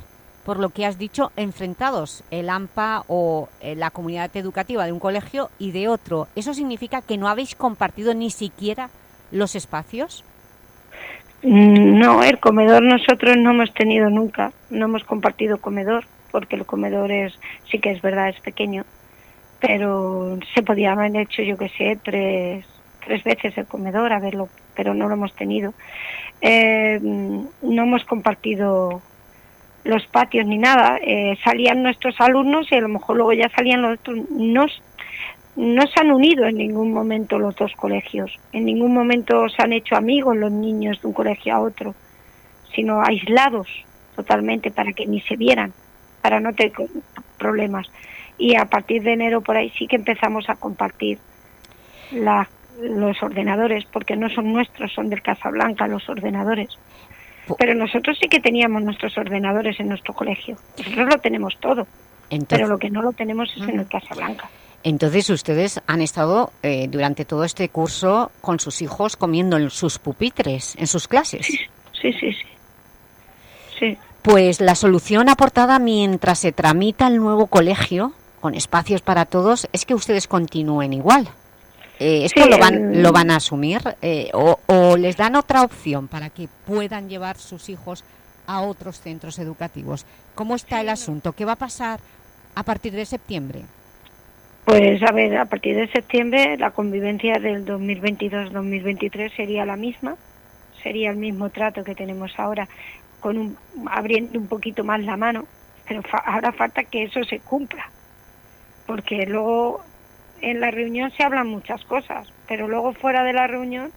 por lo que has dicho, enfrentados, el AMPA o eh, la comunidad educativa de un colegio y de otro. ¿Eso significa que no habéis compartido ni siquiera los espacios? Mm, no, el comedor nosotros no hemos tenido nunca, no hemos compartido comedor, porque el comedor es, sí que es verdad, es pequeño, pero se podía haber hecho, yo que sé, tres, tres veces el comedor, a verlo, pero no lo hemos tenido. Eh, no hemos compartido los patios ni nada, eh, salían nuestros alumnos y a lo mejor luego ya salían los otros, no, no se han unido en ningún momento los dos colegios, en ningún momento se han hecho amigos los niños de un colegio a otro, sino aislados totalmente para que ni se vieran, para no tener problemas. Y a partir de enero por ahí sí que empezamos a compartir los ordenadores, porque no son nuestros, son del Casablanca los ordenadores. Pero nosotros sí que teníamos nuestros ordenadores en nuestro colegio. Nosotros lo tenemos todo. pero lo que no lo tenemos es en el Casablanca. Entonces ustedes han estado eh, durante todo este curso con sus hijos comiendo en sus pupitres, en sus clases. Sí, sí, sí. sí. Pues la solución aportada mientras se tramita el nuevo colegio, con espacios para todos, es que ustedes continúen igual. Eh, ¿Esto lo, van, lo van a asumir eh, o, o les dan otra opción para que puedan llevar sus hijos a otros centros educativos? ¿Cómo está el asunto? ¿Qué va a pasar a partir de septiembre? Pues a ver, a partir de septiembre la convivencia del 2022-2023 sería la misma, sería el mismo trato que tenemos ahora, con un, abriendo un poquito más la mano, pero ahora falta que eso se cumpla, porque luego en la reunión se hablan muchas cosas, pero luego fuera de la reunión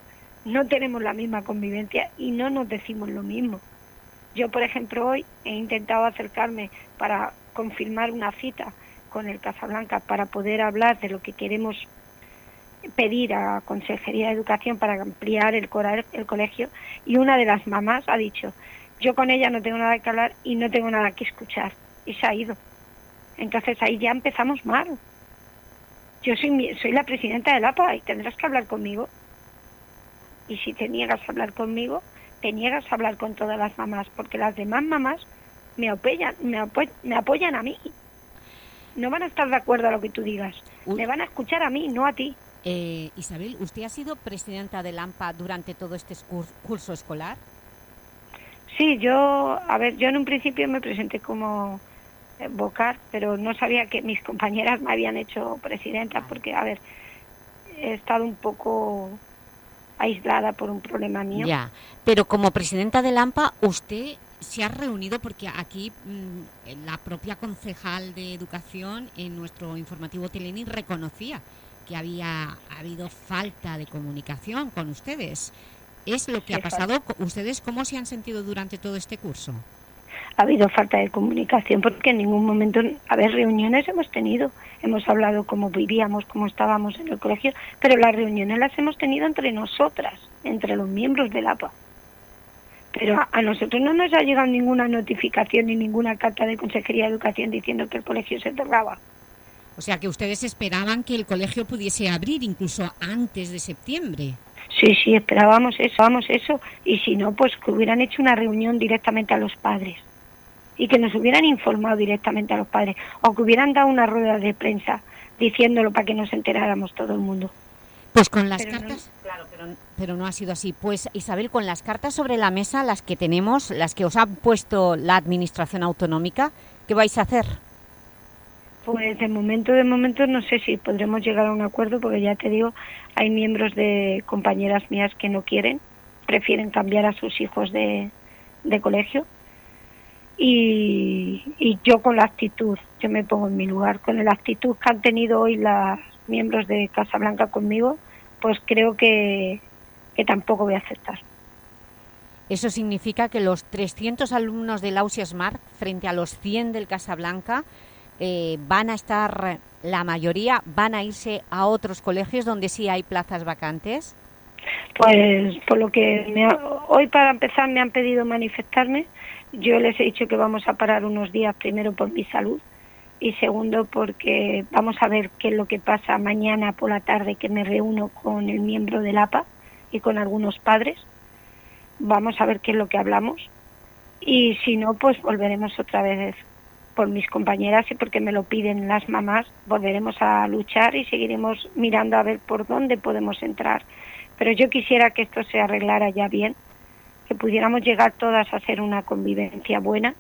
no tenemos la misma convivencia y no nos decimos lo mismo. Yo, por ejemplo, hoy he intentado acercarme para confirmar una cita con el Casablanca para poder hablar de lo que queremos pedir a Consejería de Educación para ampliar el colegio y una de las mamás ha dicho, yo con ella no tengo nada que hablar y no tengo nada que escuchar y se ha ido. Entonces ahí ya empezamos mal. Yo soy, soy la presidenta del APA y tendrás que hablar conmigo. Y si te niegas a hablar conmigo, te niegas a hablar con todas las mamás, porque las demás mamás me apoyan, me, me apoyan a mí no van a estar de acuerdo a lo que tú digas. Me van a escuchar a mí, no a ti. Eh, Isabel, ¿usted ha sido presidenta del AMPA durante todo este curso escolar? Sí, yo, a ver, yo en un principio me presenté como Bocar, pero no sabía que mis compañeras me habían hecho presidenta porque, a ver, he estado un poco aislada por un problema mío. Ya, pero como presidenta del AMPA, usted se ha reunido porque aquí mm, la propia concejal de Educación en nuestro informativo Teleni reconocía que había habido falta de comunicación con ustedes. ¿Es lo que ha pasado? ¿Ustedes cómo se han sentido durante todo este curso? Ha habido falta de comunicación porque en ningún momento, a ver, reuniones hemos tenido, hemos hablado cómo vivíamos, cómo estábamos en el colegio, pero las reuniones las hemos tenido entre nosotras, entre los miembros del APA. Pero a, a nosotros no nos ha llegado ninguna notificación ni ninguna carta de Consejería de Educación diciendo que el colegio se cerraba. O sea, que ustedes esperaban que el colegio pudiese abrir incluso antes de septiembre. Sí, sí, esperábamos eso, esperábamos eso, y si no, pues que hubieran hecho una reunión directamente a los padres y que nos hubieran informado directamente a los padres o que hubieran dado una rueda de prensa diciéndolo para que nos enteráramos todo el mundo. Pues con las cartas, claro, pero, pero no ha sido así. Pues Isabel, con las cartas sobre la mesa, las que tenemos, las que os ha puesto la Administración Autonómica, ¿qué vais a hacer? Pues de momento, de momento no sé si podremos llegar a un acuerdo porque ya te digo, hay miembros de compañeras mías que no quieren, prefieren cambiar a sus hijos de, colegio y, yo con la actitud, yo me pongo en mi lugar, con la actitud que han tenido hoy las miembros de Casa Blanca conmigo, pues creo que, que tampoco voy a aceptar. Eso significa que los 300 alumnos del Ausia Smart frente a los 100 del Casablanca eh, van a estar, la mayoría van a irse a otros colegios donde sí hay plazas vacantes. Pues por lo que me ha- hoy para empezar me han pedido manifestarme, yo les he dicho que vamos a parar unos días primero por mi salud y segundo porque vamos a ver qué es lo que pasa mañana por la tarde que me reúno con el miembro del APA y con algunos padres. Vamos a ver qué es lo que hablamos y si no pues volveremos otra vez por mis compañeras y porque me lo piden las mamás, volveremos a luchar y seguiremos mirando a ver por dónde podemos entrar. Pero yo quisiera que esto se arreglara ya bien, que pudiéramos llegar todas a hacer una convivencia buena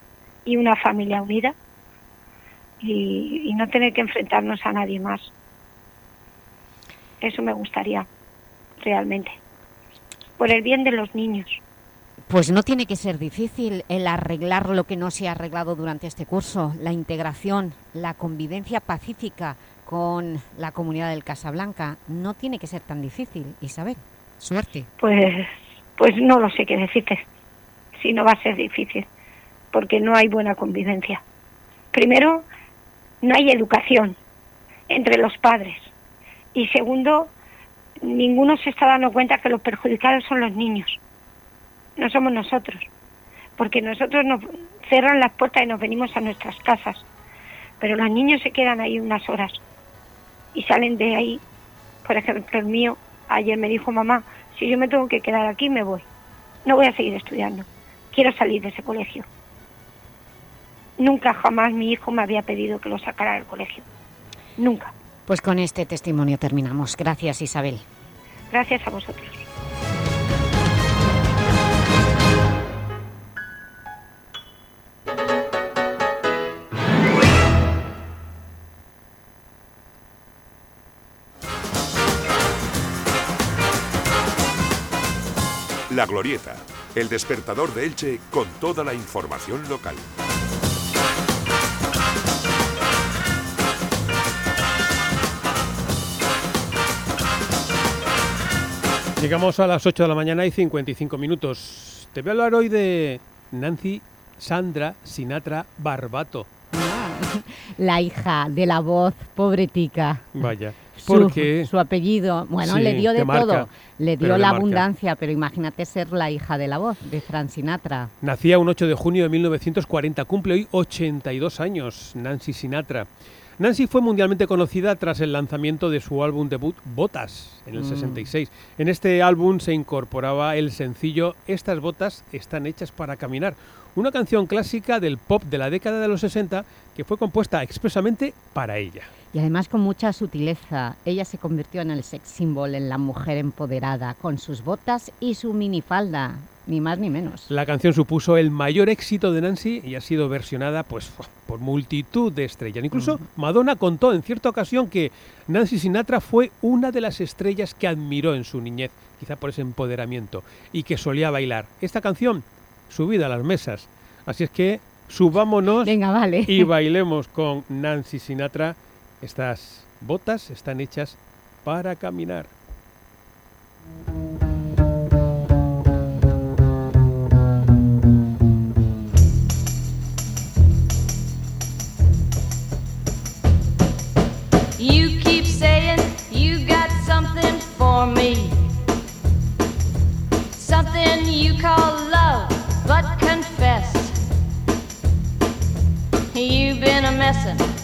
y una familia unida y, y no tener que enfrentarnos a nadie más. Eso me gustaría, realmente. Por el bien de los niños. Pues no tiene que ser difícil el arreglar lo que no se ha arreglado durante este curso, la integración, la convivencia pacífica con la comunidad del Casablanca. No tiene que ser tan difícil, Isabel. Suerte. Pues, pues no lo sé qué decirte. Si no va a ser difícil, porque no hay buena convivencia. Primero, no hay educación entre los padres. Y segundo, ninguno se está dando cuenta que los perjudicados son los niños. No somos nosotros. Porque nosotros nos cerran las puertas y nos venimos a nuestras casas. Pero los niños se quedan ahí unas horas. Y salen de ahí. Por ejemplo, el mío ayer me dijo, mamá, si yo me tengo que quedar aquí, me voy. No voy a seguir estudiando. Quiero salir de ese colegio. Nunca jamás mi hijo me había pedido que lo sacara del colegio. Nunca. Pues con este testimonio terminamos. Gracias, Isabel. Gracias a vosotros. La Glorieta, el despertador de Elche con toda la información local. Llegamos a las 8 de la mañana y 55 minutos. Te voy a hablar hoy de Nancy Sandra Sinatra Barbato. La hija de la voz, pobretica. Vaya, Su- porque... Su, apellido, bueno, Sí, le dio de marca, todo. Le dio la marca. abundancia, pero imagínate ser la hija de la voz, de Fran Sinatra. Nacía un 8 de junio de 1940, cumple hoy 82 años, Nancy Sinatra. Nancy fue mundialmente conocida tras el lanzamiento de su álbum debut Botas en el Mm. 66. En este álbum se incorporaba el sencillo Estas botas están hechas para caminar, una canción clásica del pop de la década de los 60 que fue compuesta expresamente para ella. Y además con mucha sutileza, ella se convirtió en el sex symbol, en la mujer empoderada, con sus botas y su minifalda. ni más ni menos. La canción supuso el mayor éxito de Nancy y ha sido versionada pues, por multitud de estrellas. Incluso Madonna contó en cierta ocasión que Nancy Sinatra fue una de las estrellas que admiró en su niñez, quizá por ese empoderamiento, y que solía bailar. Esta canción, subida a las mesas. Así es que subámonos Venga, vale. y bailemos con Nancy Sinatra. Estas botas están hechas para caminar. You keep saying you got something for me. Something you call love, but confess. You've been a messin'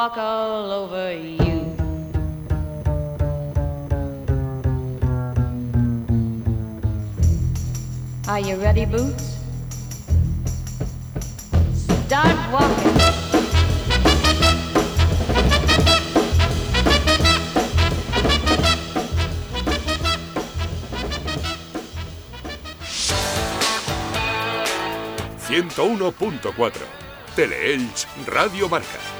Walk all over you. Are you ready, Boots? Start walking. ...101.4... Teleelch Radio Marca.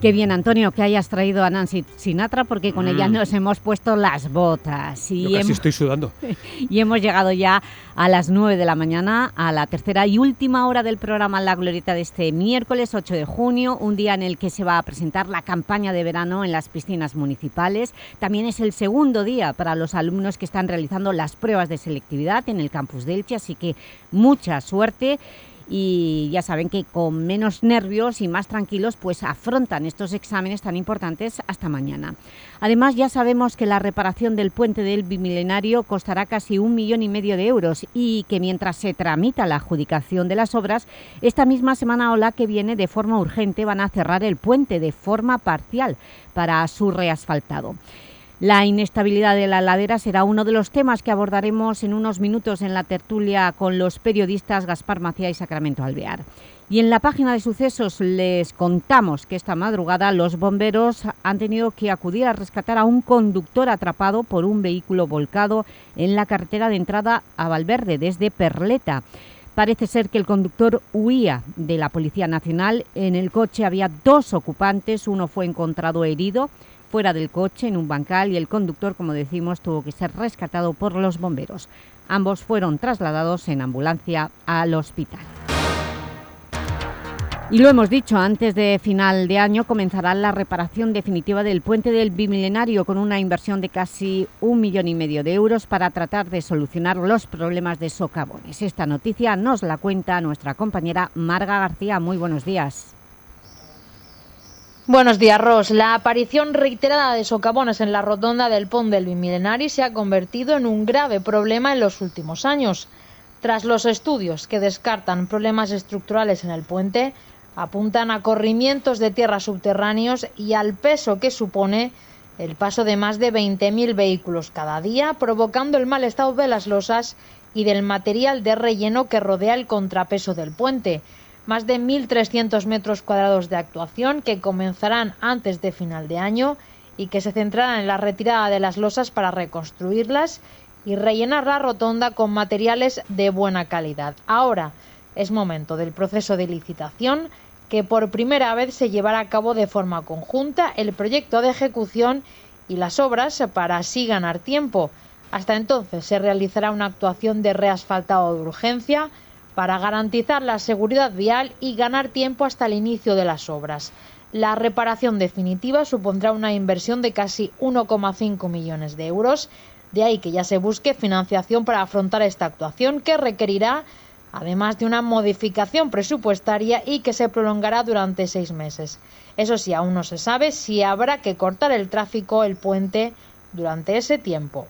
Qué bien, Antonio, que hayas traído a Nancy Sinatra porque con ella Mm. nos hemos puesto las botas. Y Yo casi hemos- estoy sudando. y hemos llegado ya a las 9 de la mañana, a la tercera y última hora del programa La Glorieta de este miércoles 8 de junio, un día en el que se va a presentar la campaña de verano en las piscinas municipales. También es el segundo día para los alumnos que están realizando las pruebas de selectividad en el campus de Elche, así que mucha suerte y ya saben que con menos nervios y más tranquilos pues afrontan estos exámenes tan importantes hasta mañana. Además ya sabemos que la reparación del puente del bimilenario costará casi un millón y medio de euros y que mientras se tramita la adjudicación de las obras, esta misma semana o la que viene de forma urgente van a cerrar el puente de forma parcial para su reasfaltado. La inestabilidad de la ladera será uno de los temas que abordaremos en unos minutos en la tertulia con los periodistas Gaspar Macía y Sacramento Alvear. Y en la página de sucesos les contamos que esta madrugada los bomberos han tenido que acudir a rescatar a un conductor atrapado por un vehículo volcado en la carretera de entrada a Valverde desde Perleta. Parece ser que el conductor huía de la Policía Nacional. En el coche había dos ocupantes, uno fue encontrado herido fuera del coche en un bancal y el conductor, como decimos, tuvo que ser rescatado por los bomberos. Ambos fueron trasladados en ambulancia al hospital. Y lo hemos dicho, antes de final de año comenzará la reparación definitiva del puente del Bimilenario con una inversión de casi un millón y medio de euros para tratar de solucionar los problemas de socavones. Esta noticia nos la cuenta nuestra compañera Marga García. Muy buenos días. Buenos días, Ros. La aparición reiterada de socavones en la rotonda del Pont del Bimilenari se ha convertido en un grave problema en los últimos años. Tras los estudios que descartan problemas estructurales en el puente, apuntan a corrimientos de tierra subterráneos y al peso que supone el paso de más de 20.000 vehículos cada día, provocando el mal estado de las losas y del material de relleno que rodea el contrapeso del puente. Más de 1.300 metros cuadrados de actuación que comenzarán antes de final de año y que se centrarán en la retirada de las losas para reconstruirlas y rellenar la rotonda con materiales de buena calidad. Ahora es momento del proceso de licitación que por primera vez se llevará a cabo de forma conjunta el proyecto de ejecución y las obras para así ganar tiempo. Hasta entonces se realizará una actuación de reasfaltado de urgencia para garantizar la seguridad vial y ganar tiempo hasta el inicio de las obras. La reparación definitiva supondrá una inversión de casi 1,5 millones de euros, de ahí que ya se busque financiación para afrontar esta actuación que requerirá además de una modificación presupuestaria y que se prolongará durante seis meses. Eso sí, aún no se sabe si habrá que cortar el tráfico, el puente, durante ese tiempo.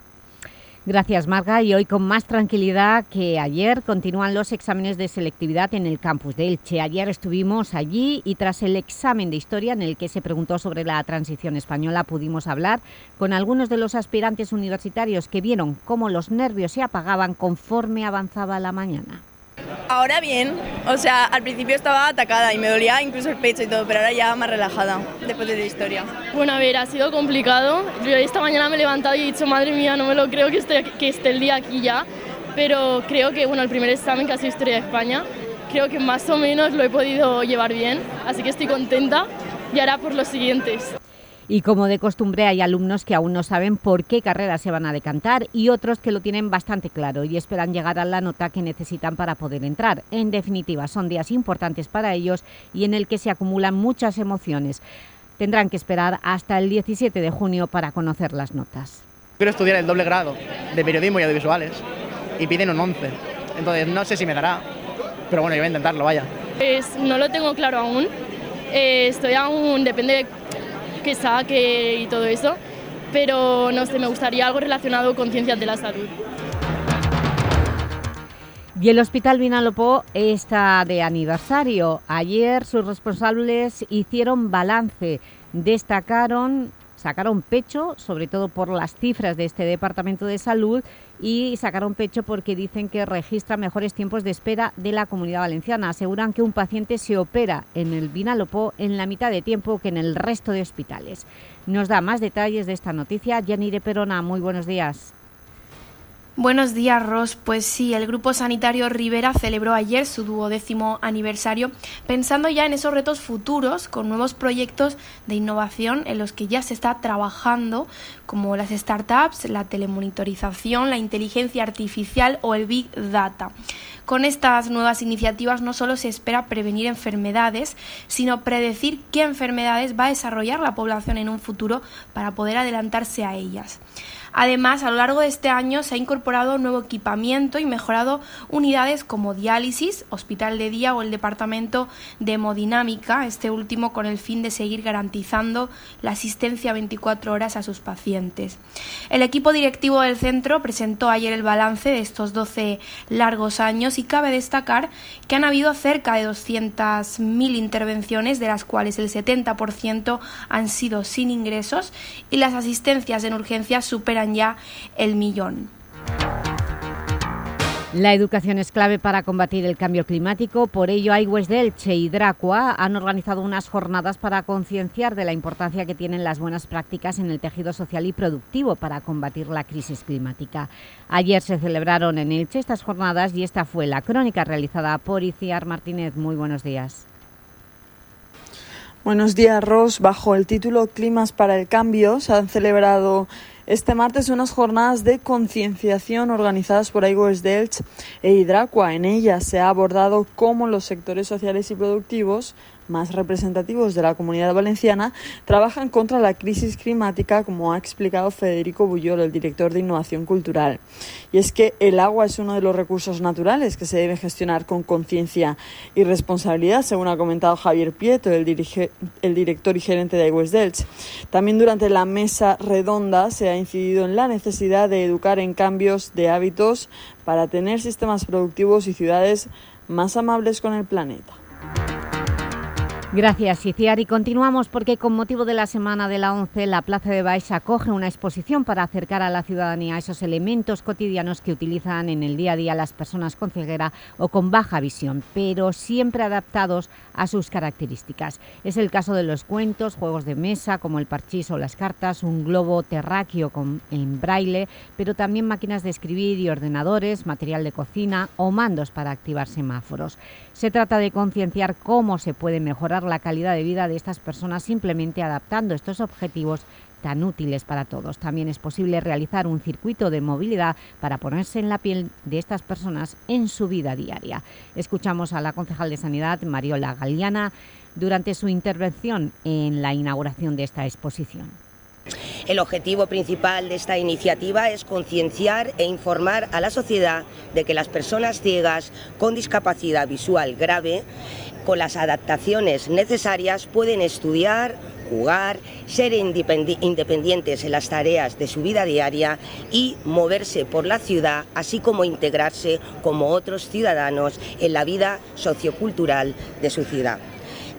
Gracias, Marga. Y hoy con más tranquilidad que ayer continúan los exámenes de selectividad en el campus de Elche. Ayer estuvimos allí y tras el examen de historia en el que se preguntó sobre la transición española pudimos hablar con algunos de los aspirantes universitarios que vieron cómo los nervios se apagaban conforme avanzaba la mañana. Ahora bien, o sea, al principio estaba atacada y me dolía incluso el pecho y todo, pero ahora ya más relajada después de la historia. Bueno, a ver, ha sido complicado. Yo esta mañana me he levantado y he dicho, madre mía, no me lo creo que esté, que esté el día aquí ya, pero creo que, bueno, el primer examen que ha sido Historia de España, creo que más o menos lo he podido llevar bien, así que estoy contenta y ahora por los siguientes. Y como de costumbre hay alumnos que aún no saben por qué carrera se van a decantar y otros que lo tienen bastante claro y esperan llegar a la nota que necesitan para poder entrar. En definitiva, son días importantes para ellos y en el que se acumulan muchas emociones. Tendrán que esperar hasta el 17 de junio para conocer las notas. Quiero estudiar el doble grado de periodismo y audiovisuales y piden un 11. Entonces no sé si me dará, pero bueno, yo voy a intentarlo, vaya. Pues no lo tengo claro aún, Eh, estoy aún, depende de que saque y todo eso, pero no sé, me gustaría algo relacionado con ciencias de la salud. Y el Hospital Vinalopó está de aniversario. Ayer sus responsables hicieron balance, destacaron, sacaron pecho, sobre todo por las cifras de este Departamento de Salud, y sacaron pecho porque dicen que registra mejores tiempos de espera de la Comunidad Valenciana. Aseguran que un paciente se opera en el Vinalopó en la mitad de tiempo que en el resto de hospitales. Nos da más detalles de esta noticia de Perona. Muy buenos días. Buenos días, Ros. Pues sí, el Grupo Sanitario Rivera celebró ayer su duodécimo aniversario pensando ya en esos retos futuros con nuevos proyectos de innovación en los que ya se está trabajando, como las startups, la telemonitorización, la inteligencia artificial o el Big Data. Con estas nuevas iniciativas no solo se espera prevenir enfermedades, sino predecir qué enfermedades va a desarrollar la población en un futuro para poder adelantarse a ellas. Además, a lo largo de este año se ha incorporado nuevo equipamiento y mejorado unidades como diálisis, hospital de día o el departamento de hemodinámica, este último con el fin de seguir garantizando la asistencia 24 horas a sus pacientes. El equipo directivo del centro presentó ayer el balance de estos 12 largos años y cabe destacar que han habido cerca de 200.000 intervenciones, de las cuales el 70% han sido sin ingresos y las asistencias en urgencias superan ya el millón. La educación es clave para combatir el cambio climático, por ello Aigües de Elche y Dracua han organizado unas jornadas para concienciar de la importancia que tienen las buenas prácticas en el tejido social y productivo para combatir la crisis climática. Ayer se celebraron en Elche estas jornadas y esta fue la crónica realizada por Iciar Martínez. Muy buenos días. Buenos días, Ros. Bajo el título Climas para el Cambio se han celebrado este martes unas jornadas de concienciación organizadas por Aigües de e Hidracua. En ellas se ha abordado cómo los sectores sociales y productivos más representativos de la comunidad valenciana trabajan contra la crisis climática, como ha explicado Federico Bullol, el director de Innovación Cultural. Y es que el agua es uno de los recursos naturales que se debe gestionar con conciencia y responsabilidad, según ha comentado Javier Pieto, el, el director y gerente de Aigües Delch. También durante la mesa redonda se ha incidido en la necesidad de educar en cambios de hábitos para tener sistemas productivos y ciudades más amables con el planeta. Gracias, Iciar. Y continuamos porque con motivo de la Semana de la ONCE, la Plaza de Baix acoge una exposición para acercar a la ciudadanía esos elementos cotidianos que utilizan en el día a día las personas con ceguera o con baja visión, pero siempre adaptados a sus características. Es el caso de los cuentos, juegos de mesa como el parchís o las cartas, un globo terráqueo con, en braille, pero también máquinas de escribir y ordenadores, material de cocina o mandos para activar semáforos. Se trata de concienciar cómo se puede mejorar la calidad de vida de estas personas simplemente adaptando estos objetivos tan útiles para todos. También es posible realizar un circuito de movilidad para ponerse en la piel de estas personas en su vida diaria. Escuchamos a la concejal de Sanidad, Mariola Galiana, durante su intervención en la inauguración de esta exposición. El objetivo principal de esta iniciativa es concienciar e informar a la sociedad de que las personas ciegas con discapacidad visual grave, con las adaptaciones necesarias, pueden estudiar, jugar, ser independientes en las tareas de su vida diaria y moverse por la ciudad, así como integrarse como otros ciudadanos en la vida sociocultural de su ciudad.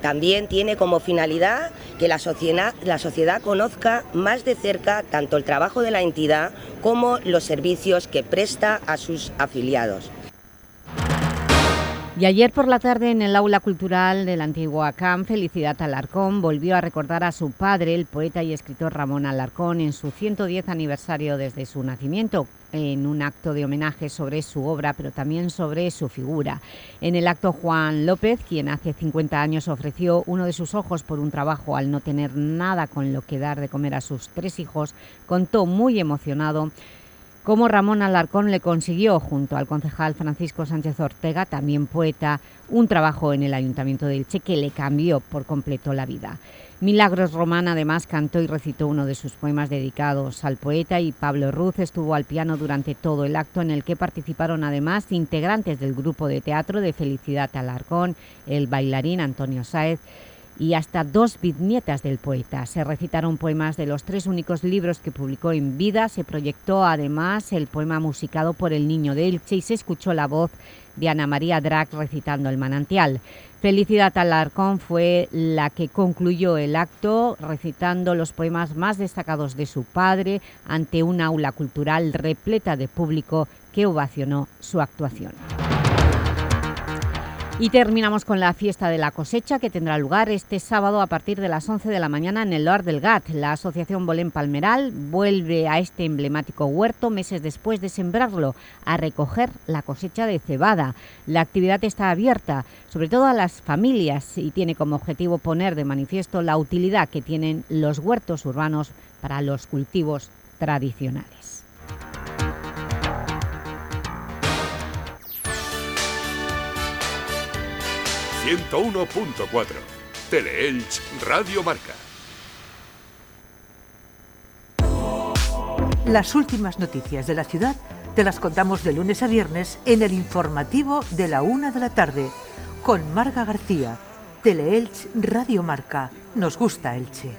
También tiene como finalidad que la sociedad, la sociedad conozca más de cerca tanto el trabajo de la entidad como los servicios que presta a sus afiliados. Y ayer por la tarde en el aula cultural de la antigua CAM, Felicidad Alarcón volvió a recordar a su padre, el poeta y escritor Ramón Alarcón, en su 110 aniversario desde su nacimiento, en un acto de homenaje sobre su obra, pero también sobre su figura. En el acto, Juan López, quien hace 50 años ofreció uno de sus ojos por un trabajo al no tener nada con lo que dar de comer a sus tres hijos, contó muy emocionado cómo Ramón Alarcón le consiguió, junto al concejal Francisco Sánchez Ortega, también poeta, un trabajo en el Ayuntamiento de Elche que le cambió por completo la vida. Milagros Román además cantó y recitó uno de sus poemas dedicados al poeta y Pablo Ruz estuvo al piano durante todo el acto en el que participaron además integrantes del grupo de teatro de Felicidad Alarcón, el bailarín Antonio Sáez, y hasta dos bisnietas del poeta. Se recitaron poemas de los tres únicos libros que publicó en vida. Se proyectó además el poema musicado por el niño de Elche y se escuchó la voz de Ana María Drac recitando el manantial. Felicidad Alarcón fue la que concluyó el acto recitando los poemas más destacados de su padre ante una aula cultural repleta de público que ovacionó su actuación. Y terminamos con la fiesta de la cosecha que tendrá lugar este sábado a partir de las 11 de la mañana en el Lord del Gat. La Asociación Bolén Palmeral vuelve a este emblemático huerto meses después de sembrarlo a recoger la cosecha de cebada. La actividad está abierta, sobre todo a las familias, y tiene como objetivo poner de manifiesto la utilidad que tienen los huertos urbanos para los cultivos tradicionales. 101.4 Teleelch Radio Marca. Las últimas noticias de la ciudad te las contamos de lunes a viernes en el informativo de la una de la tarde con Marga García. Teleelch Radio Marca. Nos gusta Elche.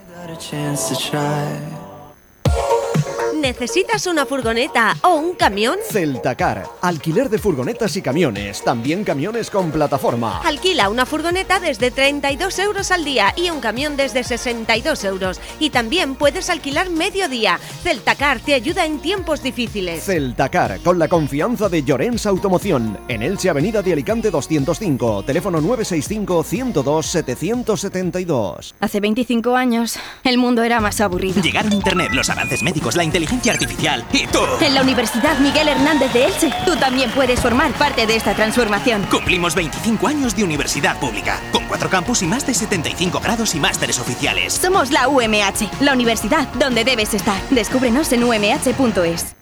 ¿Necesitas una furgoneta o un camión? Celtacar, alquiler de furgonetas y camiones, también camiones con plataforma. Alquila una furgoneta desde 32 euros al día y un camión desde 62 euros. Y también puedes alquilar medio día. Celtacar te ayuda en tiempos difíciles. Celtacar, con la confianza de Llorens Automoción, en Elche Avenida de Alicante 205, teléfono 965 102 772. Hace 25 años, el mundo era más aburrido. Llegaron Internet, los avances médicos, la inteligencia artificial y tú. En la Universidad Miguel Hernández de Elche, tú también puedes formar parte de esta transformación. Cumplimos 25 años de universidad pública, con cuatro campus y más de 75 grados y másteres oficiales. Somos la UMH, la universidad donde debes estar. Descúbrenos en umh.es.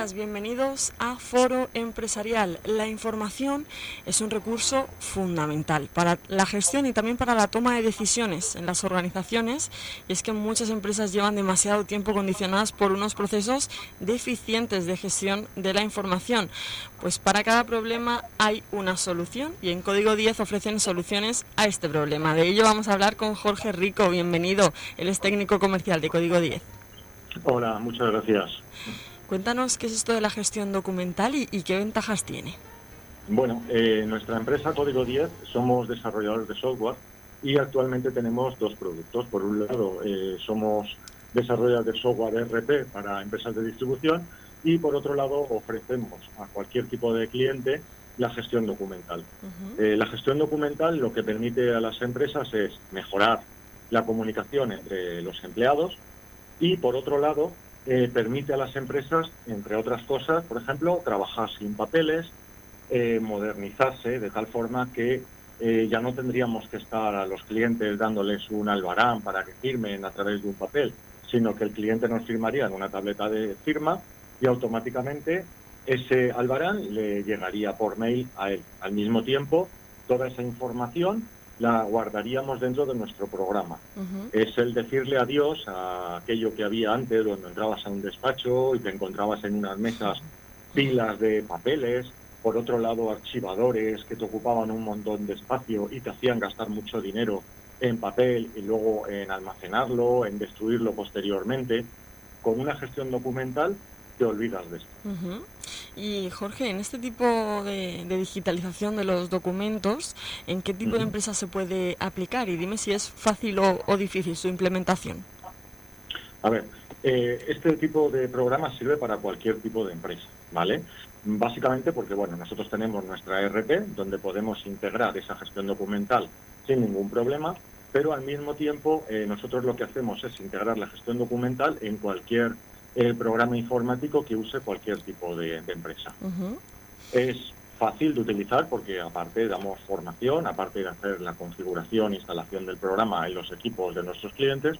Días, bienvenidos a Foro Empresarial. La información es un recurso fundamental para la gestión y también para la toma de decisiones en las organizaciones. Y es que muchas empresas llevan demasiado tiempo condicionadas por unos procesos deficientes de gestión de la información. Pues para cada problema hay una solución y en Código 10 ofrecen soluciones a este problema. De ello vamos a hablar con Jorge Rico. Bienvenido. Él es técnico comercial de Código 10. Hola, muchas gracias. Cuéntanos qué es esto de la gestión documental y, y qué ventajas tiene. Bueno, eh, nuestra empresa Código 10 somos desarrolladores de software y actualmente tenemos dos productos. Por un lado, eh, somos desarrolladores de software RP para empresas de distribución y por otro lado ofrecemos a cualquier tipo de cliente la gestión documental. Eh, la gestión documental lo que permite a las empresas es mejorar la comunicación entre los empleados y por otro lado eh, permite a las empresas, entre otras cosas, por ejemplo, trabajar sin papeles, eh, modernizarse de tal forma que eh, ya no tendríamos que estar a los clientes dándoles un albarán para que firmen a través de un papel, sino que el cliente nos firmaría en una tableta de firma y automáticamente ese albarán le llegaría por mail a él. Al mismo tiempo, toda esa información la guardaríamos dentro de nuestro programa. Es el decirle adiós a aquello que había antes, cuando entrabas a un despacho y te encontrabas en unas mesas pilas de papeles, por otro lado archivadores que te ocupaban un montón de espacio y te hacían gastar mucho dinero en papel y luego en almacenarlo, en destruirlo posteriormente. Con una gestión documental te olvidas de esto. Y Jorge, en este tipo de, de digitalización de los documentos, ¿en qué tipo de Ujú. empresas se puede aplicar? Y dime si es fácil o, o difícil su implementación. A ver, eh, este tipo de programa sirve para cualquier tipo de empresa, ¿vale? Básicamente porque, bueno, nosotros tenemos nuestra ERP donde podemos integrar esa gestión documental sin ningún problema, pero al mismo tiempo eh, nosotros lo que hacemos es integrar la gestión documental en cualquier eh, programa informático que use cualquier tipo de, de empresa. Es fácil de utilizar porque aparte damos formación, aparte de hacer la configuración e instalación del programa en los equipos de nuestros clientes,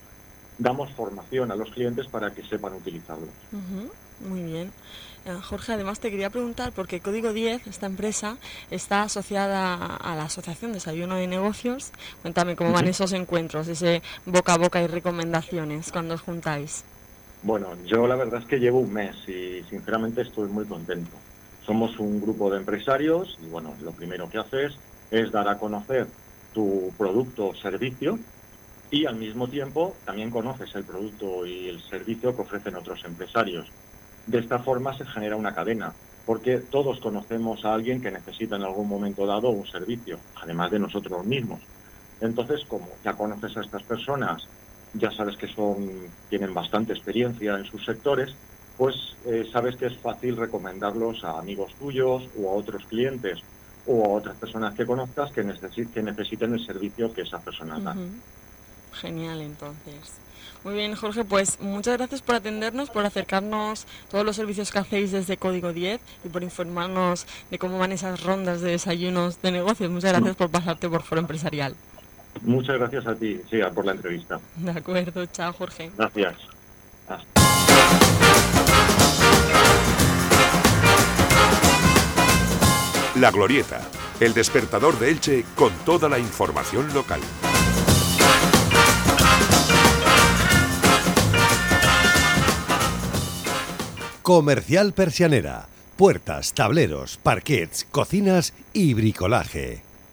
damos formación a los clientes para que sepan utilizarlo. Muy bien. Eh, Jorge, además te quería preguntar, porque Código 10, esta empresa, está asociada a la Asociación Desayuno de Negocios. Cuéntame cómo van esos encuentros, ese boca a boca y recomendaciones cuando os juntáis. Bueno, yo la verdad es que llevo un mes y sinceramente estoy muy contento. Somos un grupo de empresarios y bueno, lo primero que haces es dar a conocer tu producto o servicio y al mismo tiempo también conoces el producto y el servicio que ofrecen otros empresarios. De esta forma se genera una cadena, porque todos conocemos a alguien que necesita en algún momento dado un servicio, además de nosotros mismos. Entonces, como ya conoces a estas personas, ya sabes que son tienen bastante experiencia en sus sectores, pues eh, sabes que es fácil recomendarlos a amigos tuyos o a otros clientes o a otras personas que conozcas que, que necesiten el servicio que esa persona da. Genial, entonces. Muy bien, Jorge, pues muchas gracias por atendernos, por acercarnos todos los servicios que hacéis desde Código 10 y por informarnos de cómo van esas rondas de desayunos de negocios. Muchas gracias por pasarte por Foro Empresarial. Muchas gracias a ti, sí, por la entrevista. De acuerdo, chao, Jorge. Gracias. La Glorieta, el despertador de Elche con toda la información local. Comercial Persianera. Puertas, tableros, parquets, cocinas y bricolaje.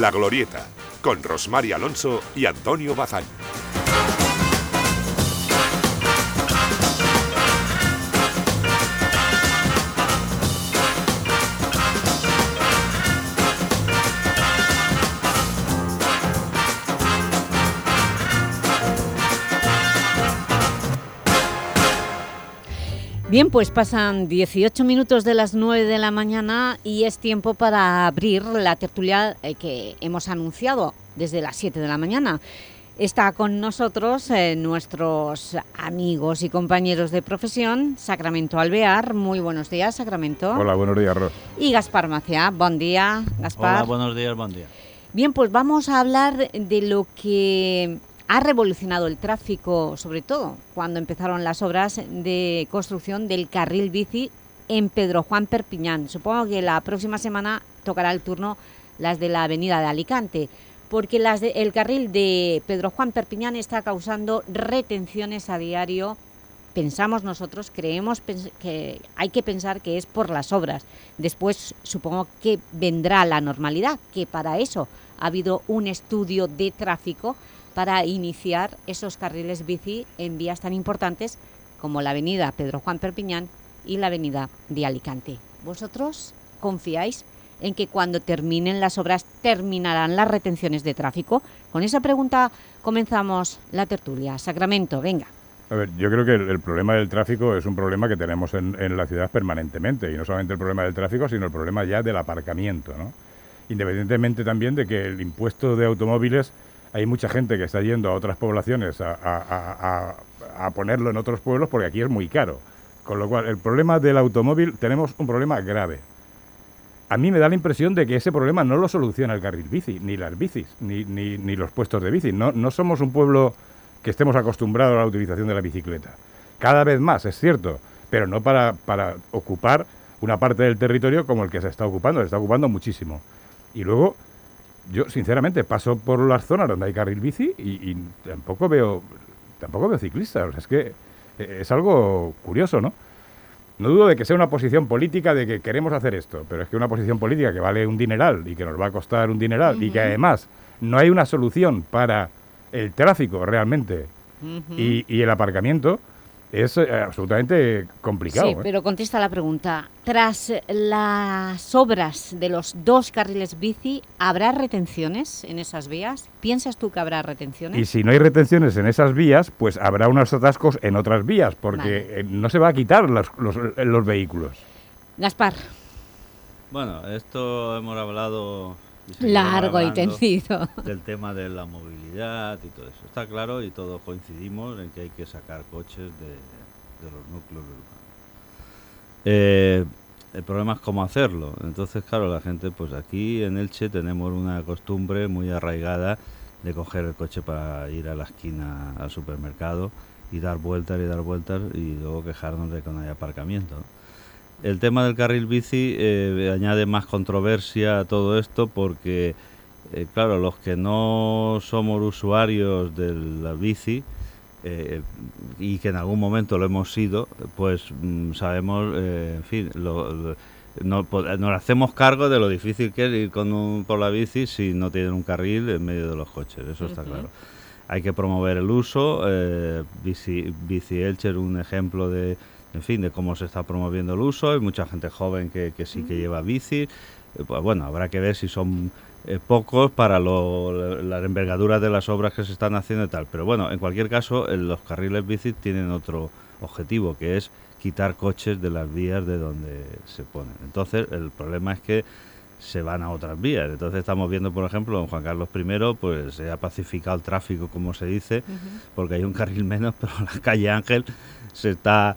La Glorieta, con Rosmar Alonso y Antonio Bazán. Bien, pues pasan 18 minutos de las 9 de la mañana y es tiempo para abrir la tertulia eh, que hemos anunciado desde las 7 de la mañana. Está con nosotros eh, nuestros amigos y compañeros de profesión, Sacramento Alvear. Muy buenos días, Sacramento. Hola, buenos días, Ros. Y Gaspar Maciá. Buen día, Gaspar. Hola, buenos días, buen día. Bien, pues vamos a hablar de lo que ha revolucionado el tráfico, sobre todo cuando empezaron las obras de construcción del carril bici en Pedro Juan Perpiñán. Supongo que la próxima semana tocará el turno las de la avenida de Alicante, porque las el carril de Pedro Juan Perpiñán está causando retenciones a diario. Pensamos nosotros, creemos que hay que pensar que es por las obras. Después supongo que vendrá la normalidad, que para eso ha habido un estudio de tráfico para iniciar esos carriles bici en vías tan importantes como la avenida Pedro Juan Perpiñán y la avenida de Alicante. ¿Vosotros confiáis en que cuando terminen las obras terminarán las retenciones de tráfico? Con esa pregunta comenzamos la tertulia. Sacramento, venga. A ver, yo creo que el, problema del tráfico es un problema que tenemos en, en, la ciudad permanentemente, y no solamente el problema del tráfico, sino el problema ya del aparcamiento, ¿no? Independientemente también de que el impuesto de automóviles hay mucha gente que está yendo a otras poblaciones a, ponerlo en otros pueblos porque aquí es muy caro. Con lo cual, el problema del automóvil, tenemos un problema grave. A mí me da la impresión de que ese problema no lo soluciona el carril bici, ni las bicis, ni, los puestos de bici. No, no somos un pueblo que estemos acostumbrados a la utilización de la bicicleta. Cada vez más, es cierto, pero no para, para ocupar una parte del territorio como el que se está ocupando, se está ocupando muchísimo. Y luego, yo sinceramente paso por las zonas donde hay carril bici y, y tampoco veo tampoco veo ciclistas. O sea, es que eh, es algo curioso, ¿no? No dudo de que sea una posición política de que queremos hacer esto, pero es que una posición política que vale un dineral y que nos va a costar un dineral y que además no hay una solución para el tráfico realmente y, y el aparcamiento, es eh, absolutamente complicado. Sí, ¿eh? pero contesta la pregunta. Tras las obras de los dos carriles bici, ¿habrá retenciones en esas vías? ¿Piensas tú que habrá retenciones? Y si no hay retenciones en esas vías, pues habrá unos atascos en otras vías, porque eh, no se va a quitar los, los, los vehículos. Gaspar. Bueno, esto hemos hablado Largo y tendido. Del tema de la movilidad y todo eso. Está claro y todos coincidimos en que hay que sacar coches de, de los núcleos urbanos. Eh, el problema es cómo hacerlo. Entonces, claro, la gente, pues aquí en Elche tenemos una costumbre muy arraigada de coger el coche para ir a la esquina al supermercado y dar vueltas y dar vueltas y luego quejarnos de que no hay aparcamiento. El tema del carril bici eh, añade más controversia a todo esto porque, eh, claro, los que no somos usuarios de la bici eh, y que en algún momento lo hemos sido, pues mm, sabemos, eh, en fin, lo, lo- no, nos hacemos cargo de lo difícil que es ir con un- por la bici si no tienen un carril en medio de los coches, eso está claro. Hay que promover el uso, bici, bici Elche es un ejemplo de, en fin, de cómo se está promoviendo el uso, hay mucha gente joven que, que sí que lleva bici, eh, pues bueno, habrá que ver si son eh, pocos para lo- las envergaduras de las obras que se están haciendo y tal. Pero bueno, en cualquier caso, los carriles bici tienen otro objetivo, que es quitar coches de las vías de donde se ponen. Entonces, el problema es que se van a otras vías. Entonces estamos viendo, por ejemplo, en Juan Carlos I, pues se ha pacificado el tráfico, como se dice, porque hay un carril menos, pero la calle Ángel se está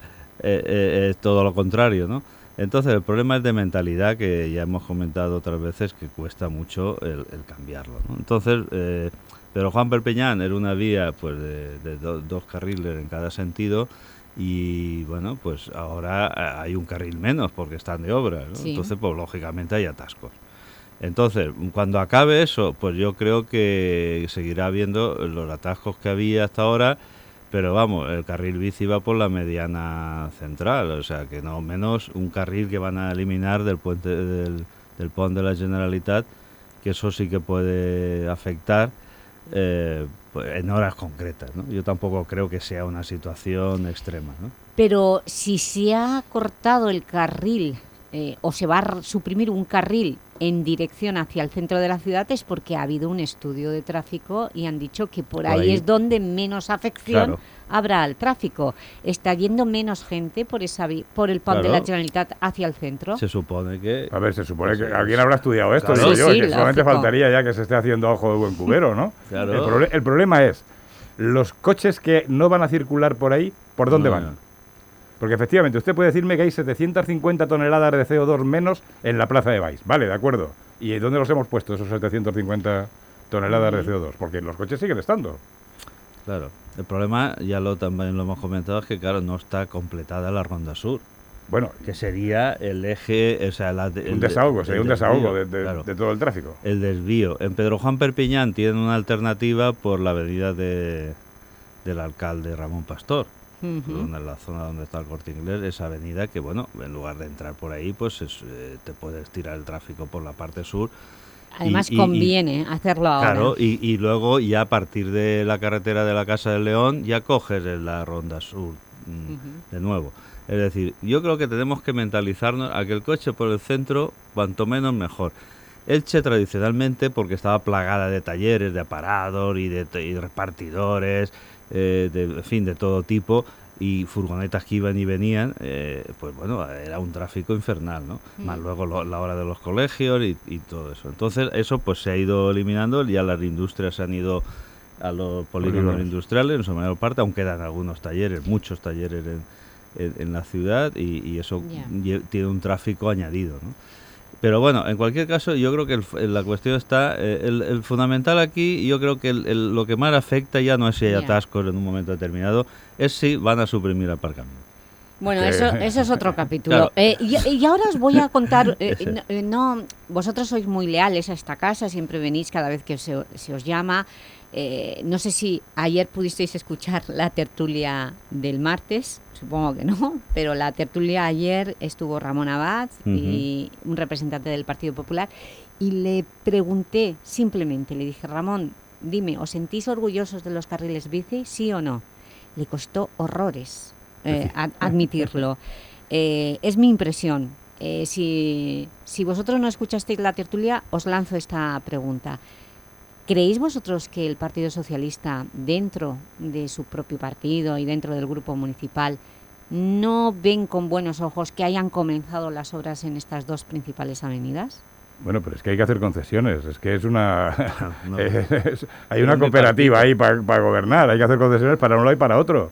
es todo lo contrario, ¿no? Entonces el problema es de mentalidad que ya hemos comentado otras veces que cuesta mucho el, el cambiarlo, ¿no? Entonces, eh, pero Juan Perpeñán era una vía pues de, de do- dos carriles en cada sentido y bueno, pues ahora eh, hay un carril menos porque están de obra, ¿no? Sí. Entonces, pues lógicamente hay atascos. Entonces, cuando acabe eso, pues yo creo que seguirá habiendo los atascos que había hasta ahora, pero vamos, el carril bici va por la mediana central, o sea que no menos un carril que van a eliminar del puente del, del pont de la Generalitat, que eso sí que puede afectar eh, pues, en horas concretas. ¿no? Yo tampoco creo que sea una situación extrema. Pero si se ha cortado el carril eh, o se va a suprimir un carril en dirección hacia el centro de la ciudad es porque ha habido un estudio de tráfico y han dicho que por, Por ahí, ahí. es donde menos afección Claro. habrá al tráfico. ¿Está yendo menos gente por esa vi- por el pont de la Claro. Generalitat hacia el centro? Se supone que... A ver, se supone que Pues, alguien habrá estudiado esto, claro. digo Sí, yo, sí, que solamente faltaría ya que se esté haciendo a ojo de buen cubero, ¿no? Claro. El, proble- el problema es, los coches que no van a circular por ahí, ¿por dónde No, van? Porque efectivamente, usted puede decirme que hay 750 toneladas de CO2 menos en la plaza de Baix. Vale, de acuerdo. ¿Y dónde los hemos puesto esos 750 toneladas de CO2? Porque los coches siguen estando. Claro. El problema, ya lo también lo hemos comentado, es que claro, no está completada la Ronda Sur. Bueno. Que sería el eje, o sea, la, Un desahogo, sería un desahogo de, de- de todo el tráfico. El desvío. En Pedro Juan Perpiñán tienen una alternativa por la avenida de, del alcalde Ramón Pastor. Donde- en la zona donde está el corte inglés, esa avenida que, bueno, en lugar de entrar por ahí, pues es, eh, te puedes tirar el tráfico por la parte sur. Además y- y- conviene hacerlo ahora. Claro, y, y luego ya a partir de la carretera de la Casa del León ya coges la Ronda Sur mm, de nuevo. Es decir, yo creo que tenemos que mentalizarnos a que el coche por el centro, cuanto menos mejor. Elche tradicionalmente, porque estaba plagada de talleres, de aparador y de, y de repartidores, eh, de, en fin, de todo tipo, y furgonetas que iban y venían, eh, pues bueno, era un tráfico infernal, ¿no? Mm. Más luego lo- la hora de los colegios y, y todo eso. Entonces, eso pues se ha ido eliminando, ya las industrias se han ido a los polígonos Polígonos. industriales en su mayor parte, aunque quedan algunos talleres, muchos talleres en, en- en la ciudad y, y eso tiene un tráfico añadido, ¿no? Pero bueno, en cualquier caso, yo creo que el f- la cuestión está, eh, el, el fundamental aquí, yo creo que el- el- lo que más afecta ya no es si hay atascos en un momento determinado, es si van a suprimir aparcamiento. Bueno, eso, eso es otro capítulo. Claro. Eh, y, y ahora os voy a contar, eh, no, eh, no, vosotros sois muy leales a esta casa, siempre venís cada vez que se, se os llama. Eh, no sé si ayer pudisteis escuchar la tertulia del martes, supongo que no, pero la tertulia ayer estuvo Ramón Abad y un representante del Partido Popular y le pregunté simplemente, le dije, Ramón, dime, ¿os sentís orgullosos de los carriles bici, sí o no? Le costó horrores eh, ad- admitirlo. Eh, es mi impresión. Eh, si, si vosotros no escuchasteis la tertulia, os lanzo esta pregunta. ¿Creéis vosotros que el Partido Socialista, dentro de su propio partido y dentro del grupo municipal, no ven con buenos ojos que hayan comenzado las obras en estas dos principales avenidas? Bueno, pero es que hay que hacer concesiones, es que es una... No. es- hay una cooperativa ahí para gobernar, hay que hacer concesiones para un lado y para otro.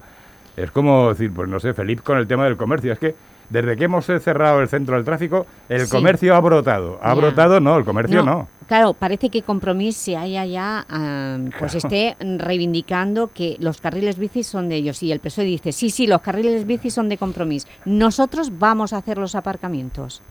Es como decir, pues no sé, Felipe con el tema del comercio, es que desde que hemos cerrado el centro del tráfico, el Sí. comercio ha brotado. Ha brotado, no, el comercio no. Claro, parece que Compromís se haya ya, ah, pues esté reivindicando que los carriles bici son de ellos. Y el PSOE dice, sí, sí, los carriles bici son de Compromís. Nosotros vamos a hacer los aparcamientos.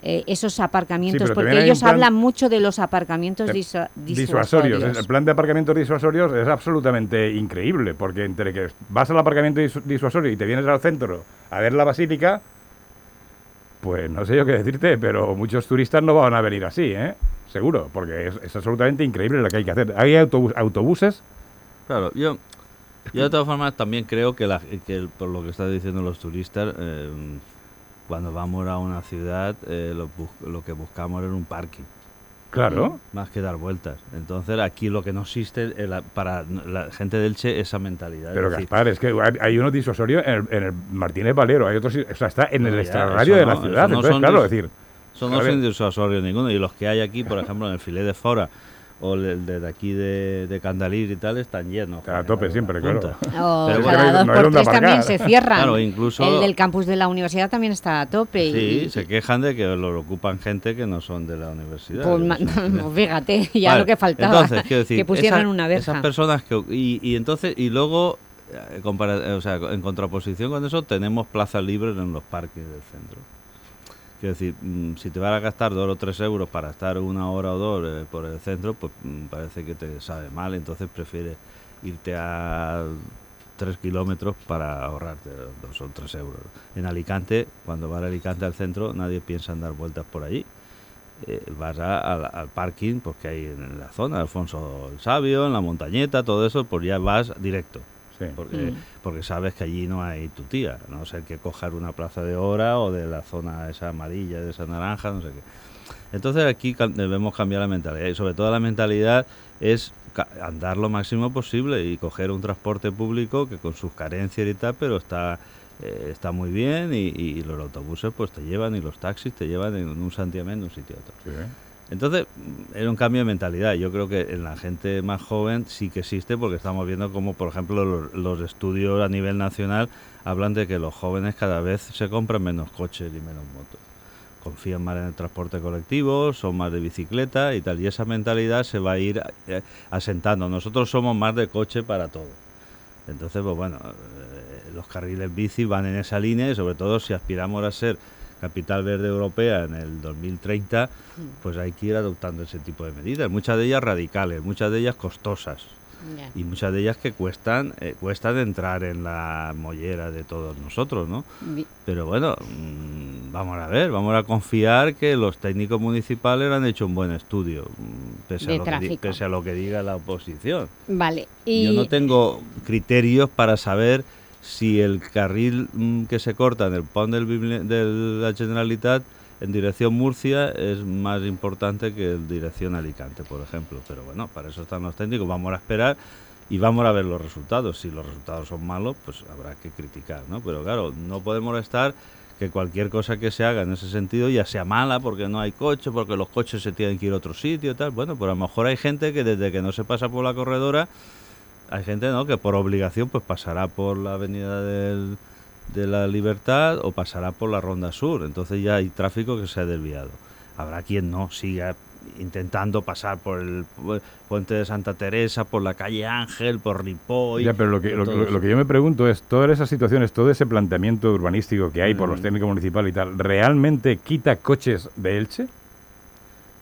Eh, esos aparcamientos, porque ellos plan- hablan mucho de los aparcamientos disua- Disuasorios. disuasorios. El plan de aparcamientos disuasorios es absolutamente increíble, porque entre que vas al aparcamiento disu- disuasorio y te vienes al centro a ver la basílica, pues no sé yo qué decirte, pero muchos turistas no van a venir así, ¿eh? Seguro, porque es, es absolutamente increíble lo que hay que hacer. Hay autobús- autobuses Claro, yo, yo de todas formas también creo que, la, que el- por lo que están diciendo los turistas, eh, cuando vamos a una ciudad, eh, lo, que buscamos es un parking. Claro. Más que dar vueltas. Entonces aquí lo que no existe eh, la- para la gente del Che esa mentalidad. Pero es decir, Gaspar, es que hay- unos disuasorios en el, en el Martínez Valero, hay otros, o sea, está en No, el extrarradio eso de la no, ciudad. no Entonces, claro, decir, No son disuasorios ninguno. Y los que hay aquí, por ejemplo, en el filé de Fora o el de, de aquí de, de Candalir y tal, están llenos. a tope siempre, claro. O Pero cada no dos no por tres también se cierran. Claro, incluso- El del campus de la universidad también está a tope. Sí, y, se quejan de que lo ocupan gente que no son de la universidad. pues, ma- pues fíjate, ya Vale, lo que faltaba, Entonces, quiero decir, que pusieran esa- una verja. Esas personas que... Y, y entonces, y luego, compara- eh, o sea, en contraposición con eso, tenemos plazas libres en los parques del centro. Quiero decir, mm, si te vas a gastar dos o tres euros para estar una hora o dos eh, por el centro, pues mm, parece que te sabe mal, entonces prefieres irte a tres kilómetros para ahorrarte dos o tres euros. En Alicante, cuando vas a Alicante al centro, nadie piensa en dar vueltas por allí. Eh, vas al, parking, porque hay en la zona, Alfonso el Sabio, en la montañeta, todo eso, pues ya vas directo. Porque, Mm. porque sabes que allí no hay tu tía, no ser que cojar una plaza de hora o de la zona esa amarilla, de esa naranja, no sé qué. Entonces aquí debemos cambiar la mentalidad y sobre todo la mentalidad es andar lo máximo posible y coger un transporte público que con sus carencias y tal, pero está eh, está muy bien y, y los autobuses pues te llevan y los taxis te llevan en un santiamén de un sitio a otro. Entonces, era un cambio de mentalidad. Yo creo que en la gente más joven sí que existe porque estamos viendo como, por ejemplo, los, los estudios a nivel nacional hablan de que los jóvenes cada vez se compran menos coches y menos motos. Confían más en el transporte colectivo, son más de bicicleta y tal. Y esa mentalidad se va a ir eh, asentando. Nosotros somos más de coche para todo. Entonces, pues bueno, eh, los carriles bici van en esa línea y sobre todo si aspiramos a ser capital verde europea en el 2030, pues hay que ir adoptando ese tipo de medidas. Muchas de ellas radicales, muchas de ellas costosas y muchas de ellas que cuestan eh, cuestan entrar en la mollera de todos nosotros, ¿no? Pero bueno, mm, vamos a ver, vamos a confiar que los técnicos municipales han hecho un buen estudio, mm, pese, a lo, que, di- tráfico. pese a lo que diga la oposición. Vale, y... Yo no tengo criterios para saber si el carril mm, que se corta en el Bibli- de la Generalitat en dirección Murcia es más importante que en dirección Alicante, por ejemplo. Pero bueno, para eso están los técnicos. Vamos a esperar y vamos a ver los resultados. Si los resultados son malos, pues habrá que criticar, ¿no? Pero claro, no podemos estar que cualquier cosa que se haga en ese sentido ya sea mala porque no hay coche, porque los coches se tienen que ir a otro sitio y tal. Bueno, pues a lo mejor hay gente que desde que no se pasa por la corredora hay gente ¿no? que por obligación pues pasará por la avenida del- de la libertad o pasará por la ronda sur entonces ya hay tráfico que se ha desviado habrá quien no siga intentando pasar por el pu- puente de Santa Teresa, por la calle Ángel, por Ripoll. Ya, pero lo que, lo, lo que yo me pregunto es, todas esas situaciones, todo ese planteamiento urbanístico que hay por los Mm. técnicos municipales y tal, ¿realmente quita coches de Elche?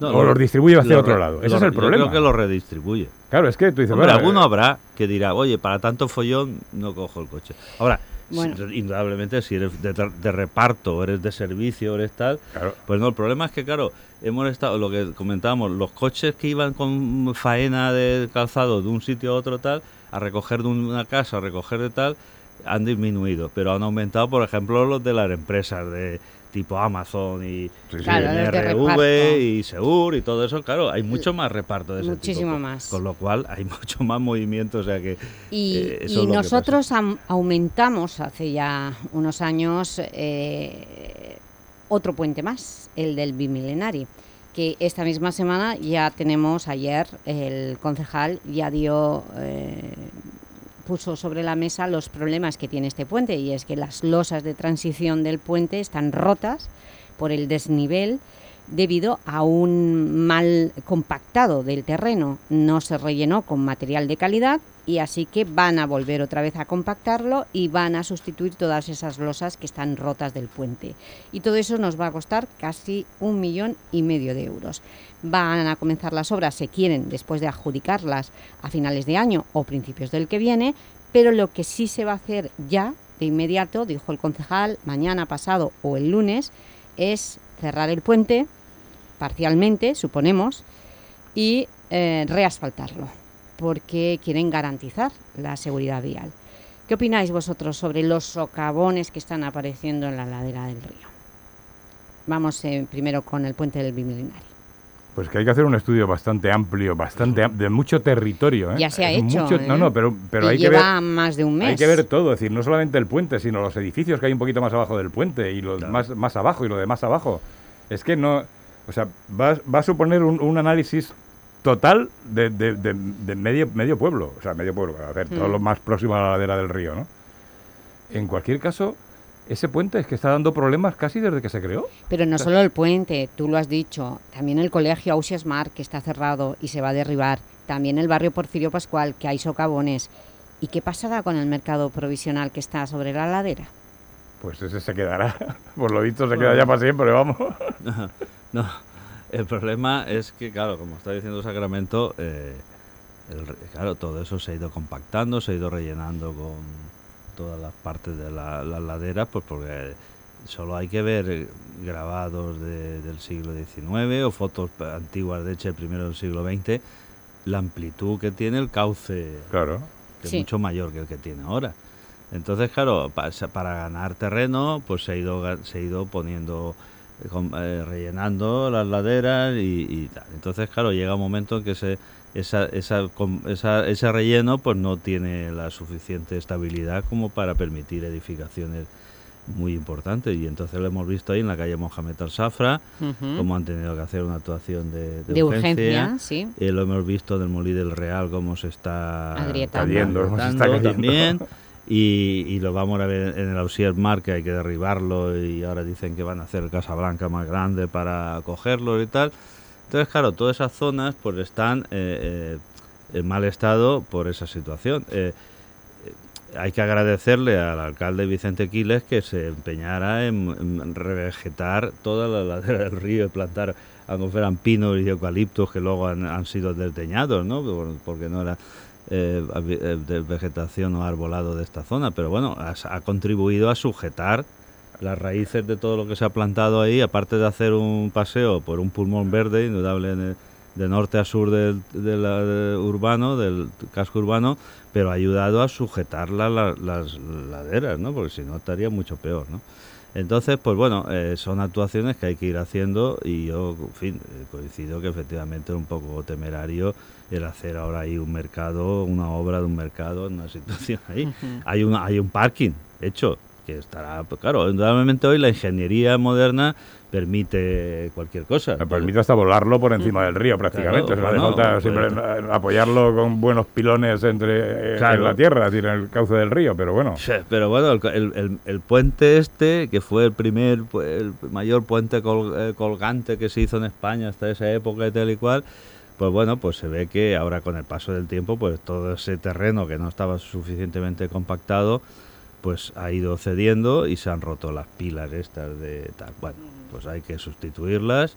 No, ¿O lo- los distribuye hacia lo otro lado? lo Ese es el yo problema. creo que lo redistribuye. Claro, es que tú dices, Hombre, bueno, alguno eh, habrá que dirá, oye, para tanto follón no cojo el coche. Ahora, Bueno. si- indudablemente, si eres de, de reparto, eres de servicio, eres tal, pues no, el problema es que, claro, hemos estado, lo que comentábamos, los coches que iban con faena de calzado de un sitio a otro tal, a recoger de una casa, a recoger de tal, han disminuido, pero han aumentado, por ejemplo, los de las empresas de tipo Amazon y, sí. y Claro, Segur y todo eso, claro, hay mucho más reparto de ese tipo, Muchísimo con- más. Con lo cual hay mucho más movimiento, o sea que Y, eh, eso y es lo que nosotros am- aumentamos hace ya unos años eh, otro puente más, el del Bimilenari, que esta misma semana ya tenemos, ayer el concejal ya dio, eh, puso sobre la mesa los problemas que tiene este puente y es que las losas de transición del puente están rotas por el desnivel debido a un mal compactado del terreno. No se rellenó con material de calidad y así que van a volver otra vez a compactarlo y van a sustituir todas esas losas que están rotas del puente. Y todo eso nos va a costar casi un millón y medio de euros. Van a comenzar las obras, se quieren, después de adjudicarlas a finales de año o principios del que viene, pero lo que sí se va a hacer ya, de inmediato, dijo el concejal, mañana, pasado o el lunes, es cerrar el puente, parcialmente, suponemos, y eh, reasfaltarlo, porque quieren garantizar la seguridad vial. ¿Qué opináis vosotros sobre los socavones que están apareciendo en la ladera del río? Vamos eh, primero con el puente del Bimilenario. Pues que hay que hacer un estudio bastante amplio, bastante am- de mucho territorio. ¿eh? Ya se ha Es hecho, mucho- No, ¿eh? no, pero, pero hay que lleva ver... más de un Hay mes. que ver todo, es decir, no solamente el puente, sino los edificios que hay un poquito más abajo del puente y los más, más abajo y lo de más abajo. Es que no... O sea, va, va a suponer un, un análisis total de, de- de- de medio, medio pueblo. O sea, medio pueblo, a ver, todo Mm. lo más próximo a la ladera del río, ¿no? En cualquier caso, ese puente es que está dando problemas casi desde que se creó. Pero no O sea, solo el puente, tú lo has dicho, también el colegio Ausias Mar, que está cerrado y se va a derribar, también el barrio Porfirio Pascual, que hay socavones. ¿Y qué pasará con el mercado provisional que está sobre la ladera? Pues ese se quedará. Por lo visto se queda ya para siempre, vamos. no, el problema es que, claro, como está diciendo Sacramento, eh, el claro, todo eso se ha ido compactando, se ha ido rellenando con todas las partes de la, las laderas, pues porque solo hay que ver eh, grabados de- del siglo XIX o fotos antiguas de Eche primero del siglo XX, la amplitud que tiene el cauce, claro. que Sí. es mucho mayor que el que tiene ahora. Entonces, claro, pa- sa- para, ganar terreno, pues se ha ido, se ha ido poniendo, eh, eh, rellenando las laderas y, y tal. Entonces, claro, llega un momento en que se, esa, esa, com- esa- ese relleno pues no tiene la suficiente estabilidad como para permitir edificaciones muy importantes. Y entonces lo hemos visto ahí en la calle Mohamed Al-Safra, Ujú. cómo han tenido que hacer una actuación de, de De urgencia. urgencia, sí. Eh, lo hemos visto en el Molí del Real, cómo se está Agrietando. Cayendo, se está también. Y, y lo vamos a ver en el Auxier Mar, que hay que derribarlo y ahora dicen que van a hacer el Casablanca más grande para cogerlo y tal. Entonces, claro, todas esas zonas pues están eh, eh, en mal estado por esa situación. Eh, eh, hay que agradecerle al alcalde Vicente Quiles que se empeñara en, revegetar toda la ladera del río y plantar, aunque fueran pinos y eucaliptos que luego han, sido desdeñados, ¿no? Por- Porque no era vegetación o arbolado de esta zona, pero bueno, ha contribuido a sujetar las raíces de todo lo que se ha plantado ahí, aparte de hacer un paseo por un pulmón verde, indudable en el- de norte a sur del, urbano, del casco urbano, pero ha ayudado a sujetar la- la- las laderas, ¿no? Porque si no estaría mucho peor, ¿no? Entonces, pues bueno, eh, son actuaciones que hay que ir haciendo y yo, en fin, eh, coincido que efectivamente es un poco temerario el hacer ahora ahí un mercado, una obra de un mercado en una situación ahí. Hay una, hay un parking hecho, que estará, pues claro, indudablemente hoy la ingeniería moderna permite cualquier cosa. Me permite hasta volarlo por encima del río prácticamente. Claro, o sea, no falta pues- apoyarlo con buenos pilones entre eh, Claro. en la tierra, en el cauce del río, pero bueno. Pero bueno, el, el- el- el puente este, que fue el primer, pues, el mayor puente col- eh, colgante que se hizo en España hasta esa época y tal y cual, pues bueno, pues se ve que ahora con el paso del tiempo, pues todo ese terreno que no estaba suficientemente compactado, pues ha ido cediendo y se han roto las pilas estas de tal. Bueno, pues hay que sustituirlas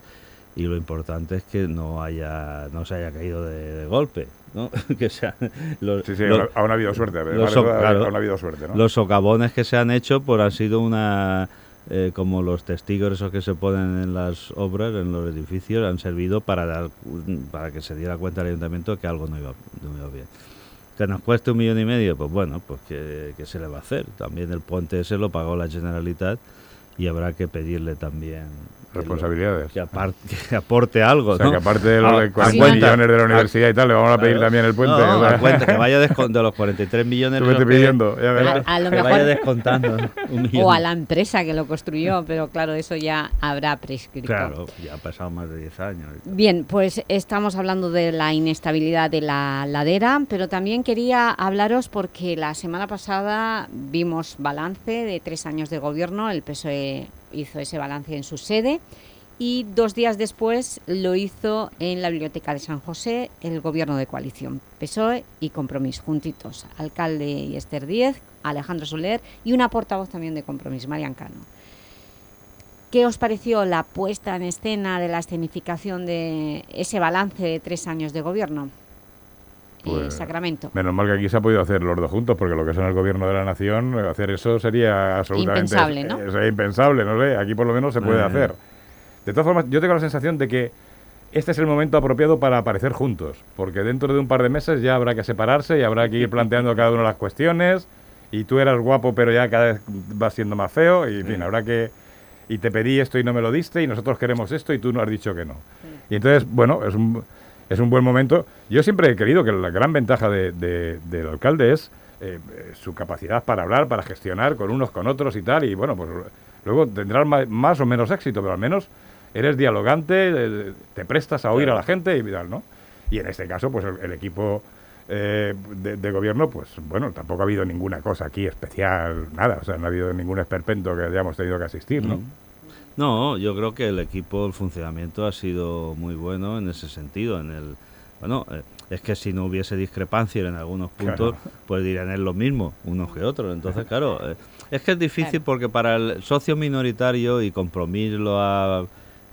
y lo importante es que no haya no se haya caído de, de golpe, ¿no? que sean los, Sí, sí, los- aún- ha habido suerte, los vale, so- aún- claro, aún ha habido suerte, ¿no? Los socavones que se han hecho pues han sido una eh, como los testigos esos que se ponen en las obras, en los edificios, han servido para dar para que se diera cuenta al ayuntamiento que algo no iba, no iba bien. Que nos cueste un millón y medio, pues bueno, pues que, se le va a hacer. También el puente ese lo pagó la Generalitat y habrá que pedirle también Responsabilidades. que, apar- que aporte algo, O sea, ¿no? que aparte de los A- de a 40 cuenta- millones de la universidad y tal, le vamos a pedir Claro. también el puente. No, o sea. a cuenta, que vaya descon- de los 43 millones. Tú que- pidiendo, ya que verás. vaya- A- a lo que mejor- vaya descontando. O a la empresa que lo construyó, pero claro, eso ya habrá prescrito. Claro, ya ha pasado más de 10 años. Bien, pues estamos hablando de la inestabilidad de la ladera, pero también quería hablaros porque la semana pasada vimos balance de tres años de gobierno, el PSOE hizo ese balance en su sede y dos días después lo hizo en la Biblioteca de San José el gobierno de coalición, PSOE y Compromís, juntitos, alcalde y Esther Díez, Alejandro Soler y una portavoz también de Compromís, Marian Cano. ¿Qué os pareció la puesta en escena de la escenificación de ese balance de tres años de gobierno? Eh, Pues, Sacramento. Menos mal que aquí se ha podido hacer los dos juntos, porque lo que es en el gobierno de la nación, hacer eso sería absolutamente Impensable, ¿no? sería impensable, no sé, aquí por lo menos se puede Eh. hacer. De todas formas, yo tengo la sensación de que este es el momento apropiado para aparecer juntos, porque dentro de un par de meses ya habrá que separarse y habrá que ir planteando cada una de las cuestiones, y tú eras guapo, pero ya cada vez vas siendo más feo, y en fin, habrá que... Y te pedí esto y no me lo diste, y nosotros queremos esto y tú no has dicho que no. Y entonces, bueno, es un, es un buen momento. Yo siempre he querido que la gran ventaja de- de- del alcalde es eh, eh, su capacidad para hablar, para gestionar con unos, con otros y tal. Y bueno, pues luego tendrás más, o menos éxito, pero al menos eres dialogante, eh, te prestas a oír Claro. a la gente y tal, ¿no? Y en este caso, pues el, el equipo eh, de, de gobierno, pues bueno, tampoco ha habido ninguna cosa aquí especial, nada. O sea, no ha habido ningún esperpento que hayamos tenido que asistir, ¿no? Mm. No, yo creo que el equipo, el funcionamiento ha sido muy bueno en ese sentido. En el, bueno, eh, es que si no hubiese discrepancia en algunos puntos, Claro. pues dirían es lo mismo unos que otros. Entonces, claro, eh, es que es difícil porque para el socio minoritario y Compromís lo ha,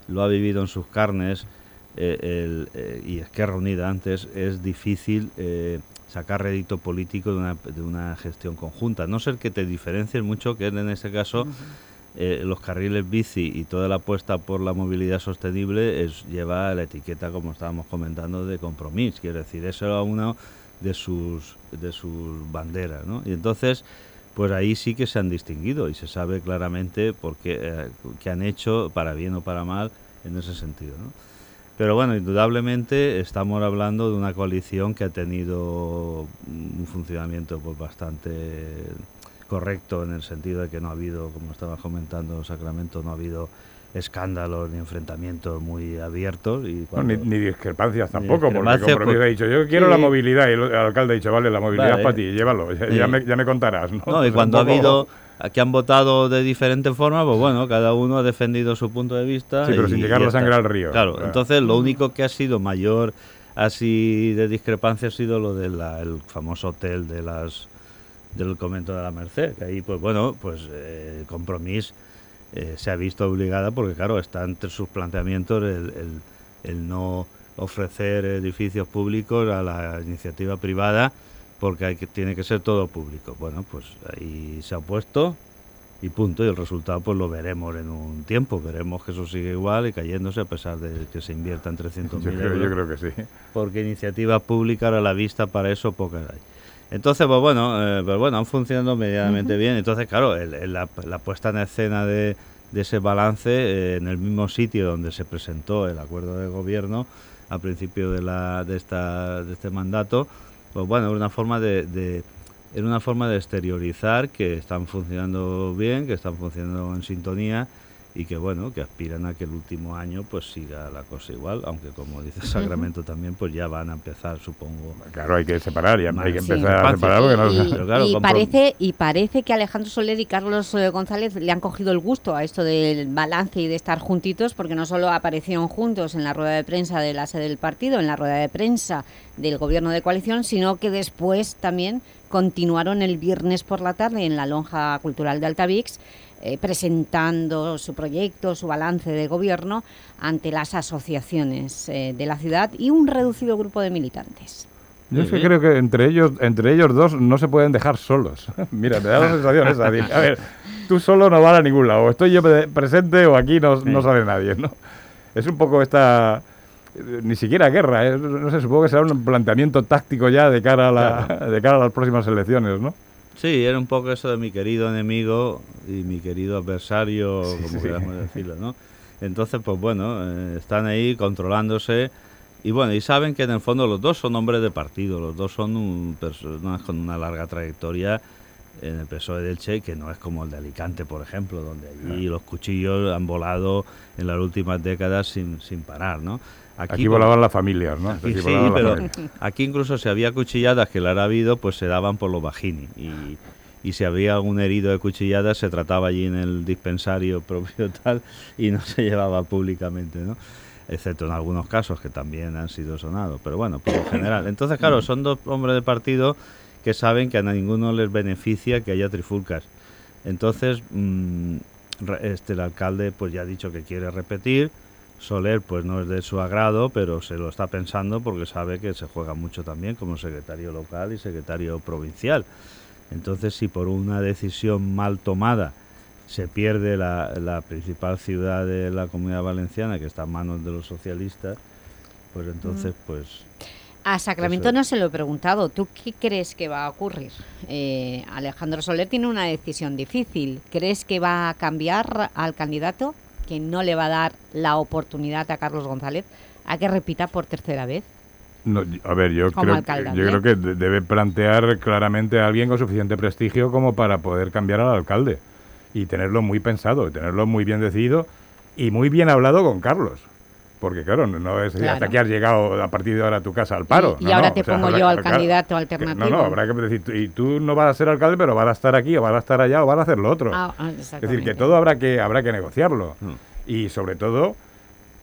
lo ha vivido en sus carnes eh, el, eh, y Esquerra Unida antes, es difícil eh, sacar rédito político de una, de una gestión conjunta. No ser que te diferencies mucho, que en este caso eh, los carriles bici y toda la apuesta por la movilidad sostenible es, lleva la etiqueta, como estábamos comentando, de compromiso. Quiero decir, eso era una de sus, de sus banderas. ¿no? Y entonces, pues ahí sí que se han distinguido y se sabe claramente por qué, eh, qué han hecho, para bien o para mal, en ese sentido. ¿no? Pero bueno, indudablemente estamos hablando de una coalición que ha tenido un funcionamiento pues bastante correcto en el sentido de que no ha habido, como estaba comentando Sacramento, no ha habido escándalos ni enfrentamientos muy abiertos. Y No, ni, ni discrepancias Ni tampoco, porque Compromiso pues, ha dicho, yo quiero sí. la movilidad, y el, el alcalde ha dicho, vale, la movilidad Vale. es para ti, llévalo, ya, me, ya me contarás. No, No, y Pues cuando ha habido que han votado de diferente forma, pues bueno, cada uno ha defendido su punto de vista. Sí, pero y- sin llegar la sangre al río. Claro, Claro. entonces lo único que ha sido mayor así de discrepancia ha sido lo del famoso hotel de las del convento de la Merced, que ahí pues bueno, pues eh, Compromís eh, se ha visto obligada porque claro, está entre sus planteamientos el, el- el no ofrecer edificios públicos a la iniciativa privada porque hay que, tiene que ser todo público. Bueno, pues ahí se ha puesto y punto. Y el resultado pues lo veremos en un tiempo. Veremos que eso sigue igual y cayéndose a pesar de que se inviertan 300.000 Yo creo, euros. yo creo que sí. Porque iniciativa pública ahora a la vista para eso pocas hay. Entonces, pues bueno, eh, pues bueno, han funcionado medianamente bien. Entonces, claro, el- el- la, la puesta en escena de, de ese balance eh, en el mismo sitio donde se presentó el acuerdo de gobierno a principio de, la, de, esta, de este mandato, pues bueno, una forma de, de- en una forma de exteriorizar que están funcionando bien, que están funcionando en sintonía y que bueno, que aspiran a que el último año pues siga la cosa igual, aunque como dice Sacramento también, pues ya van a empezar, supongo. Claro, hay que separar, ya hay que empezar a separar y, parece y parece que Alejandro Soler y Carlos eh, González le han cogido el gusto a esto del balance y de estar juntitos, porque no solo aparecieron juntos en la rueda de prensa de la sede del partido, en la rueda de prensa del gobierno de coalición, sino que después también continuaron el viernes por la tarde en la lonja cultural de Altavix eh, presentando su proyecto, su balance de gobierno ante las asociaciones eh, de la ciudad y un reducido grupo de militantes. Yo es que creo que entre ellos, entre ellos dos no se pueden dejar solos. Mira, te da la sensación esa. a ver, tú solo no vas a ningún lado. O estoy yo presente o aquí no, no sale nadie, ¿no? Es un poco esta... Ni siquiera guerra, ¿eh? no sé, supongo que será un planteamiento táctico ya de cara a, la, de cara a las próximas elecciones, ¿no? Sí, era un poco eso de mi querido enemigo y mi querido adversario, como queramos decirlo, ¿no? Entonces, pues bueno, eh, están ahí controlándose y bueno, y saben que en el fondo los dos son hombres de partido, los dos son personas con una larga trayectoria en el PSOE del Che, que no es como el de Alicante, por ejemplo, donde allí los cuchillos han volado en las últimas décadas sin, sin parar, ¿no? Aquí, volaban las familias, ¿no? sí, pero aquí incluso si había cuchilladas, que la ha habido, pues se daban por los bajini. Y, y si había algún herido de cuchilladas, se trataba allí en el dispensario propio tal y no se llevaba públicamente, ¿no? Excepto en algunos casos que también han sido sonados. Pero bueno, por lo general. Entonces, claro, son dos hombres de partido que saben que a ninguno les beneficia que haya trifulcas. Entonces, mm, este el alcalde pues ya ha dicho que quiere repetir Soler pues no es de su agrado, pero se lo está pensando porque sabe que se juega mucho también como secretario local y secretario provincial. Entonces, si por una decisión mal tomada se pierde la, principal ciudad de la comunidad valenciana, que está en manos de los socialistas, pues entonces, mm. pues... A Sacramento no se lo he preguntado. ¿Tú qué crees que va a ocurrir? Eh, Alejandro Soler tiene una decisión difícil. ¿Crees que va a cambiar al candidato? Que no le va a dar la oportunidad a Carlos González a que repita por tercera vez? No, a ver, yo, creo, yo creo que debe plantear claramente a alguien con suficiente prestigio como para poder cambiar al alcalde y tenerlo muy pensado, tenerlo muy bien decidido y muy bien hablado con Carlos. Porque claro, no es hasta que has llegado a partir de ahora a tu casa al paro. Y, ahora te pongo yo al candidato alternativo. No, no, habrá que decir, y tú no vas a ser alcalde, pero vas a estar aquí, o vas a estar allá, o vas a hacer lo otro. Ah, ah, es decir, que todo habrá que, habrá que negociarlo. Mm. Y sobre todo,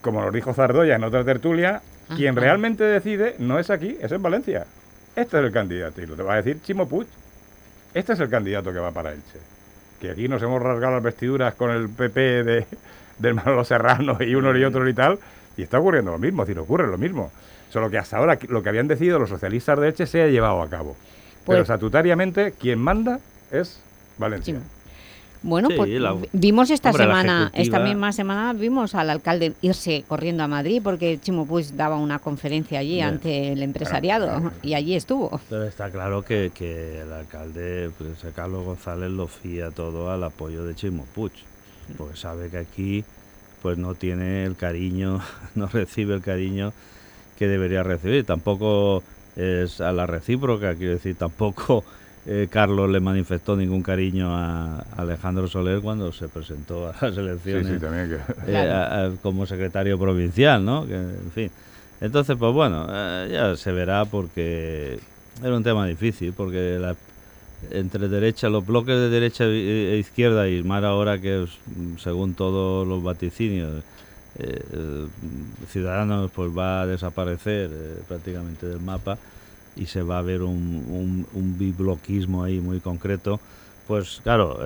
como nos dijo Zardoya en otra tertulia, quien realmente decide no es aquí, es en Valencia. Este es el candidato. Y lo te va a decir Chimo Puig. Este es el candidato que va para Elche. Que aquí nos hemos rasgado las vestiduras con el PP de, del Manolo Serrano y uno y otro y tal y está ocurriendo lo mismo, es decir, ocurre lo mismo. Solo que hasta ahora lo que habían decidido los socialistas de Elche se ha llevado a cabo. Pero pues estatutariamente quien manda es Valencia. Bueno, pues vimos esta semana, esta misma semana vimos al alcalde irse corriendo a Madrid porque Chimo Puig daba una conferencia allí ante el empresariado y allí estuvo. Pero está claro que, el alcalde, pues, Carlos González, lo fía todo al apoyo de Chimo Puig, porque sabe que aquí pues no tiene el cariño, no recibe el cariño que debería recibir. Tampoco es a la recíproca, quiero decir, tampoco eh, Carlos le manifestó ningún cariño a Alejandro Soler cuando se presentó a las elecciones eh, como secretario provincial, ¿no? en fin. Entonces, pues bueno, eh, ya se verá porque era un tema difícil, porque la entre derecha, los bloques de derecha e izquierda y más ahora que según todos los vaticinios eh, eh, Ciudadanos pues va a desaparecer eh, prácticamente del mapa y se va a ver un, un, bibloquismo ahí muy concreto pues claro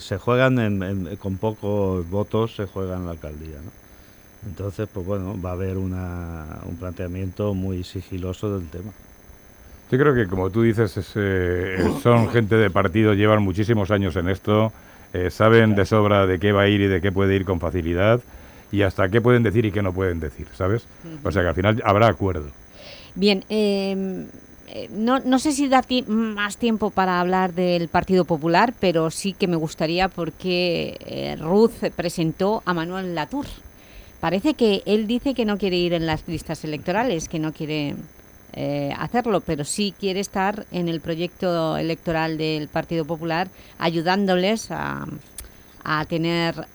se juegan con pocos votos se juegan la alcaldía entonces pues bueno va a haber una, un planteamiento muy sigiloso del tema yo creo que, como tú dices, eh, son gente de partido, llevan muchísimos años en esto, eh, saben de sobra de qué va a ir y de qué puede ir con facilidad y hasta qué pueden decir y qué no pueden decir, ¿sabes? O sea que al final habrá acuerdo. Bien, em, eh, no, no, sé si da más tiempo para hablar del Partido Popular, pero sí que me gustaría porque Ruth presentó a Manuel Latour. Parece que él dice que no quiere ir en las listas electorales, que no quiere eh, hacerlo, pero sí quiere estar en el proyecto electoral del Partido Popular ayudándoles a, a tener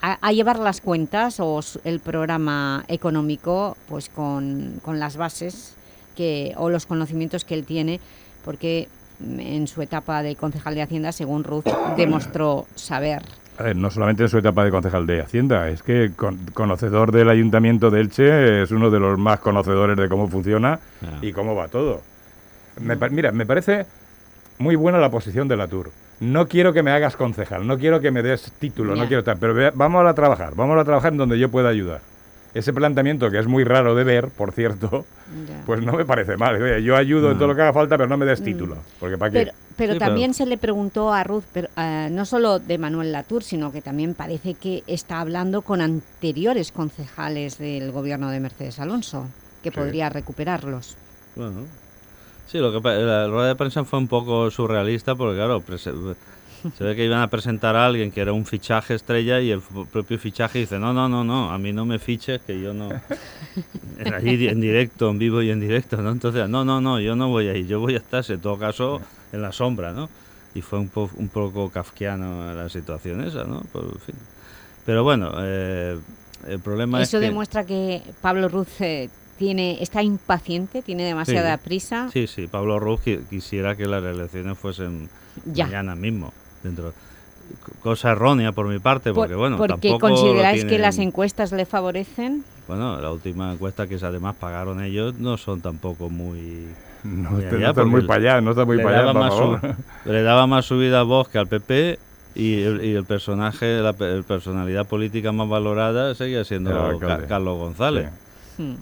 a, a llevar las cuentas o el programa económico pues con, con las bases que, o los conocimientos que él tiene, porque en su etapa de concejal de Hacienda, según Ruth, demostró saber. A ver, no solamente en su etapa de concejal de Hacienda, es que con- conocedor del Ayuntamiento de Elche es uno de los más conocedores de cómo funciona y cómo va todo. Me pa- mira, me parece muy buena la posición de la Tour. No quiero que me hagas concejal, no quiero que me des título, no quiero estar, pero vea- vamos a trabajar, vamos a trabajar en donde yo pueda ayudar. Ese planteamiento, que es muy raro de ver, por cierto, pues no me parece mal. Oye, yo ayudo en todo lo que haga falta, pero no me des título. Porque ¿para qué? Pero, pero también se le preguntó a Ruth, pero, eh, no solo de Manuel Latour, sino que también parece que está hablando con anteriores concejales del gobierno de Mercedes Alonso, que Sí. podría recuperarlos. Bueno, sí, lo que la rueda de prensa fue un poco surrealista porque, claro, se ve que iban a presentar a alguien que era un fichaje estrella y el propio fichaje dice, no, no, no, no, a mí no me fiches, que yo no... en, ahí en directo, en vivo y en directo, ¿no? Entonces, no, no, no, yo no voy a ir, yo voy a estar, en todo caso, en la sombra, ¿no? Y fue un, po- un poco kafkiano la situación esa, ¿no? Por, en fin. Pero bueno, eh, el problema Eso es que... demuestra que Pablo Ruth eh, tiene, está impaciente, tiene demasiada Sí. prisa. Sí, sí, Pablo Ruz qui- quisiera que las elecciones fuesen Ya. mañana mismo. Dentro. Cosa errónea por mi parte, Por- porque bueno, porque tampoco consideráis que las encuestas le favorecen. Bueno, la última encuesta que además pagaron ellos no son tampoco muy... No, muy este no allá, está muy para allá, no está muy le para allá, más su- le daba más subida a voz que al PP y el, y el personaje, la pe- el personalidad política más valorada seguía siendo. Carlos González. Hmm.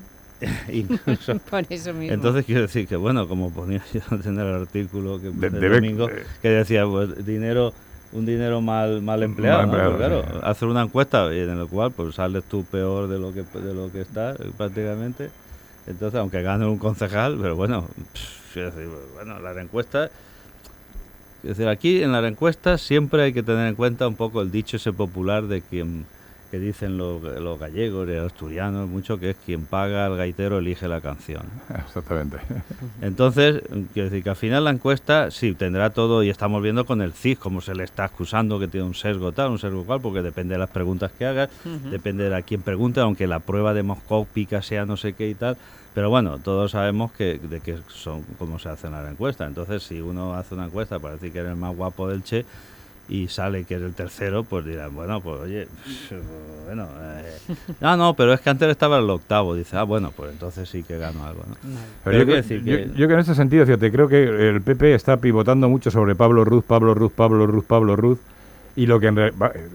Incluso. Por eso mismo. Entonces quiero decir que, bueno, como ponía yo en el artículo que De- el debe- domingo, eh. que decía, pues, dinero un dinero mal mal empleado, Mal claro, sí. hacer una encuesta y en el cual pues sales tú peor de lo que de lo que estás eh, prácticamente. Entonces, aunque gane un concejal, pero bueno, pff, decir, bueno, las encuestas es decir, aquí en las encuestas siempre hay que tener en cuenta un poco el dicho ese popular de quien que dicen los, los gallegos y los asturianos mucho que es quien paga al gaitero elige la canción. Exactamente. Entonces, quiero decir que al final la encuesta sí tendrá todo y estamos viendo con el CIS cómo se le está acusando que tiene un sesgo tal, un sesgo cual, porque depende de las preguntas que hagas, Ujú. depende de a quién pregunte, aunque la prueba demoscópica sea no sé qué y tal. Pero bueno, todos sabemos que de qué son cómo se hacen las encuestas. Entonces, si uno hace una encuesta para decir que eres el más guapo del Che y sale que es el tercero, pues dirán, bueno, pues oye, bueno, eh, no, no, pero es que antes estaba el octavo. Dice, ah, bueno, pues entonces sí que gano algo, ¿no? Pero Pero yo, quiero creo- decir yo- que... yo que en este sentido, fíjate, creo que el PP está pivotando mucho sobre Pablo Ruz, Pablo Ruz, Pablo Ruz, Pablo Ruz, y lo que en re- va- eh,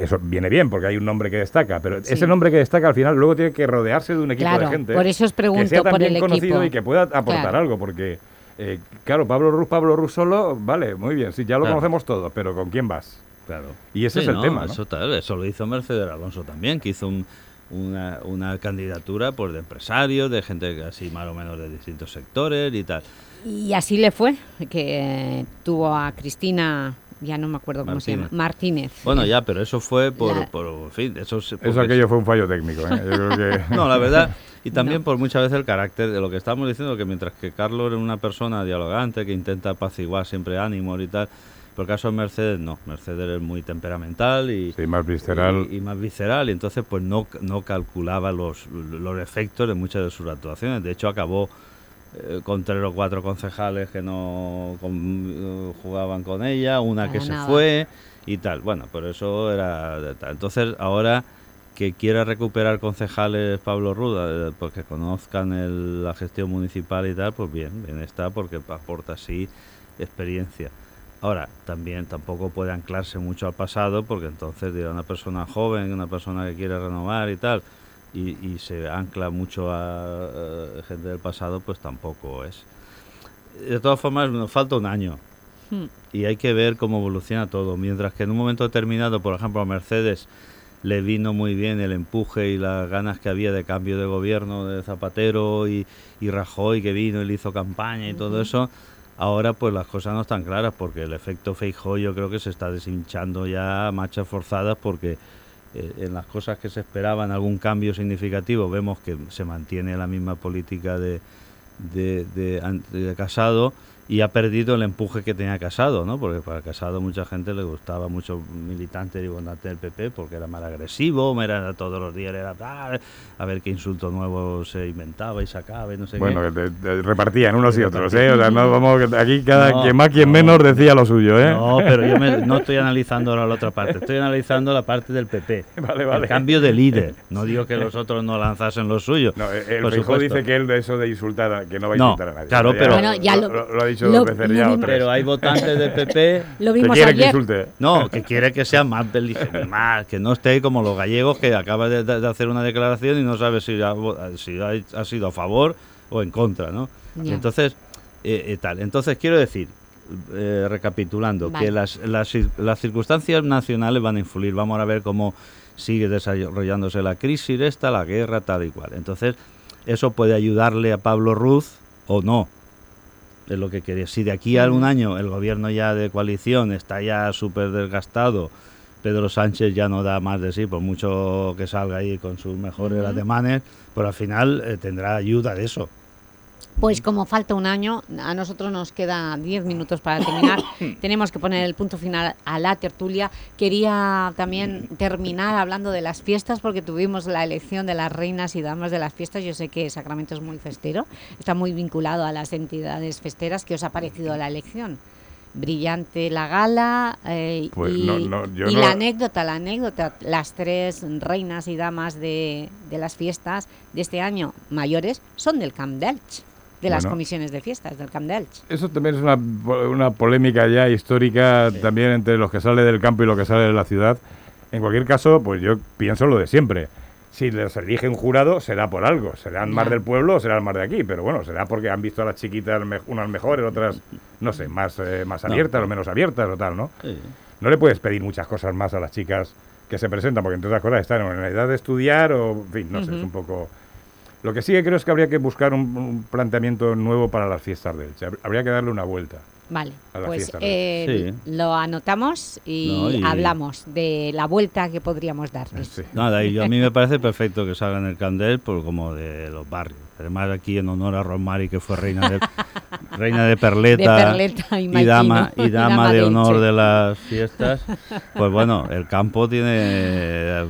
eso viene bien porque hay un nombre que destaca, pero Sí. ese nombre que destaca al final luego tiene que rodearse de un equipo Claro, de gente por eso os pregunto que sea por el conocido equipo. y que pueda aportar Claro. algo, porque eh, claro, Pablo Ruz, Pablo Ruz solo, vale, muy bien, sí, ya lo Claro. conocemos todos, pero ¿con quién vas? Claro. Y ese Sí, es el no, tema, ¿no? Eso, tal, eso lo hizo Mercedes Alonso también, que hizo un- una, una candidatura pues, de empresarios, de gente así más o menos de distintos sectores y tal. Y así le fue, que eh, tuvo a Cristina, ya no me acuerdo cómo se llama, Martínez. Bueno, ya, pero eso fue por, La- por en fin, eso Eso aquello fue un fallo técnico, ¿eh? Yo creo que... No, la verdad, y también por muchas veces el carácter de lo que estamos diciendo, que mientras que Carlos era una persona dialogante, que intenta apaciguar siempre ánimos y tal, por el caso de Mercedes no, Mercedes es muy temperamental y, más visceral. y, y más visceral, y entonces pues no, no calculaba los, los efectos de muchas de sus actuaciones. De hecho, acabó eh, con tres o cuatro concejales que no con- eh, jugaban con ella, una que se fue y tal. Bueno, pero eso era de tal. Entonces, ahora que quiera recuperar concejales Pablo Ruda, eh, porque conozcan el- la gestión municipal y tal, pues bien, bien está, porque aporta así experiencia. Ahora, también tampoco puede anclarse mucho al pasado, porque entonces dirá una persona joven, una persona que quiere renovar y tal, y, y se ancla mucho a, eh, gente del pasado, pues tampoco es. De todas formas, nos falta un año Hmm. y hay que ver cómo evoluciona todo. Mientras que en un momento determinado, por ejemplo, a Mercedes le vino muy bien el empuje y las ganas que había de cambio de gobierno de Zapatero y, y Rajoy que vino y le hizo campaña y todo eso. Ahora pues las cosas no están claras porque el efecto Feijóo yo creo que se está deshinchando ya a marchas forzadas porque eh, en las cosas que se esperaban algún cambio significativo vemos que se mantiene la misma política de, de, de, de Casado y ha perdido el empuje que tenía Casado, ¿no? Porque para Casado mucha gente le gustaba mucho militante y votante del PP porque era más agresivo, era todos los días era ah, a ver qué insulto nuevo se inventaba y sacaba y no sé Bueno, qué. que te- te repartían unos y otros, ¿eh? O sea, no, vamos, que aquí cada No, quien más, quien no. menos decía lo suyo, ¿eh? No, pero yo me- no estoy analizando ahora la otra parte, estoy analizando la parte del PP. Vale, vale. El cambio de líder. No digo que los otros no lanzasen lo suyo. No, el supuesto. dice que él de eso de insultar, a- que no va a No, insultar a nadie. claro, Ya pero- Bueno, ya lo- lo, ha dicho lo- Pero hay votantes del PP Lo que vimos quieren que insulte. No, que quiere que sea más beligente, más, que no esté como los gallegos que acaba de, de hacer una declaración y no sabe si ha, si ha, ha sido a favor o en contra, ¿no? Entonces, eh, eh, tal. Entonces quiero decir, eh, recapitulando, Vale. que las, las, las circunstancias nacionales van a influir. Vamos a ver cómo sigue desarrollándose la crisis esta, la guerra, tal y cual. Entonces, eso puede ayudarle a Pablo Ruz o no. Es lo que quería. Si de aquí a un año el gobierno ya de coalición está ya súper desgastado, Pedro Sánchez ya no da más de sí, por mucho que salga ahí con sus mejores Ujú. ademanes, pero al final eh, tendrá ayuda de eso. Pues como falta un año, a nosotros nos queda 10 minutos para terminar. Tenemos que poner el punto final a la tertulia. Quería también terminar hablando de las fiestas, porque tuvimos la elección de las reinas y damas de las fiestas. Yo sé que Sacramento es muy festero, está muy vinculado a las entidades festeras. ¿Qué os ha parecido la elección? Brillante la gala eh, Pues y, no- no, yo y no- la anécdota, la anécdota, las tres reinas y damas de, de las fiestas de este año mayores son del Camp d'Elch, de las Bueno. comisiones de fiestas del Camp d'Elch. Eso también es una, una polémica ya histórica también entre los que sale del campo y los que sale de la ciudad. En cualquier caso, pues yo pienso lo de siempre. Si les elige un jurado, será por algo. Serán más del pueblo o serán más de aquí. Pero bueno, será porque han visto a las chiquitas me- unas mejores, otras, no sé, más, eh, más No. abiertas o menos abiertas o tal, ¿no? Sí. No le puedes pedir muchas cosas más a las chicas que se presentan, porque entre otras cosas están en la edad de estudiar o, en fin, no sé, es un poco... Lo que sí que creo es que habría que buscar un, un planteamiento nuevo para las fiestas de Elche. Hab- Habría que darle una vuelta. Vale, pues eh, lo anotamos y, No, y- hablamos de la vuelta que podríamos darles. Nada, y yo- a mí me parece perfecto que salgan el Candel por como de los barrios. Además aquí en honor a Rosmary que fue reina de reina de Perleta, De Perleta y dama y y dama de honor de las fiestas. Pues bueno, el campo tiene eh,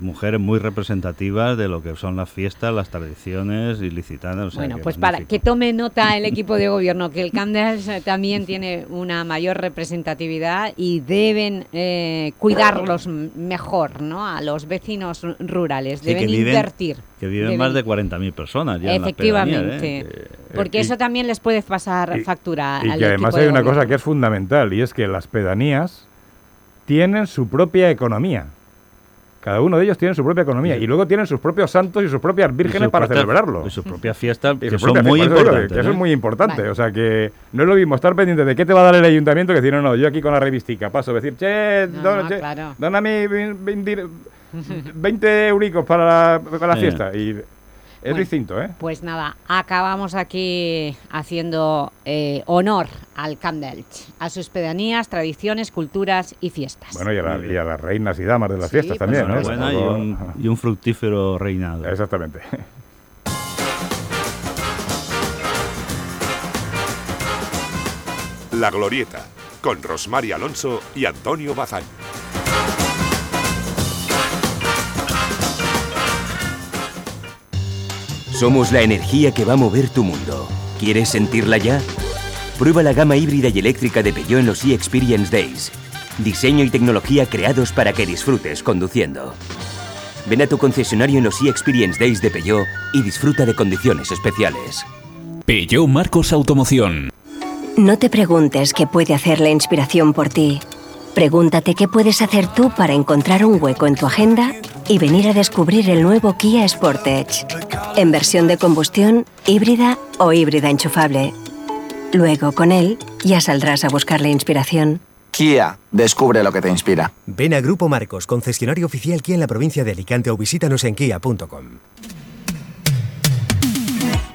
mujeres muy representativas de lo que son las fiestas, las tradiciones ilicitanas. o sea Bueno, pues para que tome nota el equipo de gobierno que el eh, también tiene una mayor representatividad y deben eh, cuidarlos mejor, ¿no? A los vecinos rurales, Sí, deben que viven- invertir. Que viven Deben- más de 40.000 personas ya en las pedanías, Efectivamente, ¿eh? Que- porque y- eso también les puede pasar y- factura Y al que además hay una gobierno. cosa que es fundamental y es que las pedanías tienen su propia economía. Cada uno de ellos tiene su propia economía y luego tienen sus propios santos y sus propias vírgenes para propias- celebrarlo. Y sus propias fiestas, que son muy importantes. eso ¿eh? es muy importante. Vale. O sea que no es lo mismo estar pendiente de qué te va a dar el ayuntamiento que decir, no, no, yo aquí con la revistica paso, decir, che, No, dona, no, che, claro. dona a mí 20, 20 euricos para la, para la Sí. fiesta. Y es Bueno. distinto, ¿eh? Pues nada, acabamos aquí haciendo eh, honor al Camp d'Elch, a sus pedanías, tradiciones, culturas y fiestas. Bueno, y a, la- y a las reinas y damas de las Sí, fiestas también, ¿no? Y un, y un fructífero reinado. Exactamente. La Glorieta, con Rosmary Alonso y Antonio Bazán. Somos la energía que va a mover tu mundo. ¿Quieres sentirla ya? Prueba la gama híbrida y eléctrica de Peugeot en los e-Experience Days. Diseño y tecnología creados para que disfrutes conduciendo. Ven a tu concesionario en los e-Experience Days de Peugeot y disfruta de condiciones especiales. Peugeot Marcos Automoción. No te preguntes qué puede hacer la inspiración por ti. Pregúntate qué puedes hacer tú para encontrar un hueco en tu agenda y venir a descubrir el nuevo Kia Sportage. En versión de combustión, híbrida o híbrida enchufable. Luego, con él, ya saldrás a buscar la inspiración. Kia, descubre lo que te inspira. Ven a Grupo Marcos, concesionario oficial Kia en la provincia de Alicante o visítanos en kia.com.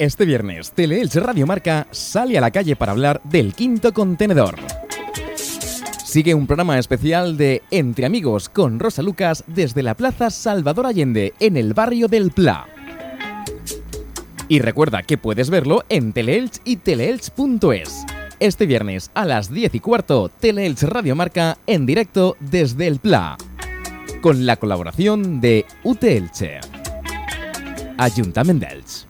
Este viernes, Teleelch Radio Marca sale a la calle para hablar del quinto contenedor. Sigue un programa especial de Entre Amigos con Rosa Lucas desde la Plaza Salvador Allende, en el barrio del Pla. Y recuerda que puedes verlo en Teleelch y teleelch.es. Este viernes a las 10 y cuarto, Teleelch Radio Marca en directo desde el Pla. Con la colaboración de UT Elche. Ayuntamiento de Elche.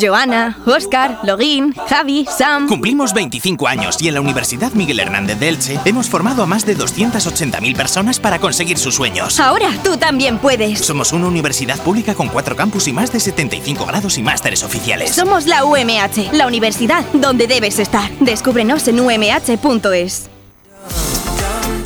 Joana, Oscar, Login, Javi, Sam. Cumplimos 25 años y en la Universidad Miguel Hernández de Elche hemos formado a más de 280.000 personas para conseguir sus sueños. Ahora tú también puedes. Somos una universidad pública con cuatro campus y más de 75 grados y másteres oficiales. Somos la UMH, la universidad donde debes estar. Descúbrenos en umh.es.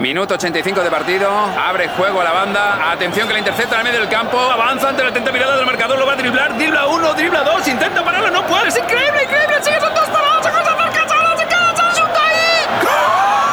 Minuto 85 de partido, abre juego a la banda, atención que la intercepta en el medio del campo, avanza ante la atenta mirada del marcador, lo va a driblar, dribla uno, dribla dos, intenta pararlo, no puede, es increíble, increíble, sigue, son dos paradas,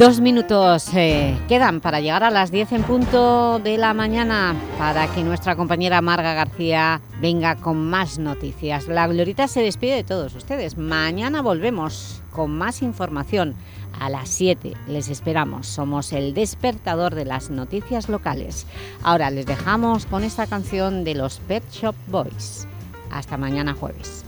Dos minutos eh, quedan para llegar a las 10 en punto de la mañana para que nuestra compañera Marga García venga con más noticias. La Glorita se despide de todos ustedes. Mañana volvemos con más información. A las 7 les esperamos. Somos el despertador de las noticias locales. Ahora les dejamos con esta canción de los Pet Shop Boys. Hasta mañana jueves.